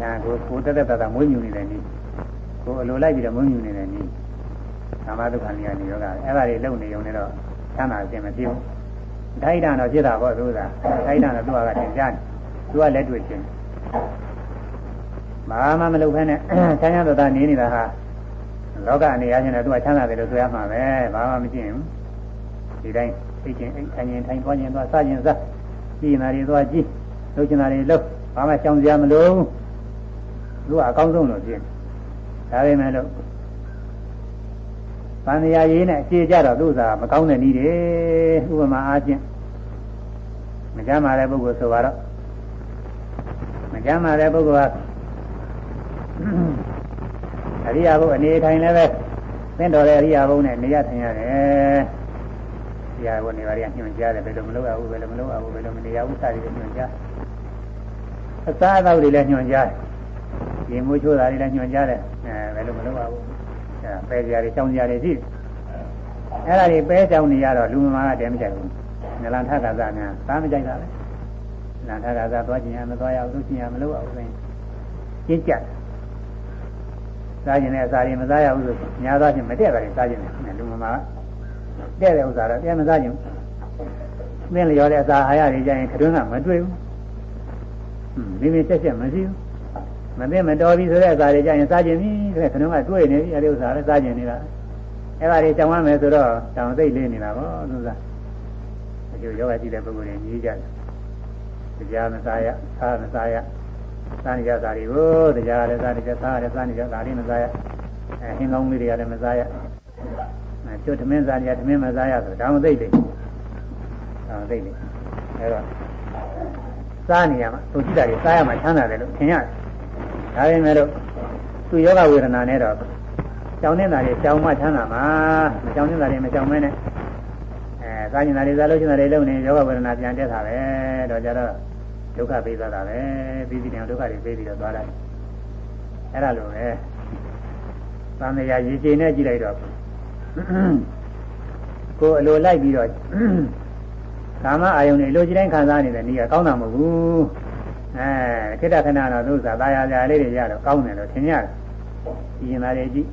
ဒါကိုကိုတက်တက်တာမွေးမြူနေတဲ့နည်းကိုအလိုလိုက်ပြီးတော့မွေးမြူနေတဲ့နည်းဓမ္မဒုက္ခတွေကနေယောဂအဲ့ဒါတွေလုံနေုံနဲ့တော့ချမ်းသာခြင်းမဖြစ်ဘူးဒိုက်တာတော့ဖြစ်တာပေါ့သူကဒိုက်တာတော့သူကတင်ကြတယ်သူကလက်တွေ့ခြင်း ဘာမှမလုပ်ဖဲနဲ့ချမ်းသာသာနေနေတာဟာလောကအနေအချင်းနဲ့သူကချမ်းသာတယ်လို့ဆိုရမှာပဲဘာမှမကျင့်ဘူးဒီတိုင်းသိချင်းအိတ်ထိုင်ရင်ထိုင်သွားခြင်းသွားစခြင်းစားကြည်နာတွေသွားကြည့်လှုပ်ချင်တာတွေလှုပ်ဘာမှရှောင်စရာမလိုဘူးသူကအကောင်းဆုံးလို့ဖြစ်ဒါပေမဲ့လို့ဗန္ဓရာရေးနဲ့အခြေကြတော့သူ့သာမကောင်းတဲ့နည်းတွေဥပမာအားဖြင့်မကြမ်းပါတဲ့ပုဂ္ဂိုလ်ဆိုတော့မကြမ်းပါတဲ့ပုဂ္ဂိုလ်က အရိယာဘုအနေထိုင်လည်းပဲသင်တော်တဲ့အရိယာဘုနဲ့နေရထိုင်ရတယ်။ဒီဟာကိုနေပါရညွှန်ကြားတယ်ဘယ်လိုမလုပ်ရဘူးဘယ်လိုမလုပ်ရဘူးဘယ်လိုမနေရဘူးစသည်ဖြင့်ညွှန်ကြား။အစားအသောက်တွေလည်းညွှန်ကြားတယ်။ဒီမိုးချိုးတာတွေလည်းညွှန်ကြားတယ်။အဲဘယ်လိုမလုပ်ရဘူး။အဲပဲကြရတယ်၊ကြောင်ကြရတယ်ရှိတယ်။အဲ့ဒါတွေပဲကြောင်နေရတော့လူမမာကတည်းမကြိုက်ဘူး။နလန်ထကသာများသားမကြိုက်တာပဲ။နလန်ထကသာသွားခြင်းရမသွားရဘူးသူခြင်းရမလုပ်ရဘူးဆိုရင်ကျင့်ကြတယ် စားကျင်တဲ့အစာတွေမစားရဘူးဆိုညာသားချင်းမတည့်တာတွေစားကျင်တယ်လူမမာတဲ့တဲ့ဥစ္စာတော့ပြန်မစားကျင်ဘူးသင်လျော်တဲ့အစာအာရတွေကြရင်ခတွင်းကမတွေ့ဘူးမိမိချက်ချက်မရှိဘူးမသိမတော်ပြီဆိုတဲ့အစာတွေကြရင်စားကျင်ပြီတဲ့ခတွင်းကတွေ့နေပြီအဲဒီဥစ္စာလည်းစားကျင်နေတာအဲ့ဒါတွေကြောင်ရမယ်ဆိုတော့တောင်သိလေးနေတာပေါ့သူစားအကျိုးယောဂကြည့်တဲ့ပုဂ္ဂိုလ်တွေကြီးကြတယ်တရားမစားရစားမစားရ စားနေကြတာတွေကိုတရားလည်းစားနေကြစားရတယ်စားနေကြဒါလေးမစားရအဲဟင်းကောင်းလေးတွေကလည်းမစားရအဲကျွတ်သမင်းစားနေကြသမင်းမစားရဆိုဒါမှသိတယ်ဒါမှသိတယ်အဲတော့စားနေရမှာသူကြည့်တာတွေစားရမှာချမ်းသာတယ်လို့ထင်ရတယ်ဒါပေမဲ့လို့သူယောဂဝေဒနာနဲ့တော့ကြောင်းနေတာတွေကြောင်းမှချမ်းသာမှာမကြောင်းနေတာတွေမကြောင်းမဲနဲ့အဲစားနေတာတွေစားလို့ချင်တာတွေလုံနေယောဂဝေဒနာပြန်တက်တာပဲတော့ကြတော့ ဒုက္ခပေးသွားတာပဲပြီးပြီးတယ်ဒုက္ခတွေပေးပြီးတော့သွားတယ်အဲ့ဒါလိုပဲသံဃာရေကျိန်နဲ့ကြည့်လိုက်တော့ကိုယ်အလိုလိုက်ပြီးတော့ကာမအာယုန်တွေလိုချင်တိုင်းခံစားနေတဲ့နေရာကောင်းတာမဟုတ်ဘူးအဲခိတ္တခဏတော့သူစားသားရကြလေးတွေရတော့ကောင်းတယ်လို့ထင်ရတယ်ကြည်ရင်သားတွေကြည့်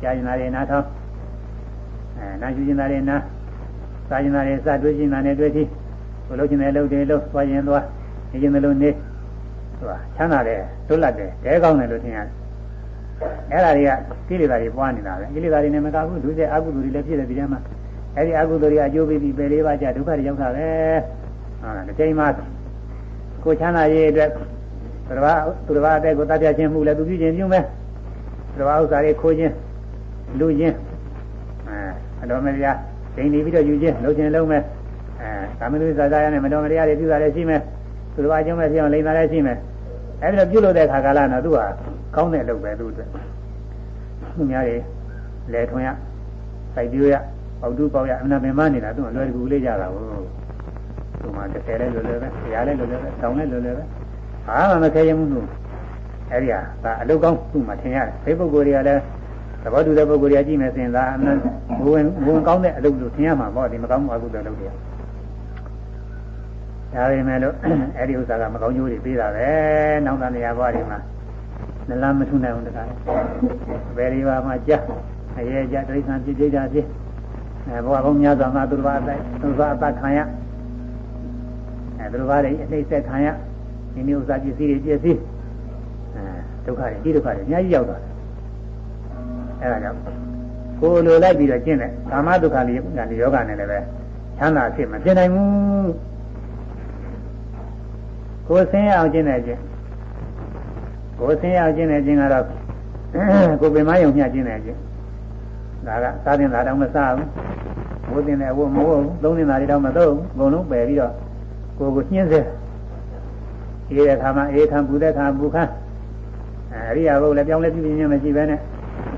ကြားရင်သားတွေနားထောင်အဲနားယူရင်သားတွေနားစားရင်သားတွေစားတွေးရင်သားတွေတွေးကြည့်ကိုလိုချင်တဲ့လုပ်တွေလုပ်သွားရင်သွား နေရင်လည်းနေဟိုချမ်းသာတယ်လွတ်လပ်တယ်တဲကောင်းတယ်လို့ထင်ရတယ်အဲ့ဒါတွေကကိလေသာတွေပွားနေတာပဲကိလေသာတွေနဲ့မကဘူးဒုစရိုက်အကုသိုလ်တွေလည်းဖြစ်တယ်ဒီထဲမှာအဲ့ဒီအကုသိုလ်တွေအကျိုးပေးပြီးပယ်လေးပါးကြဒုက္ခတွေရောက်တာပဲဟုတ်လားဒီချိန်မှာကိုချမ်းသာရေးအတွက်သူတစ်ပါးသူတစ်ပါးအတဲ့ကိုတတ်ပြချင်းမှုလည်းသူပြုခြင်းပြုမယ်သူတစ်ပါးဥစ္စာတွေခိုးခြင်းလူချင်းအဲအတော်မတရားဒိန်နေပြီးတော့ယူခြင်းလှုပ်ခြင်းလုံးမယ်အဲကာမတုဇာဇာရနဲ့မတော်မတရားတွေပြုတာလည်းရှိမယ် သူတော်အကျုံးမဲ့ဖြစ်အောင်လိမ္မာလည်းရှိမယ်အဲဒီတော့ပြုလို့တဲ့ခါကာလတော့သူကကောင်းတဲ့လုပ်ပဲသူ့အတွက်သူများတွေလဲထွန်ရစိုက်ပြိုးရပေါတူပေါက်ရအမှန်ပင်မနေတာသူကလွယ်ကူလေးကြတာကိုသူမှတစ်ဆယ်လဲလွယ်လွယ်ပဲဆရာလဲလွယ်လွယ်ပဲတောင်းလဲလွယ်လွယ်ပဲဘာမှမခဲရင်ဘူးအဲဒီဟာဒါအလုပ်ကောင်းသူ့မှာထင်ရတယ်ဖေပုဂ္ဂိုလ်တွေကလည်းသဘောတူတဲ့ပုဂ္ဂိုလ်တွေကကြည့်မယ်ဆိုရင်ဒါအမှန်ဘဝင်ဘဝင်ကောင်းတဲ့အလုပ်လို့ထင်ရမှာပေါ့ဒီမကောင်းဘူးအကုသိုလ်လုပ်တယ် ဒါပေမဲ့လို့အဲ့ဒီဥစ္စာကမကောင်းကျိုးတွေပေးတာပဲနောက်သားနေရာဘွားတွေမှာနလမထုနိုင်အောင်တကားဘယ်ဒီပါမှကြာအရေးကြတိရစ္ဆာန်ဖြစ်ဖြစ်ကြဖြစ်အဲဘဝကောင်းများစွာမှာသူတစ်ပါးအသက်သူတစ်ပါးအသက်ခံရအဲသူတစ်ပါးတွေအနှိမ့်ဆက်ခံရဒီမျိုးဥစ္စာပစ္စည်းတွေပစ္စည်းအဲဒုက္ခတွေဒီဒုက္ခတွေအများကြီးရောက်သွားတယ်အဲဒါကြောင့်ကိုယ်လိုလိုက်ပြီးတော့ကျင့်တယ်ကာမဒုက္ခလေးကလည်းယောဂနဲ့လည်းပဲချမ်းသာဖြစ်မဖြစ်နိုင်ဘူး ကိုယ်ဆင်းရအောင်ကျင့်တဲ့ကျင့်ကိုယ်ဆင်းရအောင်ကျင့်တဲ့ကျင့်ကတော့ကိုယ်ပင်မယုံမျှကျင့်တဲ့ကျင့်ဒါကစားတင်တာတော့မစားဘူးဘိုးတင်တဲ့ဘိုးမဟုတ်ဘူးသုံးတင်တာတွေတော့မသုံးဘူးအကုန်လုံးပယ်ပြီးတော့ကိုယ်ကိုညှင်းစေအေးတဲ့ခါမှာအေးခံပူတဲ့ခါပူခံအရိယာဘုလည်းပြောင်းလဲပြပြင်းပြင်းမရှိဘဲနဲ့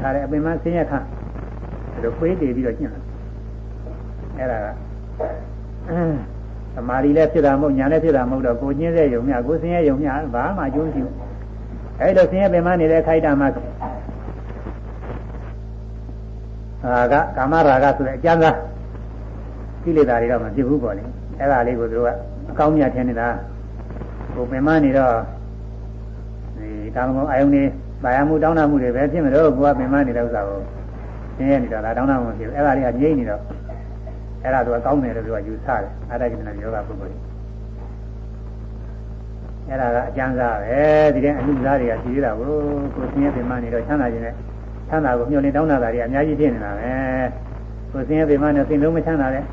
ဒါလည်းအပင်မဆင်းရဲခံဒါလိုခွေးတည်ပြီးတော့ကျင့်တယ်အဲ့ဒါက သမာဓိလည်းဖြစ်တာမဟုတ်ညာလည်းဖြစ်တာမဟုတ်တော့ကိုညင်းတဲ့ယုံမြကိုဆင်းရဲယုံမြဘာမှအကျိုးမရှိဘူးအဲဒီလိုဆင်းရဲပင်မနေတဲ့ခိုက်တာမှာအာကကာမရာဂဆိုတဲ့အကျဉ်းသားကိလေသာတွေတော့မဖြစ်ဘူးပေါ့လေအဲ့ဒါလေးကိုသူတို့ကအကောင်းမြတ်ထင်နေတာကိုပင်မနေတော့ဒီကာမဂုဏ်အာယုန်နေပါရမှုတောင်းတမှုတွေပဲဖြစ်မလို့ကိုကပင်မနေတဲ့ဥစ္စာကိုဆင်းရဲနေတာဒါတောင်းတမှုဖြစ်ဘူးအဲ့ဒါလေးကငြိမ့်နေတော့ အဲ့ဒါသူကကောင်းတယ်လို့သူကယူဆတယ်အာရကိဏယောဂပုဂ္ဂိုလ်အဲ့ဒါကအကျမ်းစာပဲဒီတဲ့အမှုသားတွေကရှိသေးတာကိုကိုဆင်းရဲပင်မနေတော့ချမ်းသာခြင်းနဲ့ချမ်းသာကိုမျှော်လင့်တောင်းတာတွေအများကြီးဖြစ်နေတာပဲကိုဆင်းရဲပင်မနဲ့စိတ်လုံးမချမ်းသာတဲ့တ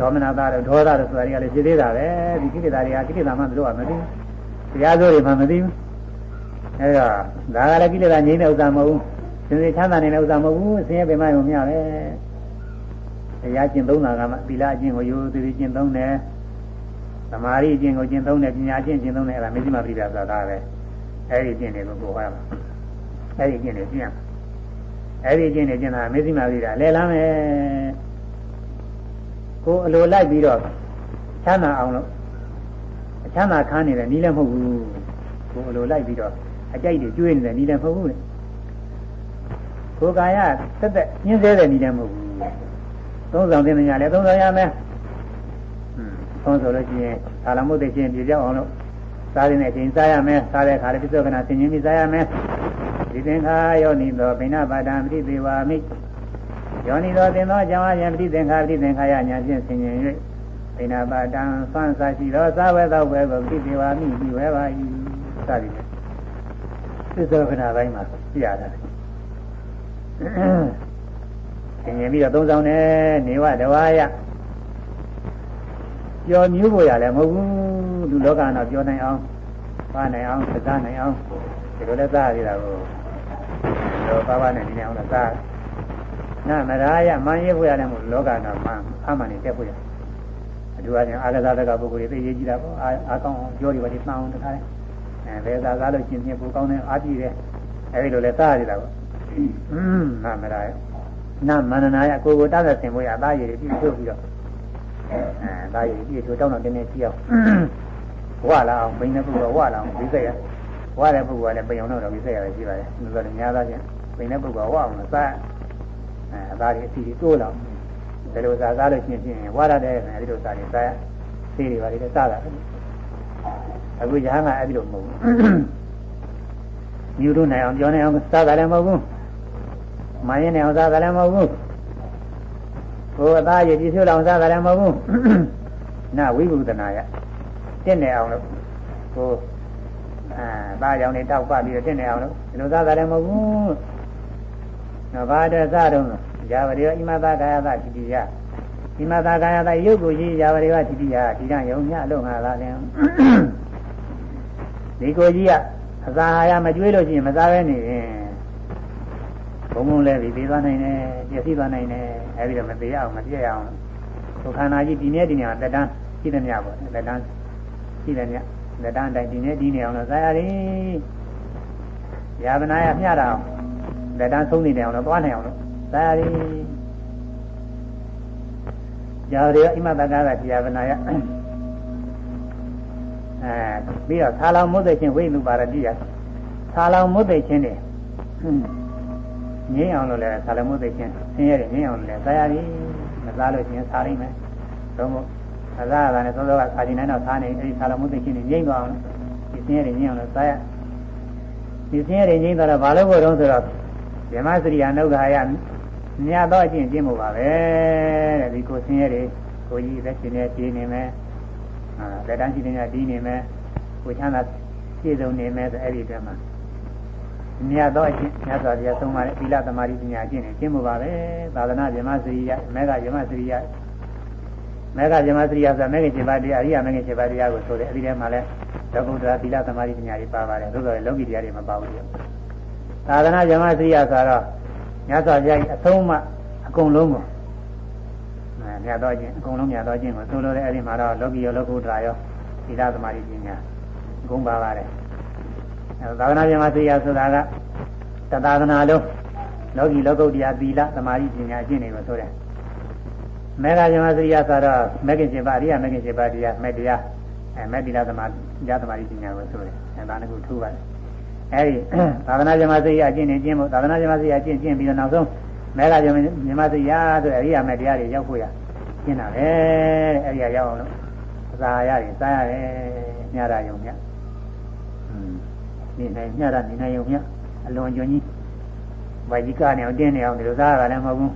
ဒေါမနတာတို့ဒေါသတို့ဆိုတာတွေကလည်းဖြစ်သေးတာပဲဒီကိလေသာတွေကကိလေသာမှမလို့ရမသိဘူးတရားစိုးတွေမှမသိဘူးအဲဒါဒါကလည်းကိလေသာငြိမ်းတဲ့ဥစ္စာမဟုတ်ဘူးစင်စစ်ချမ်းသာနေတဲ့ဥစ္စာမဟုတ်ဘူးဆင်းရဲပင်မရုံမျှပဲ တရားကျင့်သုံးတာကမှသီလအကျင့်ကိုရိုးသေးသေးကျင့်သုံးတယ်သမာဓိအကျင့်ကိုကျင့်သုံးတယ်ပညာအကျင့်ကျင့်သုံးတယ်အဲ့ဒါမေဇိမပရိဒါဆိုတာပဲအဲ့ဒီကျင့်တွေကိုကိုဟောရမှာအဲ့ဒီကျင့်တွေကျင့်အဲ့ဒီကျင့်တွေကျင့်တာမေဇိမပရိဒါလဲလမ်းမယ်ကိုအလိုလိုက်ပြီးတော့ချမ်းသာအောင်လို့အချမ်းသာခံနေတဲ့နီးလည်းမဟုတ်ဘူးကိုအလိုလိုက်ပြီးတော့အကြိုက်တွေကျွေးနေတဲ့နီးလည်းမဟုတ်ဘူးလေကိုယ်ကာယသက်သက်ညှင်းဆဲတဲ့နီးလည်းမဟုတ်ဘူး သုံးဆောင်တဲ့ညာလည်းသုံးဆောင်ရမယ်သုံးဆိုလို့ရှိရင်သာလမုတ်တဲ့ချင်းပြေပြောက်အောင်လို့စားတဲ့အချိန်စားရမယ်စားတဲ့အခါလည်းပြစ္ဆုတ်ကနာဆင်ញင်းပြီးစားရမယ်ဒီသင်္ခါယောနိသောဘိနာပါဒံပရိသေဝါမိယောနိသောသင်သောကြောင့်အယံပရိသင်္ခါပရိသင်္ခါယညာဖြင့်ဆင်ញင်၍ဘိနာပါဒံသံသာရှိသောသာဝေသောဘွယ်ကိုပရိသေဝါမိပြီးဝဲပါ၏စသည်ဖြင့်ပြစ္ဆုတ်ကနာပိုင်းမှာပြရတ ယ်ဆင်ញင်ပြီးတော့သုံးဆောင်တယ်နေဝတဝါယပြောမြူးဖို့ရလည်းမဟုတ်ဘူးလူလောကတော့ပြောနိုင်အောင်ပါနိုင်အောင်စားနိုင်အောင်ဒီလိုလဲစားရတာကိုတော့ပါပါနဲ့နေအောင်လို့စားနာမရာယမန်ရေးဖို့ရလည်းမဟုတ်လောကတော့မန်အမှန်နဲ့တက်ဖို့ရအထူးအားဖြင့်အာဂသာတကပုဂ္ဂိုလ်တွေသိရေးကြည့်တာပေါ့အာကောင်းအောင်ပြောတွေပါဒီမှန်အောင်တခါလဲအဲဘယ်သာစားလို့ရှင်ပြပိုကောင်းတယ်အားကြည့်တယ်အဲဒီလိုလဲစားရတာပေါ့อืมနာမရာယ နာမန္တနာယကိုကိုတားတဲ့ဆင်ဖို့ရအသားရည်ပြီးဖြုတ်ပြီးတော့အဲဒါရည်ပြည့်ချိုးတောင်းတော့တင်းနေကြည့်အောင်ဝလာအောင်ဘိန်းတဲ့ပုဂ္ဂိုလ်ဝလာအောင်ဒီစိတ်ရဝတဲ့ပုဂ္ဂိုလ်ကလည်းပိန်အောင်တော့ဒီစိတ်ရတယ်ရှိပါတယ်ဒီလိုလည်းများသားချင်းဘိန်းတဲ့ပုဂ္ဂိုလ်ဝအောင်လို့စားအဲအသားရည်အစီတိုးလာဒီလိုစားစားလို့ရှိရင်ဝရတဲ့အဲဒီလိုစားနေစားရသေးတွေပါလေစားတာအခုရဟန်းကအဲ့ဒီလိုမဟုတ်ဘူးယူလို့နိုင်အောင်ပြောနိုင်အောင်စားတာလည်းမဟုတ်ဘူး မရင်နိုင်အောင်စားတာလည်းမဟုတ်ဘူးကိုယ်အသားရည်ပြည့်စုံအောင်စားတာလည်းမဟုတ်ဘူးနာဝိဘုဒနာယတင့်နေအောင်လို့ကိုအာသားကြောင့်နေတောက်ပပြီးတော့တင့်နေအောင်လို့ဒီလိုစားတာလည်းမဟုတ်ဘူးနော်ဘာတဲ့စားတော့ဇာဝရိယဣမသာကာယသတိတိယဣမသာကာယသယုတ်ကိုကြီးဇာဝရိယတိတိယဒီကယုံညလို့ငါလာတယ်ဒီကိုကြီးကအစာဟာရမကျွေးလို့ရှိရင်မစားဘဲနေရင် ဘုံဘုံလဲပြီးပြီးသွားနိုင်တယ်ပြည့်စည်သွားနိုင်တယ်အဲဒီတော့မသေးအောင်မပြည့်အောင်ဒုက္ခနာကြီးဒီနေ့ဒီနေ့လက်တန်းရှိတယ်မြပေါ့လက်တန်းရှိတယ်မြလက်တန်းတိုင်းဒီနေ့ဒီနေ့အောင်လို့ဇာရည်ယာဗနာယမျှတာအောင်လက်တန်းဆုံးနေတယ်အောင်လို့သွားနိုင်အောင်လို့ဇာရည်ယာရေအိမတကားကယာဗနာယအဲပြီးတော့သာလောင်မုတ်သိချင်းဝိသုပါရတိယသာလောင်မုတ်သိချင်းနေ ငင်းအောင်လို့လည်းသာလမုသိချင်းဆင်းရဲတယ်ငင်းအောင်လို့လည်းသာရည်မစားလို့ချင်းစားနိုင်မယ်သို့မဟုတ်သာသာကလည်းသောသောကစာချင်တိုင်းတော့စားနေအဲဒီသာလမုသိချင်းနေငိမ့်သွားအောင်ဒီဆင်းရဲတယ်ငင်းအောင်လို့စားရဒီဆင်းရဲတယ်ငိမ့်သွားတော့ဘာလို့ဖို့တုံးဆိုတော့ဇမစရိယာနုဂါယမြတ်တော့အကျင့်ကျင့်မှုပါပဲတဲ့ဒီကိုဆင်းရဲတယ်ကိုကြီးသက်ရှင်နေတည်နေမယ်အာလက်တန်းရှိနေတည်နေမယ်ကိုချမ်းသာပြည့်စုံနေမယ်ဆိုအဲ့ဒီတည်းမှာ မြတ်သောအကျင့်မြတ်စွာဘုရားဆုံးမတဲ့သီလသမာဓိပညာအကျင့်နဲ့ကျင့်မှုပါပဲသာသနာ့ဗြဟ္မစရိယမေဃဗြဟ္မစရိယမေဃဗြဟ္မစရိယဆိုတာမေဃ7ပါးတရားအရိယာမေဃ7ပါးတရားကိုဆိုတယ်အဲဒီထဲမှာလဲလောကုတ္တရာသီလသမာဓိပညာတွေပါပါတယ်သို့တော်လောကီတရားတွေမပါဘူးသာသနာ့ဗြဟ္မစရိယဆိုတော့မြတ်စွာဘုရားအဆုံးမအကုန်လုံးကိုမြတ်သောခြင်းအကုန်လုံးမြတ်သောခြင်းကိုဆိုလိုတဲ့အဲဒီမှာတော့လောကီရောလောကုတ္တရာရောသီလသမာဓိပညာဂုဏ်ပါပါတယ် သာသနာ့ပြန်မှာသိရဆိုတာကတသာသနာလုံးလောကီလောကုတ္တရာသီလသမာဓိပညာအကျင့်တွေကိုဆိုတယ်မေဃဇမစရိယဆိုတော့မေခင်ရှင်ပါအရိယမေခင်ရှင်ပါတရားမေတရားအဲမေတိလသမာဓိญาသမာဓိပညာကိုဆိုတယ်အဲဒါကထူးပါတယ်အဲဒီသာသနာ့ဇမစရိယအကျင့်နေကျင့်ဖို့သာသနာ့ဇမစရိယအကျင့်ကျင့်ပြီးတော့နောက်ဆုံးမေဃဇမစရိယဆိုအရိယမေတရားတွေရောက်ဖို့ရကျင့်တာပဲတဲ့အဲဒီကရောက်အောင်လို့အစာရတယ်စားရတယ်ညတာယုံည နေနိုင်ညတာနေနိုင်ုံမြအလွန်ကျွန်းကြီးဝိုင်ကြီးကနေအောင်တင်းနေအောင်ဒီလိုစားရတာလည်းမဟုတ်ဘူး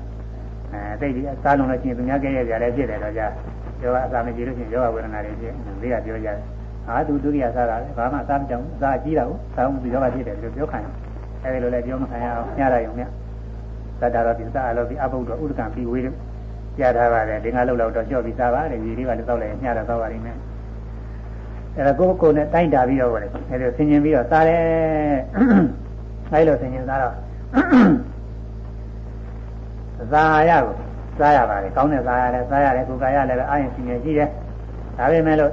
အဲတိတ်ပြီးစားလုံးလို့ချင်းသူများကဲရကြတယ်ဖြစ်တယ်တော့ကြာယောဂအစာမကြည့်လို့ချင်းယောဂဝေဒနာတွေဖြစ်နေကပြောကြတယ်ဟာသူဒုတိယစားတာလေဘာမှအစားမကြောက်အစာကြီးတာကိုစားမှုဒီယောဂဖြစ်တယ်လို့ပြောခံရအဲဒီလိုလည်းပြောမခံရအောင်ညတာယုံမြသတ္တရောပိသအလောပိအဘုဒ္ဓဥဒကံပြီးဝေးလို့ကြားထားပါတယ်ဒီငါလောက်လောက်တော့ကြော့ပြီးစားပါတယ်ဒီလေးကလည်းတောက်လိုက်ညတော့တောက်ပါလိမ့်မယ် အဲ့ဒါကိုယ့်ကိုယ်နဲ့တိုင်းတာပြီးတော့ပေါ့လေအဲ့ဒါဆင်ញင်ပြီးတော့စားတယ်အဲ့လိုဆင်ញင်စားတော့ဇာရကိုစားရပါတယ်ကောင်းတဲ့စားရတယ်စားရတယ်ကိုယ်ကာယလည်းပဲအာရင်ဆင်ញင်ရှိတယ်ဒါပေမဲ့လို့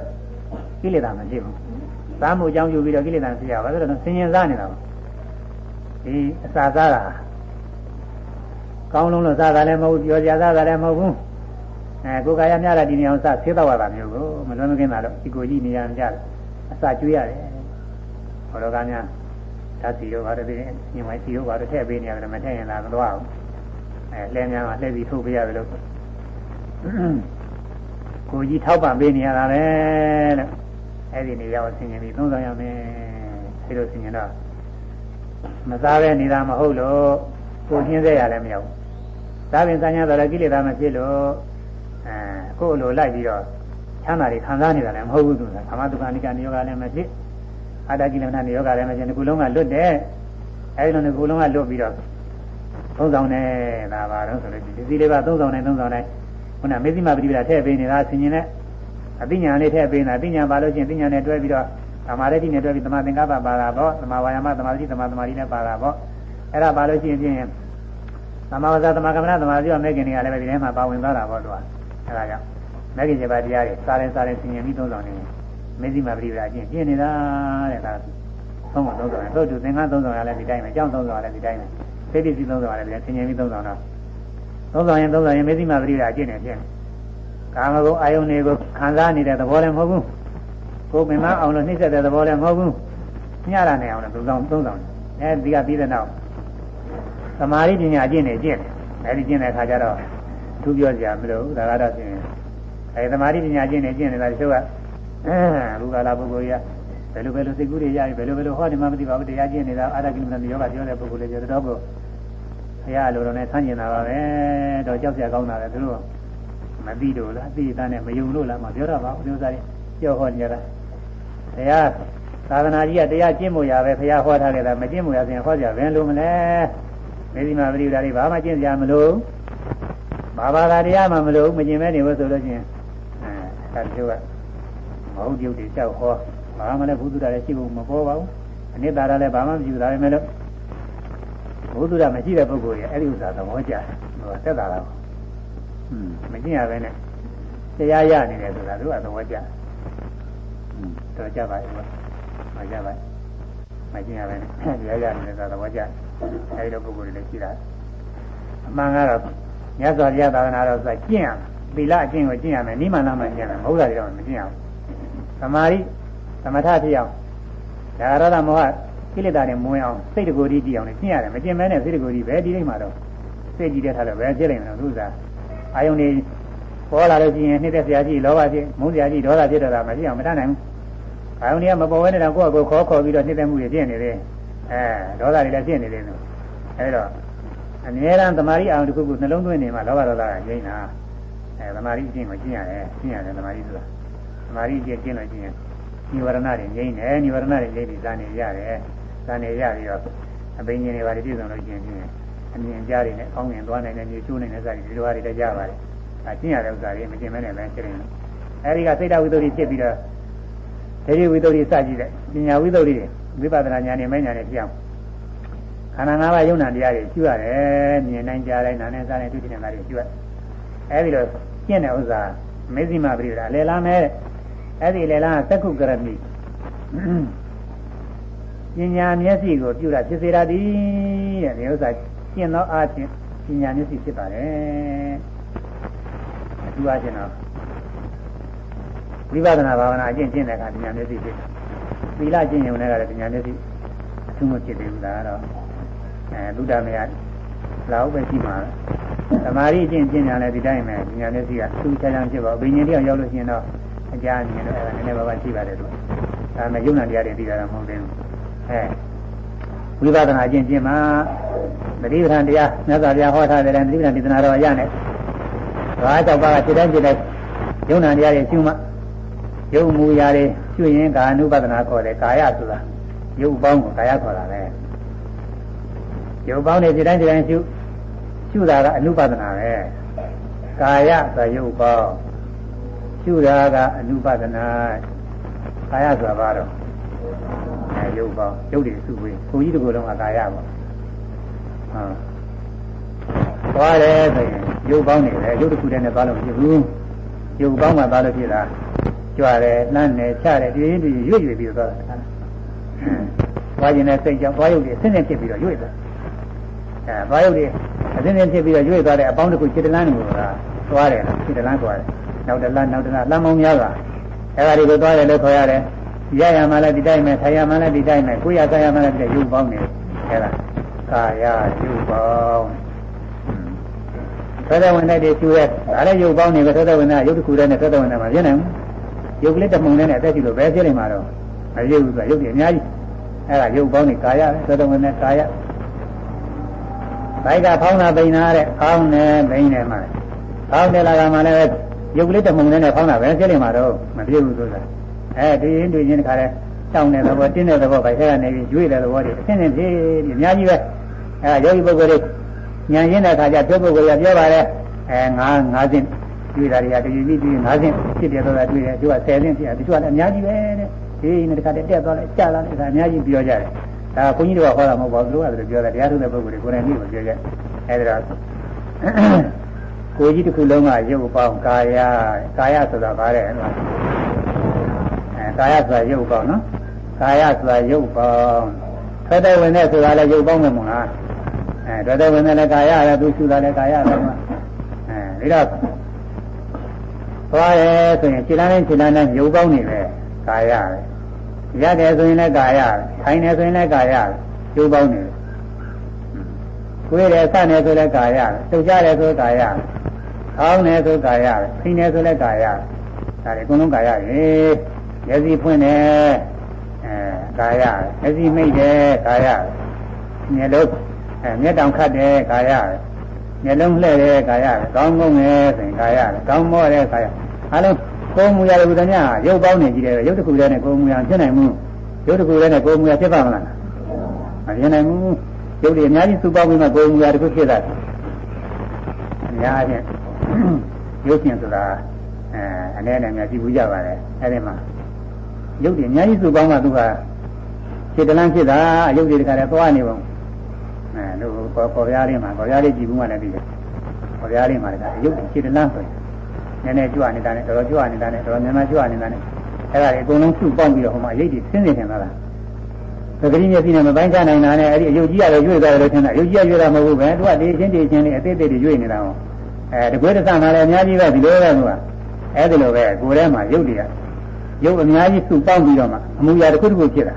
ကိလေသာမရှိဘူးစားမှုအကြောင်းယူပြီးတော့ကိလေသာမရှိရပါဘူးဆိုတော့ဆင်ញင်စားနေတာပါဒီအစာစားတာကောင်းလုံးလို့စားတာလည်းမဟုတ်ဘူးပြောကြစားတာလည်းမဟုတ်ဘူး အဲကိုယ်ကာယများတာဒီနေအောင်စဆေးတော့ရတာမျိုးကိုမလွန်မကင်းတာတော့ဒီကိုကြီးနေရကြတယ်အစာကျွေးရတယ်ဘောတော်ကများဓာတ်စီရောဘာတည်းညမိုင်းစီရောဘာတည်းထည့်ပေးနေရတယ်မထည့်ရင်လာမတော့ဘူးအဲလဲများမှလှည့်ပြီးထုတ်ပေးရတယ်လို့ကိုကြီးထောက်ပံ့ပေးနေရတာပဲလို့အဲ့ဒီနေရာကိုဆင်ញင်ပြီးသုံးဆောင်ရမယ်အဲလိုဆင်ញင်တော့မစားပဲနေတာမဟုတ်လို့ကိုညှင်းစေရလည်းမရဘူးဒါပင်စံရတော့လည်းကိလေသာမဖြစ်လို့ အဲကိုယ်လိုလိုက်ပြီးတော့ချမ်းသာတွေခံစားနေတာလည်းမဟုတ်ဘူးသူကကာမတုခဏိကနိယောဂလည်းမဖြစ်အာတကိလမဏနိယောဂလည်းမဖြစ်ဒီကုလုံးကလွတ်တယ်အဲဒီလိုဒီကုလုံးကလွတ်ပြီးတော့သုံးဆောင်နေဒါပါတော့ဆိုလို့ဒီစီလေးပါသုံးဆောင်နေသုံးဆောင်နေခုနမေဇိမပฏิပဒါထည့်ပေးနေတာဆင်ញင်နဲ့အသိဉာဏ်လေးထည့်ပေးနေတာအသိဉာဏ်ပါလို့ချင်းသိဉာဏ်နဲ့တွဲပြီးတော့သမာဓိနဲ့တွဲပြီးသမာသင်္ကပ္ပပါတာပေါ့သမာဝါယာမသမာဓိသမာသမာဓိနဲ့ပါတာပေါ့အဲ့ဒါပါလို့ချင်းဖြင့်သမာဝဇ္ဇသမာကမ္မနာသမာဓိရောမဲ့ခင်တွေကလည်းပဲဒီထဲမှာပါဝင်သွားတာပေါ့သူက အဲ့ဒါကြောင့်မဲ့ခင်7ပါးတရားတွေစားရင်စားရင်ဆင်ញင်ပြီးသုံးဆောင်နေမေဇိမပฏิပဒါချင်းပြင်းနေတာတဲ့ဒါသုံးဆောင်သုံးဆောင်တို့တူသင်္ကန်းသုံးဆောင်ရလဲဒီတိုင်းပဲကြောင်းသုံးဆောင်ရလဲဒီတိုင်းပဲသိပ္ပစီသုံးဆောင်ရလဲဒီတိုင်းဆင်ញင်ပြီးသုံးဆောင်တော့သုံးဆောင်ရင်သုံးဆောင်ရင်မေဇိမပฏิပဒါအကျင့်နေဖြစ်ကာမဂုဏ်အာယုန်တွေကိုခံစားနေတဲ့သဘောလည်းမဟုတ်ဘူးကိုယ်ပင်မအောင်လို့နှိမ့်ဆက်တဲ့သဘောလည်းမဟုတ်ဘူးညရနေအောင်လို့သုံးဆောင်သုံးဆောင်အဲဒီကပြီးတဲ့နောက်သမာဓိပညာအကျင့်နေကျင့်တယ်အဲဒီကျင့်တဲ့အခါကျတော့ သူပြောကြမလို့ဒါကတော့ရှင်အဲသမာဓိပညာကျင့်နေကျင့်နေတာတချို့ကအဲဘုရားလာပုဂ္ဂိုလ်ကြီးဘယ်လိုဘယ်လိုစိတ်ကူးတွေရပြီဘယ်လိုဘယ်လိုဟောဒီမှာမသိပါဘူးတရားကျင့်နေတာအာရကိလမဏယောဂပြောတဲ့ပုဂ္ဂိုလ်လေးပြောတော့ဘုရားလိုတော့နဲ့ဆန်းကျင်တာပါပဲတော့ကြောက်ကြကောင်းတာလေသူတို့မသိလို့လားသိတာနဲ့မယုံလို့လားမပြောတော့ပါဘူးဥစ္စာတွေပြောဟောကြတာတရားသာသနာကြီးကတရားကျင့်မို့ရပဲဘုရားဟောထားခဲ့တာမကျင့်မို့ရဆိုရင်ဟောကြဘယ်လိုမလဲမေဒီမာပရိဒါတွေဘာမှကျင့်ကြမလို့ ဘာဘာသာတရားမှမလို့မကျင့်မဲနေလို့ဆိုလို့ချင်းအဲဒါတို့ကမဟုတ်ပြုတ်တွေကြောက်ဟောဘာမှလည်းဘုသူတာလည်းရှိဖို့မပေါ်ပါဘူးအနိတ္တရာလည်းဘာမှမရှိဘူးဒါပေမဲ့လို့ဘုသူတာမရှိတဲ့ပုဂ္ဂိုလ်ရဲ့အဲ့ဒီဥစ္စာသဘောကျတယ်ဟိုသက်တာလားอืมမကျင့်ရပဲနဲ့တရားရနေတယ်ဆိုတာသူကသဘောကျอืมတော့ကြပါရဲ့မကြပါမကျင့်ရပဲနဲ့တရားရနေတယ်ဆိုတာသဘောကျအဲဒီလိုပုဂ္ဂိုလ်တွေလည်းရှိတာအမှန်ကတော့ မြတ်စွာဘုရားသာသနာတော်ဆိုကျင့်ရမယ်သီလအကျင့်ကိုကျင့်ရမယ်နိမန္နမှကျင့်ရမယ်မဟုတ်တာတွေတော့မကျင့်ရဘူးသမာဓိသမထဖြစ်အောင်ဒါရဒမောဟကိလေသာတွေမဝင်အောင်စိတ်တကူတည်းကြည့်အောင်လည်းကျင့်ရတယ်မကျင့်မဲနဲ့စိတ်တကူတည်းပဲဒီလိမ့်မှာတော့စိတ်ကြည့်တဲ့ထားလို့ပဲဖြစ်နိုင်တယ်သူစားအာယုန်တွေပေါ်လာလို့ရှိရင်နှိမ့်တဲ့ဆရာကြီးလောဘဖြစ်မုန်းဆရာကြီးဒေါသဖြစ်တော့တာမရှိအောင်မတတ်နိုင်ဘူးအာယုန်တွေကမပေါ်ဝဲနေတာကိုယ့်အကိုခေါ်ခေါ်ပြီးတော့နှိမ့်တဲ့မှုတွေဖြစ်နေတယ်အဲဒေါသတွေလည်းဖြစ်နေတယ်လို့အဲဒါ အမြဲတမ်းသမာဓိအာယုန်တစ်ခုခုနှလုံးသွင်းနေမှလောဘဒေါသကငြိမ်းတာအဲသမာဓိအကျင့်ကိုကျင့်ရတယ်ကျင့်ရတယ်သမာဓိဆိုတာသမာဓိအကျင့်ကျင့်လို့ကျင့်ရင်និဝရဏတွေငြိမ်းတယ်និဝရဏတွေငြိမ်းပြီးဇာနေရတယ်ဇာနေရပြီးတော့အဘိညာဉ်တွေပါပြည့်စုံလို့ကျင့်ခြင်းအမြင်ကြားတွေနဲ့အောင်းမြင်သွားနိုင်တဲ့မျိုးချိုးနိုင်တဲ့ဇာတိဒီလိုဟာတွေလည်းကြပါတယ်အကျင့်ရတဲ့ဥစ္စာတွေမကျင့်မဲနဲ့ပဲဖြစ်နေတယ်အဲဒီကစိတ်တဝိတ္တုဖြစ်ပြီးတော့ဒေဝိဝိတ္တုစကြည့်တဲ့ပညာဝိတ္တုတွေဝိပဿနာဉာဏ်နဲ့မဉာဏ်နဲ့ပြောင်း ခန္ဓာ၅ပါးယုံနာတရားတွေကျူရတယ်မြင်နိုင်ကြားနိုင်နားနဲ့စားနိုင်တွေ့တဲ့နာတွေကျူရအဲဒီလိုကျင့်တဲ့ဥစ္စာမေဇိမပရိဒါလေလာမဲအဲ့ဒီလေလာသက္ခုကရမိပညာမျက်စိကိုပြုတာဖြစ်စေရသည်တဲ့ဒီဥစ္စာကျင့်သောအားဖြင့်ပညာမျက်စိဖြစ်ပါတယ်အထူးအားဖြင့်တော့ဝိပဿနာဘာဝနာအကျင့်ကျင့်တဲ့အခါပညာမျက်စိဖြစ်သီလကျင့်ရုံနဲ့ကလည်းပညာမျက်စိအထူးမဖြစ်သေးဘူးလားတော့ အဲသုဒ္ဓမယလောက်ပဲရှိမှာသမာဓိကျင့်ကျင့်ကြတယ်ဒီတိုင်းပဲပညာမျက်စိကသူ့ချမ်းချမ်းဖြစ်ပါဘိညာဉ်တရားရောက်လို့ရှိရင်တော့အကြမြင်တော့အဲ့ဒါနည်းနည်းပါးပါးရှိပါတယ်သူဒါမဲ့ယုံနာတရားတွေသိတာတော့မဟုတ်သေးဘူးအဲဝိပဿနာကျင့်ကျင့်မှာသတိပဋ္ဌာန်တရားမြတ်စွာဘုရားဟောထားတဲ့သတိပဋ္ဌာန်ဒေသနာတော်ရနဲ့ဘာကြောင့်ပါစိတ်တိုင်းစိတ်တိုင်းယုံနာတရားတွေရှုမှယုံမူရာတွေရှုရင်ကာနုပဒနာခေါ်တယ်ကာယဆိုတာယုတ်ပေါင်းကိုကာယခေါ်တာပဲ ယုတ်ပေါင်းတွေစိတ်တိုင်းစိတ်တိုင်းရှုရှုတာကအနုပဒနာပဲကာယဆိုရုပ်ပေါင်းရှုတာကအနုပဒနာကာယဆိုတာဘာတော့အဲရုပ်ပေါင်းရုပ်တွေစုဝေးကိုကြီးတကူလုံးကကာယပေါ့ဟုတ်သွားတယ်ဆိုရင်ရုပ်ပေါင်းနေတယ်ရုပ်တစ်ခုတည်းနဲ့သွားလို့မဖြစ်ဘူးရုပ်ပေါင်းမှသွားလို့ဖြစ်တာကြွတယ်လှမ်းတယ်ချတယ်ဒီရင်ဒီရွေ့ရွေ့ပြီးတော့သွားတာသွားခြင်းနဲ့စိတ်ကြောင့်သွားရုပ်တွေဆင်းဆင်းဖြစ်ပြီးတော့ရွေ့သွား အဲသွားရုပ်တွေအစင်းစင်းဖြစ်ပြီးတော့ရွေ့သွားတဲ့အပေါင်းတစ်ခုခြေတလန်းကိုကသွားတယ်ခြေတလန်းသွားတယ်နောက်တလန်းနောက်တလန်းလမ်းမောင်းများစွာအဲဒါတွေကိုသွားတယ်လို့ခေါ်ရတယ်ရရမှလည်းဒီတိုင်းပဲထိုင်ရမှလည်းဒီတိုင်းပဲကိုယ်ရကရမှလည်းဒီရုပ်ပေါင်းနေအဲဒါကာယရုပ်ပေါင်းသောတဝင်တဲ့တွေကျူရဲဒါလည်းရုပ်ပေါင်းနေပဲသောတဝင်တဲ့ရုပ်တစ်ခုတည်းနဲ့သောတဝင်တဲ့မှာပြည့်နိုင်ဘူးရုပ်ကလေးတစ်ပုံနဲ့အသက်ရှိလို့ဘယ်ဖြစ်နေမှာတော့မရဘူးဆိုရုပ်ကြီးအများကြီးအဲဒါရုပ်ပေါင်းနေကာယပဲသောတဝင်တဲ့ကာယ ဘိုက်ကဖောင်းတာပိန်တာတဲ့ဖောင်းနေပိန်နေမှာဖောင်းတယ်လာကမှလည်းရုပ်ကလေးတစ်ပုံနဲ့ဖောင်းတာပဲဖြစ်နေမှာတော့မပြည့်ဘူးဆိုတာအဲဒီရင်တွေ့ချင်းတခါလဲတောင်းတဲ့သဘောတင်းတဲ့သဘောဗိုက်ထဲကနေပြီးရွေ့တဲ့သဘောတွေအင်းင်းဖြည်းဖြည်းအများကြီးပဲအဲယောဂီပုဂ္ဂိုလ်တွေဉာဏ်ရင်းတဲ့အခါကျပြောပုဂ္ဂိုလ်ကပြောပါတယ်အဲငါးငါးစင်းတွေ့တာတွေကတည်ပြီးပြီးငါးစင်းဖြစ်တယ်ဆိုတာတွေ့တယ်သူက10စင်းဖြစ်တယ်သူကလည်းအများကြီးပဲတဲ့ဒီနေ့တခါတည်းတက်သွားလိုက်ကြာလာတယ်ဒါအများကြီးပြောကြတယ် ဒါဘုန်းကြီးတို့ကဟောတာမဟုတ်ပါဘူးသူတို့ကပြောတယ်တရားထုတ်တဲ့ပုဂ္ဂိုလ်တွေကိုယ်တိုင်ပြီးပြောကြအဲဒီတော့ကိုကြီးတစ်ခုလုံးကရုပ်ပေါင်းကာယကာယဆိုတာဗါတဲ့အဲကာယဆိုတာရုပ်ပေါင်းနော်ကာယဆိုတာရုပ်ပေါင်းထွက်တဲ့ဝင်တဲ့ဆိုတာလည်းရုပ်ပေါင်းမယ်မို့လားအဲထွက်တဲ့ဝင်တဲ့လည်းကာယလည်းသူရှုတာလည်းကာယပဲမှာအဲဒီတော့သွားရဲဆိုရင်ခြေလမ်းနဲ့ခြေလမ်းနဲ့ရုပ်ပေါင်းနေပဲကာယပဲ ရတယ်ဆိုရင်လည်းကာယထိုင်တယ်ဆိုရင်လည်းကာယရုပ်ပေါင်းနေတယ်ကိုယ်ရဲ့စနေဆိုလည်းကာယတုတ်ကြတယ်ဆိုကာယအောင်းတယ်ဆိုကာယဖိနေဆိုလည်းကာယဒါတွေအကုန်လုံးကာယရေမျက်စိဖွင့်တယ်အဲကာယမျက်စိမိတ်တယ်ကာယမျက်လုံးအဲမျက်တောင်ခတ်တယ်ကာယမျက်လုံးလှဲ့တယ်ကာယကောင်းကုန်းတယ်ဆိုရင်ကာယကောင်းမောတယ်ကာယအားလုံး ကိုယ်မူရတဲ့ဘုဒ္ဓမြတ်ရုပ်ပေါင်းနေကြည့်တယ်ရုပ်တစ်ခုတည်းနဲ့ကိုယ်မူရဖြစ်နိုင်မှုရုပ်တစ်ခုတည်းနဲ့ကိုယ်မူရဖြစ်ပါမလားမဖြစ်နိုင်ဘူးရုပ်တွေအများကြီးစုပေါင်းပြီးမှကိုယ်မူရတစ်ခုဖြစ်တာအများကြီးရုပ်ရှင်ဆိုတာအဲအနေနဲ့များကြည့်ဘူးကြပါလေအဲဒီမှာရုပ်တွေအများကြီးစုပေါင်းမှသူကခြေတလန်းဖြစ်တာရုပ်တွေတခါတည်းသွားနေပုံအဲတို့ပေါ်ပေါ်ပြားလေးမှာပေါ်ပြားလေးကြည့်ဘူးမှလည်းပြီးတယ်ပေါ်ပြားလေးမှာလည်းရုပ်ခြေတလန်းဆိုရင် နည်းနည်းကြွနေတာနဲ့တော်တော်ကြွနေတာနဲ့တော်တော်များများကြွနေတာနဲ့အဲ့ဒါတွေအကုန်လုံးစုပေါင်းပြီးတော့ဟိုမှာရိပ်တွေဆင်းနေတယ်လားသတိမျက်စိနဲ့မပိုင်းခြားနိုင်တာနဲ့အဲ့ဒီအယုတ်ကြီးရတယ်ရွေ့သွားတယ်လို့ထင်တာအယုတ်ကြီးရရွေ့တာမဟုတ်ဘူးပဲသူကဒီချင်းဒီချင်းလေးအသေးသေးတွေရွေ့နေတာဟောအဲတကွေးတဆမှလည်းအများကြီးပဲဒီလိုပဲသူကအဲ့ဒီလိုပဲကိုယ်ထဲမှာရုပ်တွေကရုပ်အများကြီးစုပေါင်းပြီးတော့မှအမှုရာတစ်ခုတစ်ခုဖြစ်တာ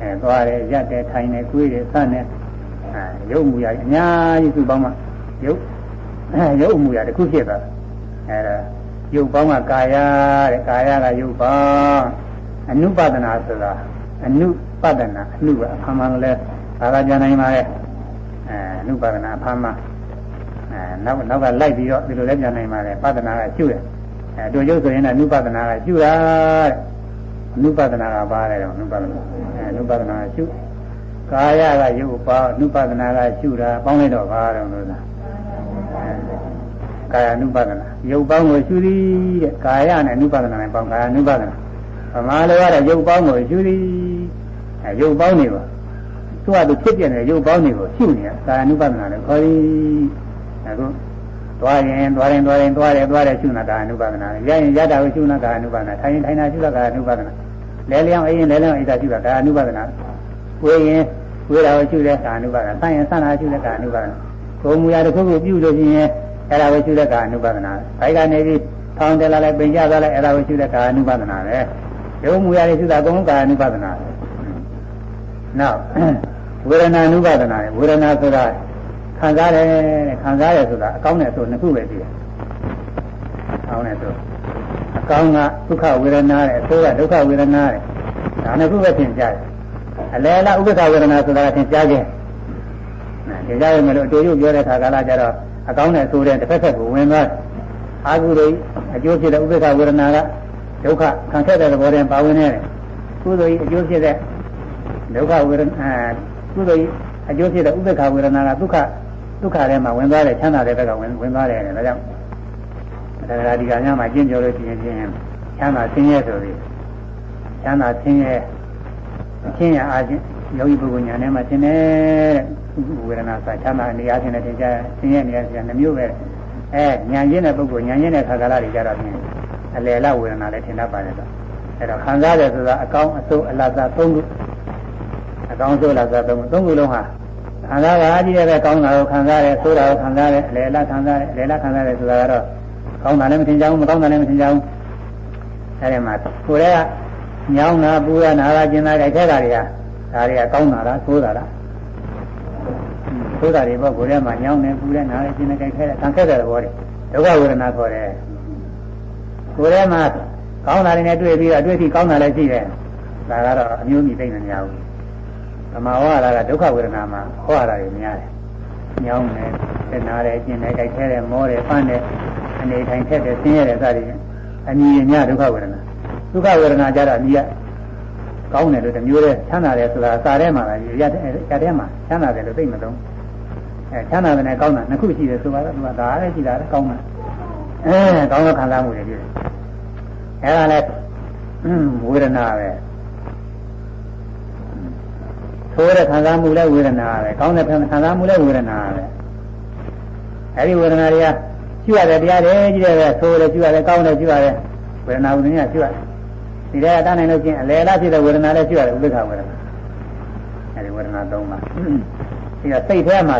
အဲသွားတယ်ရက်တယ်ထိုင်တယ်ကိုယ်တယ်ဆန်းတယ်အဲရုပ်မူရာအများကြီးစုပေါင်းမှရုပ်ရုပ်အမှုရာတစ်ခုဖြစ်သွား အဲဒါရုပ်ပေါင်းကကာယတဲ့ကာယကရုပ်ပေါင်းအနုပဒနာဆိုတာအနုပဒနာအနုကအဖမ်းမှလည်းဘာသာပြန်နိုင်ပါရဲ့အဲအနုပဒနာအဖမ်းမှအဲနောက်နောက်ကလိုက်ပြီးတော့ဒီလိုလည်းပြန်နိုင်ပါတယ်ပဒနာကကျุတယ်အဲတို့ရုပ်ဆိုရင်လည်းအနုပဒနာကကျุတာတဲ့အနုပဒနာကပါလဲတော့အနုပဒနာအဲအနုပဒနာကကျุကာယကရုပ်ပေါင်းအနုပဒနာကကျุတာပေါင်းလိုက်တော့ပါတော့လို့လား ကာယ ानु ပါဒနာရုပ်ပေါင်းကိုရှုသည်တဲ့ကာယနဲ့ ानु ပါဒနာနဲ့ပေါင်းကာယ ानु ပါဒနာဗမာလိုရတဲ့ရုပ်ပေါင်းကိုရှုသည်အဲရုပ်ပေါင်းနေပါသူကသူဖြစ်ပြနေတဲ့ရုပ်ပေါင်းတွေကိုရှုနေတာကာယ ानु ပါဒနာနဲ့ခေါ်သည်အခုသွားရင်သွားရင်သွားရင်သွားတယ်သွားတယ်ရှုနာကာယ ानु ပါဒနာရရင်ရတာကိုရှုနာကာယ ानु ပါဒနာထိုင်ရင်ထိုင်တာရှုတာကာယ ानु ပါဒနာလဲလျောင်းအေးရင်လဲလျောင်းအေးတာရှုတာကာယ ानु ပါဒနာဝေးရင်ဝေးတာကိုရှုတဲ့ကာယ ानु ပါဒနာဆန့်ရင်ဆန့်တာရှုတဲ့ကာယ ानु ပါဒနာကိုယ်မူရာတစ်ခုခုပြုလို့ရှိရင် အဲ့ဒါကိုရှုတဲ့ကာအနုပါဒနာ။ဘိုက်ကနေပြီးထောင်းတယ်လာလိုက်ပင်ကြသွားလိုက်အဲ့ဒါကိုရှုတဲ့ကာအနုပါဒနာပဲ။ရုပ်မူရတွေရှုတာအကုန်လုံးကာအနုပါဒနာပဲ။နောက်ဝေဒနာအနုပါဒနာဝေဒနာဆိုတာခံစားတယ်ခံစားရဆိုတာအကောင်းနဲ့ဆိုနှစ်ခုပဲရှိတယ်။အကောင်းနဲ့ဆိုအကောင်းကဒုက္ခဝေဒနာနဲ့အဆိုးကဒုက္ခဝေဒနာနဲ့ဒါနှစ်ခုပဲသင်ကြားတယ်။အလယ်လားဥပ္ပခဝေဒနာဆိုတာသင်ကြားခြင်း။သင်ကြားရမယ်လို့အတူတူပြောတဲ့ခါကလာကြတော့ အကောင်းနဲ့ဆိုတဲ့တစ်ဖက်ဖက်ကိုဝင်သွားအာဟုရိအကျိုးဖြစ်တဲ့ဥပ္ပခဝေဒနာကဒုက္ခခံခဲ့တဲ့သဘောတည်းပါဝင်နေတယ်ကုသိုလ်ကြီးအကျိုးဖြစ်တဲ့ဒုက္ခဝေဒနာကုသိုလ်ကြီးအကျိုးဖြစ်တဲ့ဥပ္ပခဝေဒနာကဒုက္ခဒုက္ခထဲမှာဝင်သွားတယ်ချမ်းသာတဲ့ဘက်ကဝင်ဝင်သွားတယ်ဒါကြောင့်ဒါကဒီကညမှာကျင့်ကြလို့ရှိရင်ချင်းချမ်းသာဆင်းရဲဆိုပြီးချမ်းသာဆင်းရဲအချင်းရအားချင်းယောဂီပုဂ္ဂိုလ်ညာထဲမှာသင်တဲ့ ဝေဒနာစာချမ်းသာနေရာချင်းနဲ့သင်ကြဆင်းရဲနေရာချင်းနှမျိုးပဲအဲညာချင်းတဲ့ပုဂ္ဂိုလ်ညာချင်းတဲ့ခါကာလတွေကြတော့ဖြင့်အလယ်လဝေဒနာလည်းထင်တတ်ပါတယ်တော့အဲတော့ခံစားတယ်ဆိုတာအကောင်းအဆိုးအလတ်စားသုံးခုအကောင်းဆိုးအလတ်စားသုံးခုသုံးခုလုံးဟာခံစားရကြီးတဲ့ကောင်းတာကိုခံစားတယ်ဆိုးတာကိုခံစားတယ်အလယ်လခံစားတယ်အလယ်လခံစားတယ်ဆိုတာကတော့ကောင်းတာလည်းမထင်ကြဘူးမကောင်းတာလည်းမထင်ကြဘူးအဲဒီမှာကိုယ်ကညောင်းတာပူရနာတာကျင်တာကြိုက်ခဲတာတွေကဒါတွေကကောင်းတာလားဆိုးတာလား ဆိုးတာတွေပေါ့ကိုယ်ထဲမှာညောင်းနေပူနေနားနေကျင်နေကြိုက်ခဲတယ်ခံခဲ့တဲ့ဘောတွေဒုက္ခဝေဒနာခေါ်တယ်ကိုယ်ထဲမှာကောင်းတာတွေနဲ့တွေ့ပြီးတော့တွေ့ပြီးကောင်းတာလည်းရှိတယ်ဒါကတော့အမျိုးမျိုးသိနေကြဘူးဓမ္မဝါဒကဒုက္ခဝေဒနာမှာဟောရတာတွေများတယ်ညောင်းနေသက်နာတယ်ကျင်နေကြိုက်ခဲတယ်မောတယ်ပန်းတယ်အနေထိုင်ထက်တယ်ဆင်းရဲတယ်စသည်ဖြင့်အနည်းညဒုက္ခဝေဒနာဒုက္ခဝေဒနာကြတော့အနည်းကကောင်းတယ်လို့တမျိုးတည်းချမ်းသာတယ်ဆိုတာစာထဲမှာလားရရထဲမှာချမ်းသာတယ်လို့သိမသုံး အဲချမ်းသာတယ်နဲ့ကောင်းတာနှစ်ခုရှိတယ်ဆိုတော့သူကဒါလည်းရှိတာလည်းကောင်းတာအဲကောင်းတဲ့ခံစားမှုတွေဖြစ်တယ်အဲဒါလည်းဝေဒနာပဲဆိုးတဲ့ခံစားမှုလည်းဝေဒနာပဲကောင်းတဲ့ခံစားမှုလည်းဝေဒနာပဲအဲဒီဝေဒနာတွေကကျွရတယ်တရားတွေကြီးတယ်ဆိုးတယ်ကျွရတယ်ကောင်းတယ်ကျွရတယ်ဝေဒနာဝိညာဉ်ကျွရတယ်ဒီထဲကတန်းနိုင်လို့ချင်းအလယ်လားဖြစ်တဲ့ဝေဒနာလည်းကျွရတယ်ဥပ္ပခဝေဒနာအဲဒီဝေဒနာ၃ပါးဒီကစိတ်ထဲမှာ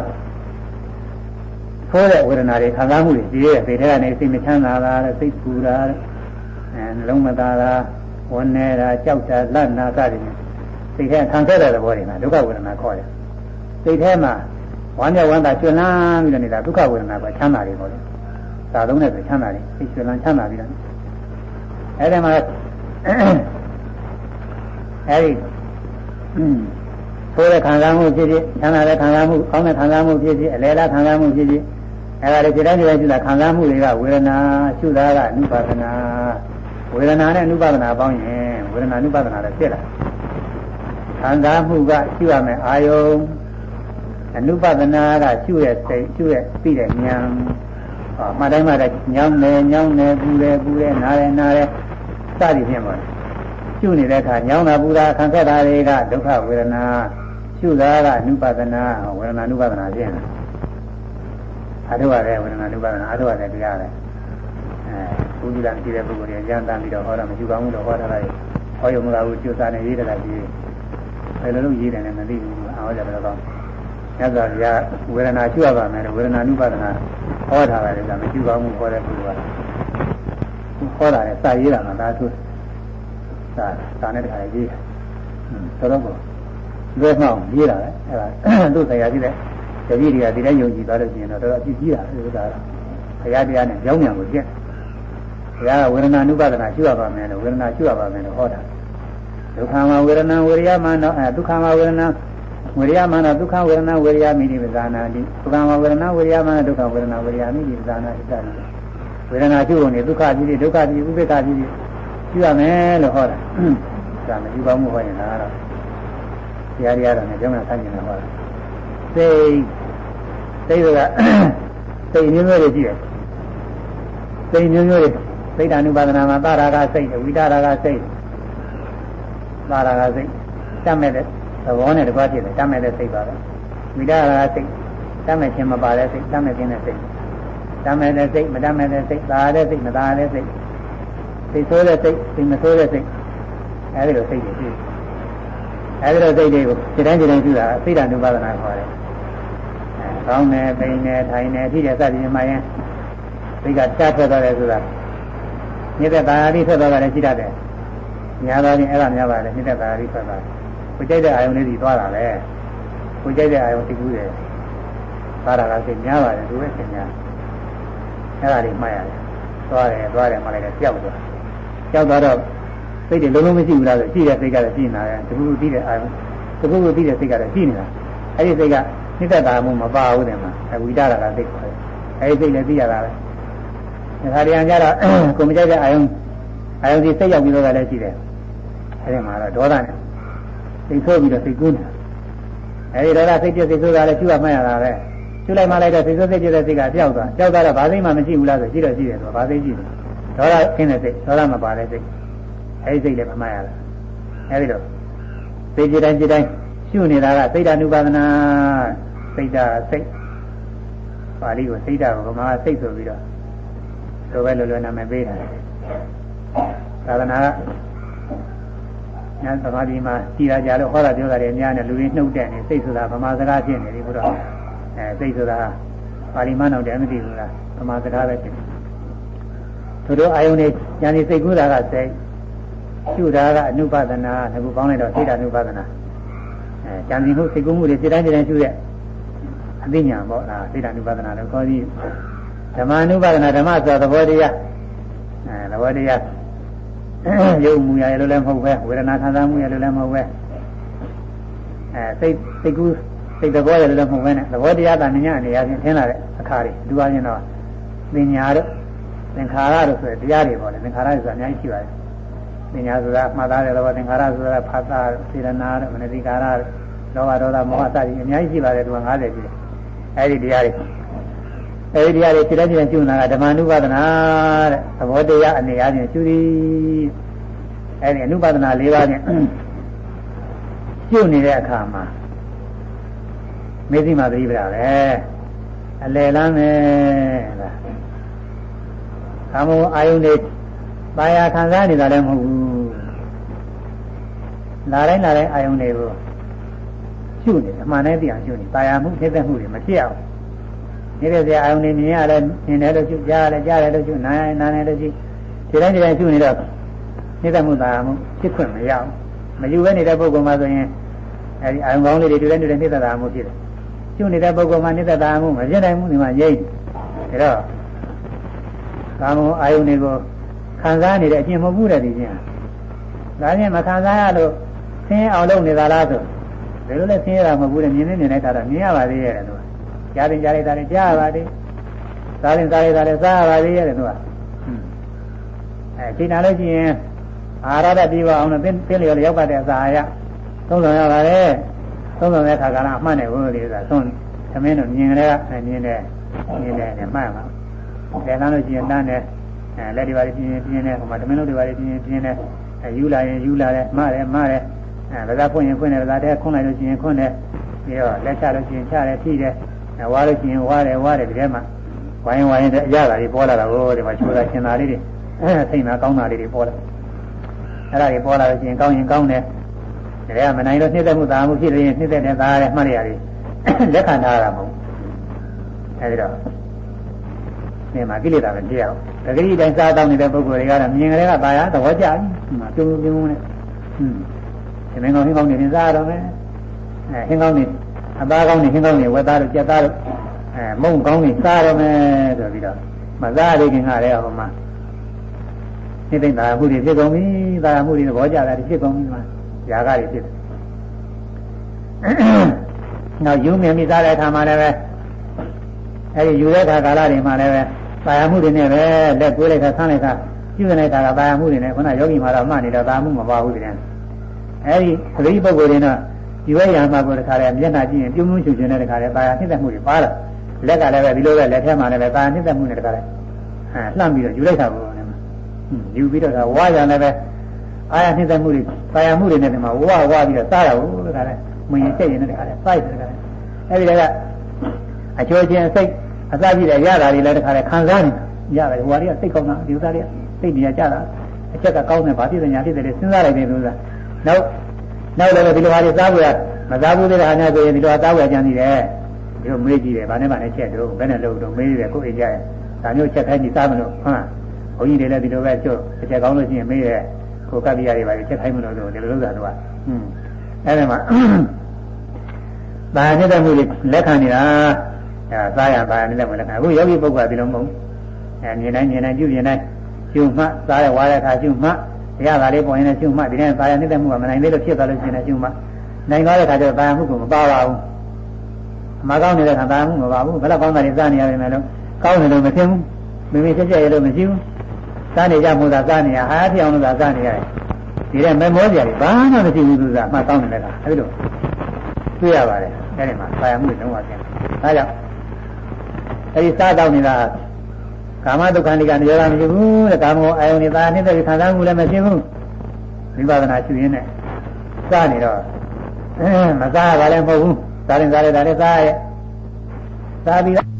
ဆိုးတဲ့ဝေဒနာတွေခံစားမှုတွေကြီးရဲ့စိတ်ထဲကနေစိတ်မချမ်းသာတာစိတ်ပူတာအဲနှလုံးမသားတာဝန်းနေတာကြောက်တာလန့်နာစသည်ဖြင့်စိတ်ထဲခံခဲ့တဲ့သဘောတွေမှာဒုက္ခဝေဒနာခေါ်တယ်စိတ်ထဲမှာဝမ်းမြောက်ဝမ်းသာကျွမ်းလန်းပြီးတော့နေတာဒုက္ခဝေဒနာကချမ်းသာတွေပေါ့လေသာသုံးတဲ့ဆိုချမ်းသာတယ်စိတ်ကျွမ်းလန်းချမ်းသာပြီးတော့အဲဒီမှာအဲဒီဆိုးတဲ့ခံစားမှုဖြစ်ဖြစ်ချမ်းသာတဲ့ခံစားမှုကောင်းတဲ့ခံစားမှုဖြစ်ဖြစ်အလဲလားခံစားမှုဖြစ်ဖြစ် အဲဒါတွေဒီတိုင်းဒီတိုင်းရှိတာခံစားမှုတွေကဝေဒနာရှုတာကအနုပါဒနာဝေဒနာနဲ့အနုပါဒနာပေါင်းရင်ဝေဒနာအနုပါဒနာလည်းဖြစ်လာခံစားမှုကရှုရမယ်အာယုံအနုပဒနာကရှုရဲ့စိတ်ရှုရဲ့ပြီးတဲ့ဉာဏ်ဟောမှတ်တိုင်းမှတိုင်းညောင်းတယ်ညောင်းတယ်ပူတယ်ပူတယ်နားတယ်နားတယ်စသည်ဖြင့်ပါရှုနေတဲ့အခါညောင်းတာပူတာခံခဲ့တာတွေကဒုက္ခဝေဒနာရှုတာကအနုပဒနာဝေဒနာအနုပဒနာဖြစ်နေ အထုရတယ်ဝေဒနာအနုပဒနာအထုရတယ်တရားတယ်အဲဘုရားမရှိတဲ့ပုဂ္ဂိုလ်တွေရန်တမ်းပြီးတော့ဟောတာမရှိကောင်းဘူးတော့ဟောထားတာဟောရုံမလားဘူးကျွတ်စားနေရေးတယ်လားဒီဘယ်လိုလုပ်ရေးတယ်လဲမသိဘူးအော်ကြတယ်တော့မြတ်စွာဘုရားဝေဒနာကျွတ်ပါမယ်ဝေဒနာနုပါဒနာဟောထားတယ်ကမရှိကောင်းဘူးဟောတဲ့ပုဂ္ဂိုလ်ကဟောတာလည်းစာရေးတာကဒါသူစာစာနဲ့တခါရေးတာတော်တော့ကိုလွဲမှောင်ရေးတာလေအဲ့ဒါသူ့ဆရာကြီးတဲ့ တပည့်တွေကဒီတိုင်းယုံကြည်သွားလို့ရှိရင်တော့တော်တော်အပြည့်ကြီးတာဥစ္စာဘုရားတရားနဲ့ကြောင်းမြန်ကိုပြည့်ဘုရားကဝေဒနာနုပါဒနာကျွတ်ပါမယ်လို့ဝေဒနာကျွတ်ပါမယ်လို့ဟောတာဒုက္ခမဝေဒနာဝေရိယမနောအဲဒုက္ခမဝေဒနာဝေရိယမနောဒုက္ခဝေဒနာဝေရိယမိတိပဇာနာတိဒုက္ခမဝေဒနာဝေရိယမနောဒုက္ခဝေဒနာဝေရိယမိတိပဇာနာတိတတိဝေဒနာကျွတ်နေဒုက္ခကြီးဒုက္ခကြီးဥပိ္ပခကြီးကျွတ်ရမယ်လို့ဟောတာဒါမရှိပါဘူးဟောရင်ဒါကတော့တရားတရားတော်နဲ့ကျောင်းကဆန်းကျင်တာဟောတာ စိတ်စိတ်ကစိတ်မျိုးမျိုးတွေရှိတယ်စိတ်မျိုးမျိုးတွေစိတ်ဓာနုပါဒနာမှာသာရာကစိတ်ဝိတာရာကစိတ်သာရာကစိတ်တတ်မဲ့တဲ့သဘောနဲ့တကွာဖြစ်တယ်တတ်မဲ့တဲ့စိတ်ပါပဲဝိတာရာကစိတ်တတ်မဲ့ခြင်းမပါတဲ့စိတ်တတ်မဲ့ခြင်းတဲ့စိတ်တတ်မဲ့တဲ့စိတ်မတတ်မဲ့တဲ့စိတ်သာတဲ့စိတ်မသာတဲ့စိတ်စိတ်ဆိုးတဲ့စိတ်စိတ်မဆိုးတဲ့စိတ်အဲဒီလိုစိတ်တွေရှိတယ်အဲဒီလိုစိတ်တွေကိုဒီတိုင်းဒီတိုင်းရှိတာစိတ်ဓာနုပါဒနာခေါ်တယ်အဲ ကောင်းတယ်ပိန်တယ်ထိုင်တယ်ထိတယ်စသည်မှာရင်စိတ်ကတတ်ထွက်သွားတယ်ဆိုတာမြစ်တဲ့တာယာတိထွက်သွားတာလည်းရှိတတ်တယ်ညာတော်ရင်အဲ့ဒါများပါတယ်မြစ်တဲ့တာယာတိထွက်သွားကိုကြိုက်တဲ့အာယုန်လေးကြီးသွားတာပဲကိုကြိုက်တဲ့အာယုန်သိကူးတယ်သွားတာကစိတ်များပါတယ်သူပဲသင်များအဲ့ဒါလေးမှတ်ရတယ်သွားတယ်သွားတယ်မှလည်းကြောက်သွားကြောက်သွားတော့စိတ်တွေလုံးလုံးမရှိဘူးလားဆိုရှိတဲ့စိတ်ကလည်းရှိနေတာတခုခုသိတဲ့အာယုန်တခုခုသိတဲ့စိတ်ကလည်းရှိနေတာအဲ့ဒီစိတ်က နိတ္တတာမှုမပါဘူးတဲ့မှာအဝိဒရာကသိခေါ်တယ်အဲ့ဒီစိတ်လည်းသိရတာပဲခါတရံကြတော့ကိုမကြိုက်တဲ့အာယုံအာယုံဒီစိတ်ရောက်ပြီးတော့လည်းရှိတယ်အဲဒီမှာတော့ဒေါသနဲ့စိတ်ဆိုးပြီးတော့စိတ်ကူးနေတာအဲဒီဒေါသစိတ်ပြစိတ်ဆိုးတာလည်းရှိမှမှတ်ရတာပဲရှုလိုက်မှလိုက်တော့စိတ်ဆိုးစိတ်ကြတဲ့စိတ်ကပျောက်သွားပျောက်သွားတော့ဘာသိမှမရှိဘူးလားဆိုရှိတော့ရှိတယ်ဆိုဘာသိရှိတယ်ဒေါသခင်းတဲ့စိတ်ဒေါသမပါတဲ့စိတ်အဲဒီစိတ်လည်းမမှတ်ရလားအဲဒီတော့စိတ်ကြည်တိုင်းကြည်တိုင်း ရှုနေတာကစိတ်ဓာနုပါဒနာစိတ်ဓာစိတ်ပါဠိကိုစိတ်ဓာကိုဗမာစိတ်ဆိုပြီးတော့ဆိုပဲလောလောနာမည်ပေးတာသာသနာကညာသမာဓိမှာကြည်လာကြလို့ဟောတာပြောတာတွေအများနဲ့လူတွေနှုတ်တဲ့နေစိတ်ဆိုတာဗမာစကားဖြစ်နေပြီဘုရားအဲစိတ်ဆိုတာပါဠိမနောက်တယ်မသိဘူးလားဗမာစကားပဲဖြစ်တယ်သူတို့အာယုန်နဲ့ဉာဏ်ဤစိတ်ကူးတာကစိတ်ရှုတာကအနုပါဒနာငါကပေါင်းလိုက်တော့စိတ်ဓာအနုပါဒနာ အဲဉာဏ်ဤမှုစိတ်ကူးမှုတွေစိတ်တိုင်းစိတ်တိုင်းရှုတဲ့အသိဉာဏ်ပေါ့လားစိတ်ဓာအနုပါဒနာလို့ခေါ်ပြီးဓမ္မအနုပါဒနာဓမ္မဆိုသဘောတရားအဲသဘောတရားရုပ်မူရရလို့လည်းမဟုတ်ပဲဝေဒနာခံစားမှုရလို့လည်းမဟုတ်ပဲအဲစိတ်စိတ်ကူးစိတ်သဘောရလို့လည်းမဟုတ်ပဲနဲ့သဘောတရားတဏှာအနေအချင်းထင်လာတဲ့အခါတွေဒီပါရင်တော့ပညာတို့သင်္ခါရတို့ဆိုတဲ့တရားတွေပေါ့လေသင်္ခါရဆိုတာအများကြီးရှိပါတယ် ပညာဆိုတာမှတ်သားတဲ့သဘောသင်္ခါရဆိုတာဖတ်တာစေရနာတို့မနတိကာရတို့လောဘဒေါသမောဟစသည်အများကြီးရှိပါတယ်သူက90ရှိတယ်အဲဒီတရားတွေအဲဒီတရားတွေစိတ္တကျင်ကျူနာကဓမ္မနုပါဒနာတဲ့သဘောတရားအနေအချင်းကျူသည်အဲဒီအနုပါဒနာ၄ပါးနဲ့ကျူနေတဲ့အခါမှာမေသိမာသတိပဒါပဲအလယ်လမ်းပဲလားကာမအာယုန်တွေ ပါရခံစားနေတာလည်းမဟုတ်ဘူးလာတိုင်းလာတိုင်းအာယုန်တွေကိုရှုနေအမှန်နဲ့သိအောင်ရှုနေပါရမှုသိတဲ့မှုတွေမဖြစ်အောင်နေတဲ့စရာအာယုန်တွေမြင်ရတယ်မြင်တယ်လို့ရှုကြားရတယ်ကြားတယ်လို့ရှုနားနားတယ်လို့ရှုဒီတိုင်းဒီတိုင်းရှုနေတော့သိတဲ့မှုသာမှုဖြစ်ခွင့်မရအောင်မယူဘဲနေတဲ့ပုဂ္ဂိုလ်မှဆိုရင်အဲဒီအာယုန်ကောင်းလေးတွေတူတိုင်းတူတိုင်းသိတဲ့မှုဖြစ်တယ်ရှုနေတဲ့ပုဂ္ဂိုလ်မှသိတဲ့မှုမဖြစ်နိုင်ဘူးဒီမှာရိပ်ဒါတော့ကာမအာယုန်တွေကို ခံစားနေတဲ့အကျင့်မဟုတ်ဘူးတဲ့ဒီချင်းဒါချင်းမခံစားရလို့ဆင်းအောင်လုပ်နေတာလားဆိုဘယ်လိုလဲဆင်းရတာမဟုတ်ဘူးတဲ့မြင်နေမြင်နေတာတော့မြင်ရပါသေးရဲ့သူကကြားရင်ကြားလိုက်တာလည်းကြားရပါသေးစားရင်စားလိုက်တာလည်းစားရပါသေးရဲ့သူကအဲချိန်လာလို့ရှိရင်အာရတဲ့ပြီးပါအောင်လို့သင်သင်လျော်ရောက်တဲ့အစာရသုံးဆောင်ရပါတယ်သုံးဆောင်တဲ့ခါကလည်းအမှတ်နဲ့ဘုရားလေးကသုံးသမင်းတို့မြင်ကြတဲ့မြင်တဲ့မြင်တဲ့နဲ့မှတ်ပါလက်လမ်းလို့ရှိရင်လမ်းတယ် အဲလက်တွေပါပြင်းပြင်းနဲ့ဟိုမှာဓမင်းလုံးတွေပါပြင်းပြင်းနဲ့အဲယူလာရင်ယူလာတယ်မတယ်မတယ်အဲဗဇာဖွင့်ရင်ဖွင့်တယ်ဗဇာတဲ့ခွန်းလိုက်လို့ရှိရင်ခွန်းတယ်ပြီးတော့လက်ချလို့ရှိရင်ချတယ်ထိတယ်အဲဝါလို့ရှိရင်ဝါတယ်ဝါတယ်ဒီထဲမှာဝိုင်းဝိုင်းတဲ့အရာတွေပေါ်လာတာကိုဒီမှာချိုးတာရှင်တာလေးတွေအဲစိတ်နာကောင်းတာလေးတွေပေါ်လာအဲ့ဒါတွေပေါ်လာလို့ရှိရင်ကောင်းရင်ကောင်းတယ်ဒါကမနိုင်လို့နှိမ့်သက်မှုသာမှုဖြစ်လို့ရင်နှိမ့်သက်တဲ့သားရဲမှတ်ရရတယ်လက်ခံထားရမှာမဟုတ်အဲဒီတော့နေမှာကိလေသာပဲပြရအောင် တကယ်တိုင်းစားတောင်းနေတဲ့ပုဂ္ဂိုလ်တွေကတော့မြင်ကလေးကပါရသဘောကျပြီပြုံးပြုံးနဲ့ဟွန်းဒီမင်းကောင်းဟင်းကောင်းနေစားတော့မယ်အဲဟင်းကောင်းနေအသားကောင်းနေဟင်းကောင်းနေဝက်သားတို့ကြက်သားတို့အဲမုံကောင်းနေစားတော့မယ်ဆိုပြီးတော့မစားရခင်ကလည်းဟိုမှာသိသိသာမှုတွေဖြစ်ကုန်ပြီသာမှုတွေသဘောကျတာဖြစ်ကုန်ပြီမှာຢာကတွေဖြစ်တယ်နောက်ယူမြင်ပြီးသားတဲ့အခါမှာလည်းပဲအဲဒီယူတဲ့အခါကာလတွေမှာလည်းပဲ ပါရမှုတွေနဲ့ပဲလက်ကိုးလိုက်တာဆန်းလိုက်တာပြုနေတဲ့အခါကပါရမှုတွေနဲ့ခုနယောဂီမှာတော့မှတ်နေတော့ပါမှုမပါဘူးတည်းအဲဒီသတိပုဂ္ဂိုလ်တွေတော့ယူရရမှာကိုတခါလဲမျက်နှာကြည့်ရင်ပြုံးမှုချူချင်တဲ့တခါလဲပါရနှိမ့်သက်မှုတွေပါတော့လက်ကလည်းပဲဒီလိုပဲလက်ထဲမှာလည်းပဲပါရနှိမ့်သက်မှုနဲ့တခါလဲအဲလှမ်းပြီးတော့ယူလိုက်တာကိုလည်းယူပြီးတော့ဝါရလည်းပဲအာရနှိမ့်သက်မှုတွေပါရမှုတွေနဲ့ဒီမှာဝါဝါပြီးတော့စားတာကိုတခါလဲမဝင်ရင်စိတ်ရင်တခါလဲစိုက်တယ်တခါလဲအဲဒီကအချိုးချင်းစိတ် အစပြည့်တဲ့ရတာတွေလည်းတခါလဲခံစားနေတာရတယ်ဟိုဟာတွေကစိတ်ကောင်းတာဒီဥစ္စာတွေကစိတ်နေရကြတာအချက်ကကောင်းတယ်ဗာပြည့်စညာဖြစ်တယ်လေစဉ်းစားလိုက်တယ်လို့ဆိုတာနောက်နောက်လည်းဒီလိုဟာတွေစားဖို့ရမစားဘူးတဲ့ဟာများဆိုရင်ဒီလိုစားဖို့ကြံနေတယ်ဒီလိုမေးကြည့်တယ်ဗာနဲ့ဗာနဲ့ချက်တော့ဘယ်နဲ့လို့တော့မေးတယ်ကိုယ်အိမ်ကြရဲ့ဒါမျိုးချက်ခိုင်းပြီးစားမလို့ဟုတ်လားဘုန်းကြီးတွေလည်းဒီလိုပဲကျွတ်အချက်ကောင်းလို့ရှိရင်မေးတယ်ကိုကပ္ပိယတွေပါချက်ခိုင်းမလို့လို့ဒီလိုလုပ်တာတော့ဟွန်းအဲ့ဒါမှဒါနဲ့တမှုတွေလက်ခံနေတာ အဲစားရပါရနဲ့လည်းမလက်ခံအခုယောဂီပုဂ္ဂိုလ်ကဒီလိုမဟုတ်အဲမြင်တိုင်းမြင်တိုင်းပြုမြင်တိုင်းရှုမှတ်စားရဝါရခါရှုမှတ်တရားသာလေးပေါ်ရင်လည်းရှုမှတ်ဒီနေ့သာရနေတဲ့မှုကမနိုင်သေးလို့ဖြစ်သွားလို့ရှိရင်လည်းရှုမှတ်နိုင်သွားတဲ့ခါကျတော့သာရမှုကမပါပါဘူးမကောင်းနေတဲ့ခါသာရမှုမပါဘူးဘယ်တော့ကောင်းတာတွေစားနေရတယ်မယ်လို့ကောင်းတယ်လို့မသိဘူးမိမိချက်ချက်ရလို့မရှိဘူးစားနေကြမှုသာစားနေရဟာဖြစ်အောင်လို့သာစားနေရတယ်ဒီတဲ့မမောစရာတွေဘာမှမရှိဘူးသူကအမှတ်ကောင်းနေတဲ့ခါအဲဒီလိုတွေ့ရပါတယ်အဲဒီမှာသာရမှုတွေလုံးဝကျင်းဒါကြောင့် အဲဒီစားတော့နေတာကာမဒုက္ခဏိကနေရောမရှိဘူးတဲ့ကာမောအာယုန်နေတာနှိမ့်တဲ့ခံစားမှုလည်းမရှိဘူးဝိပဿနာရှုရင်းနဲ့စားနေတော့အဲမစားရပါလည်းမဟုတ်ဘူးစားရင်စားရတာလည်းစားရစားပြီး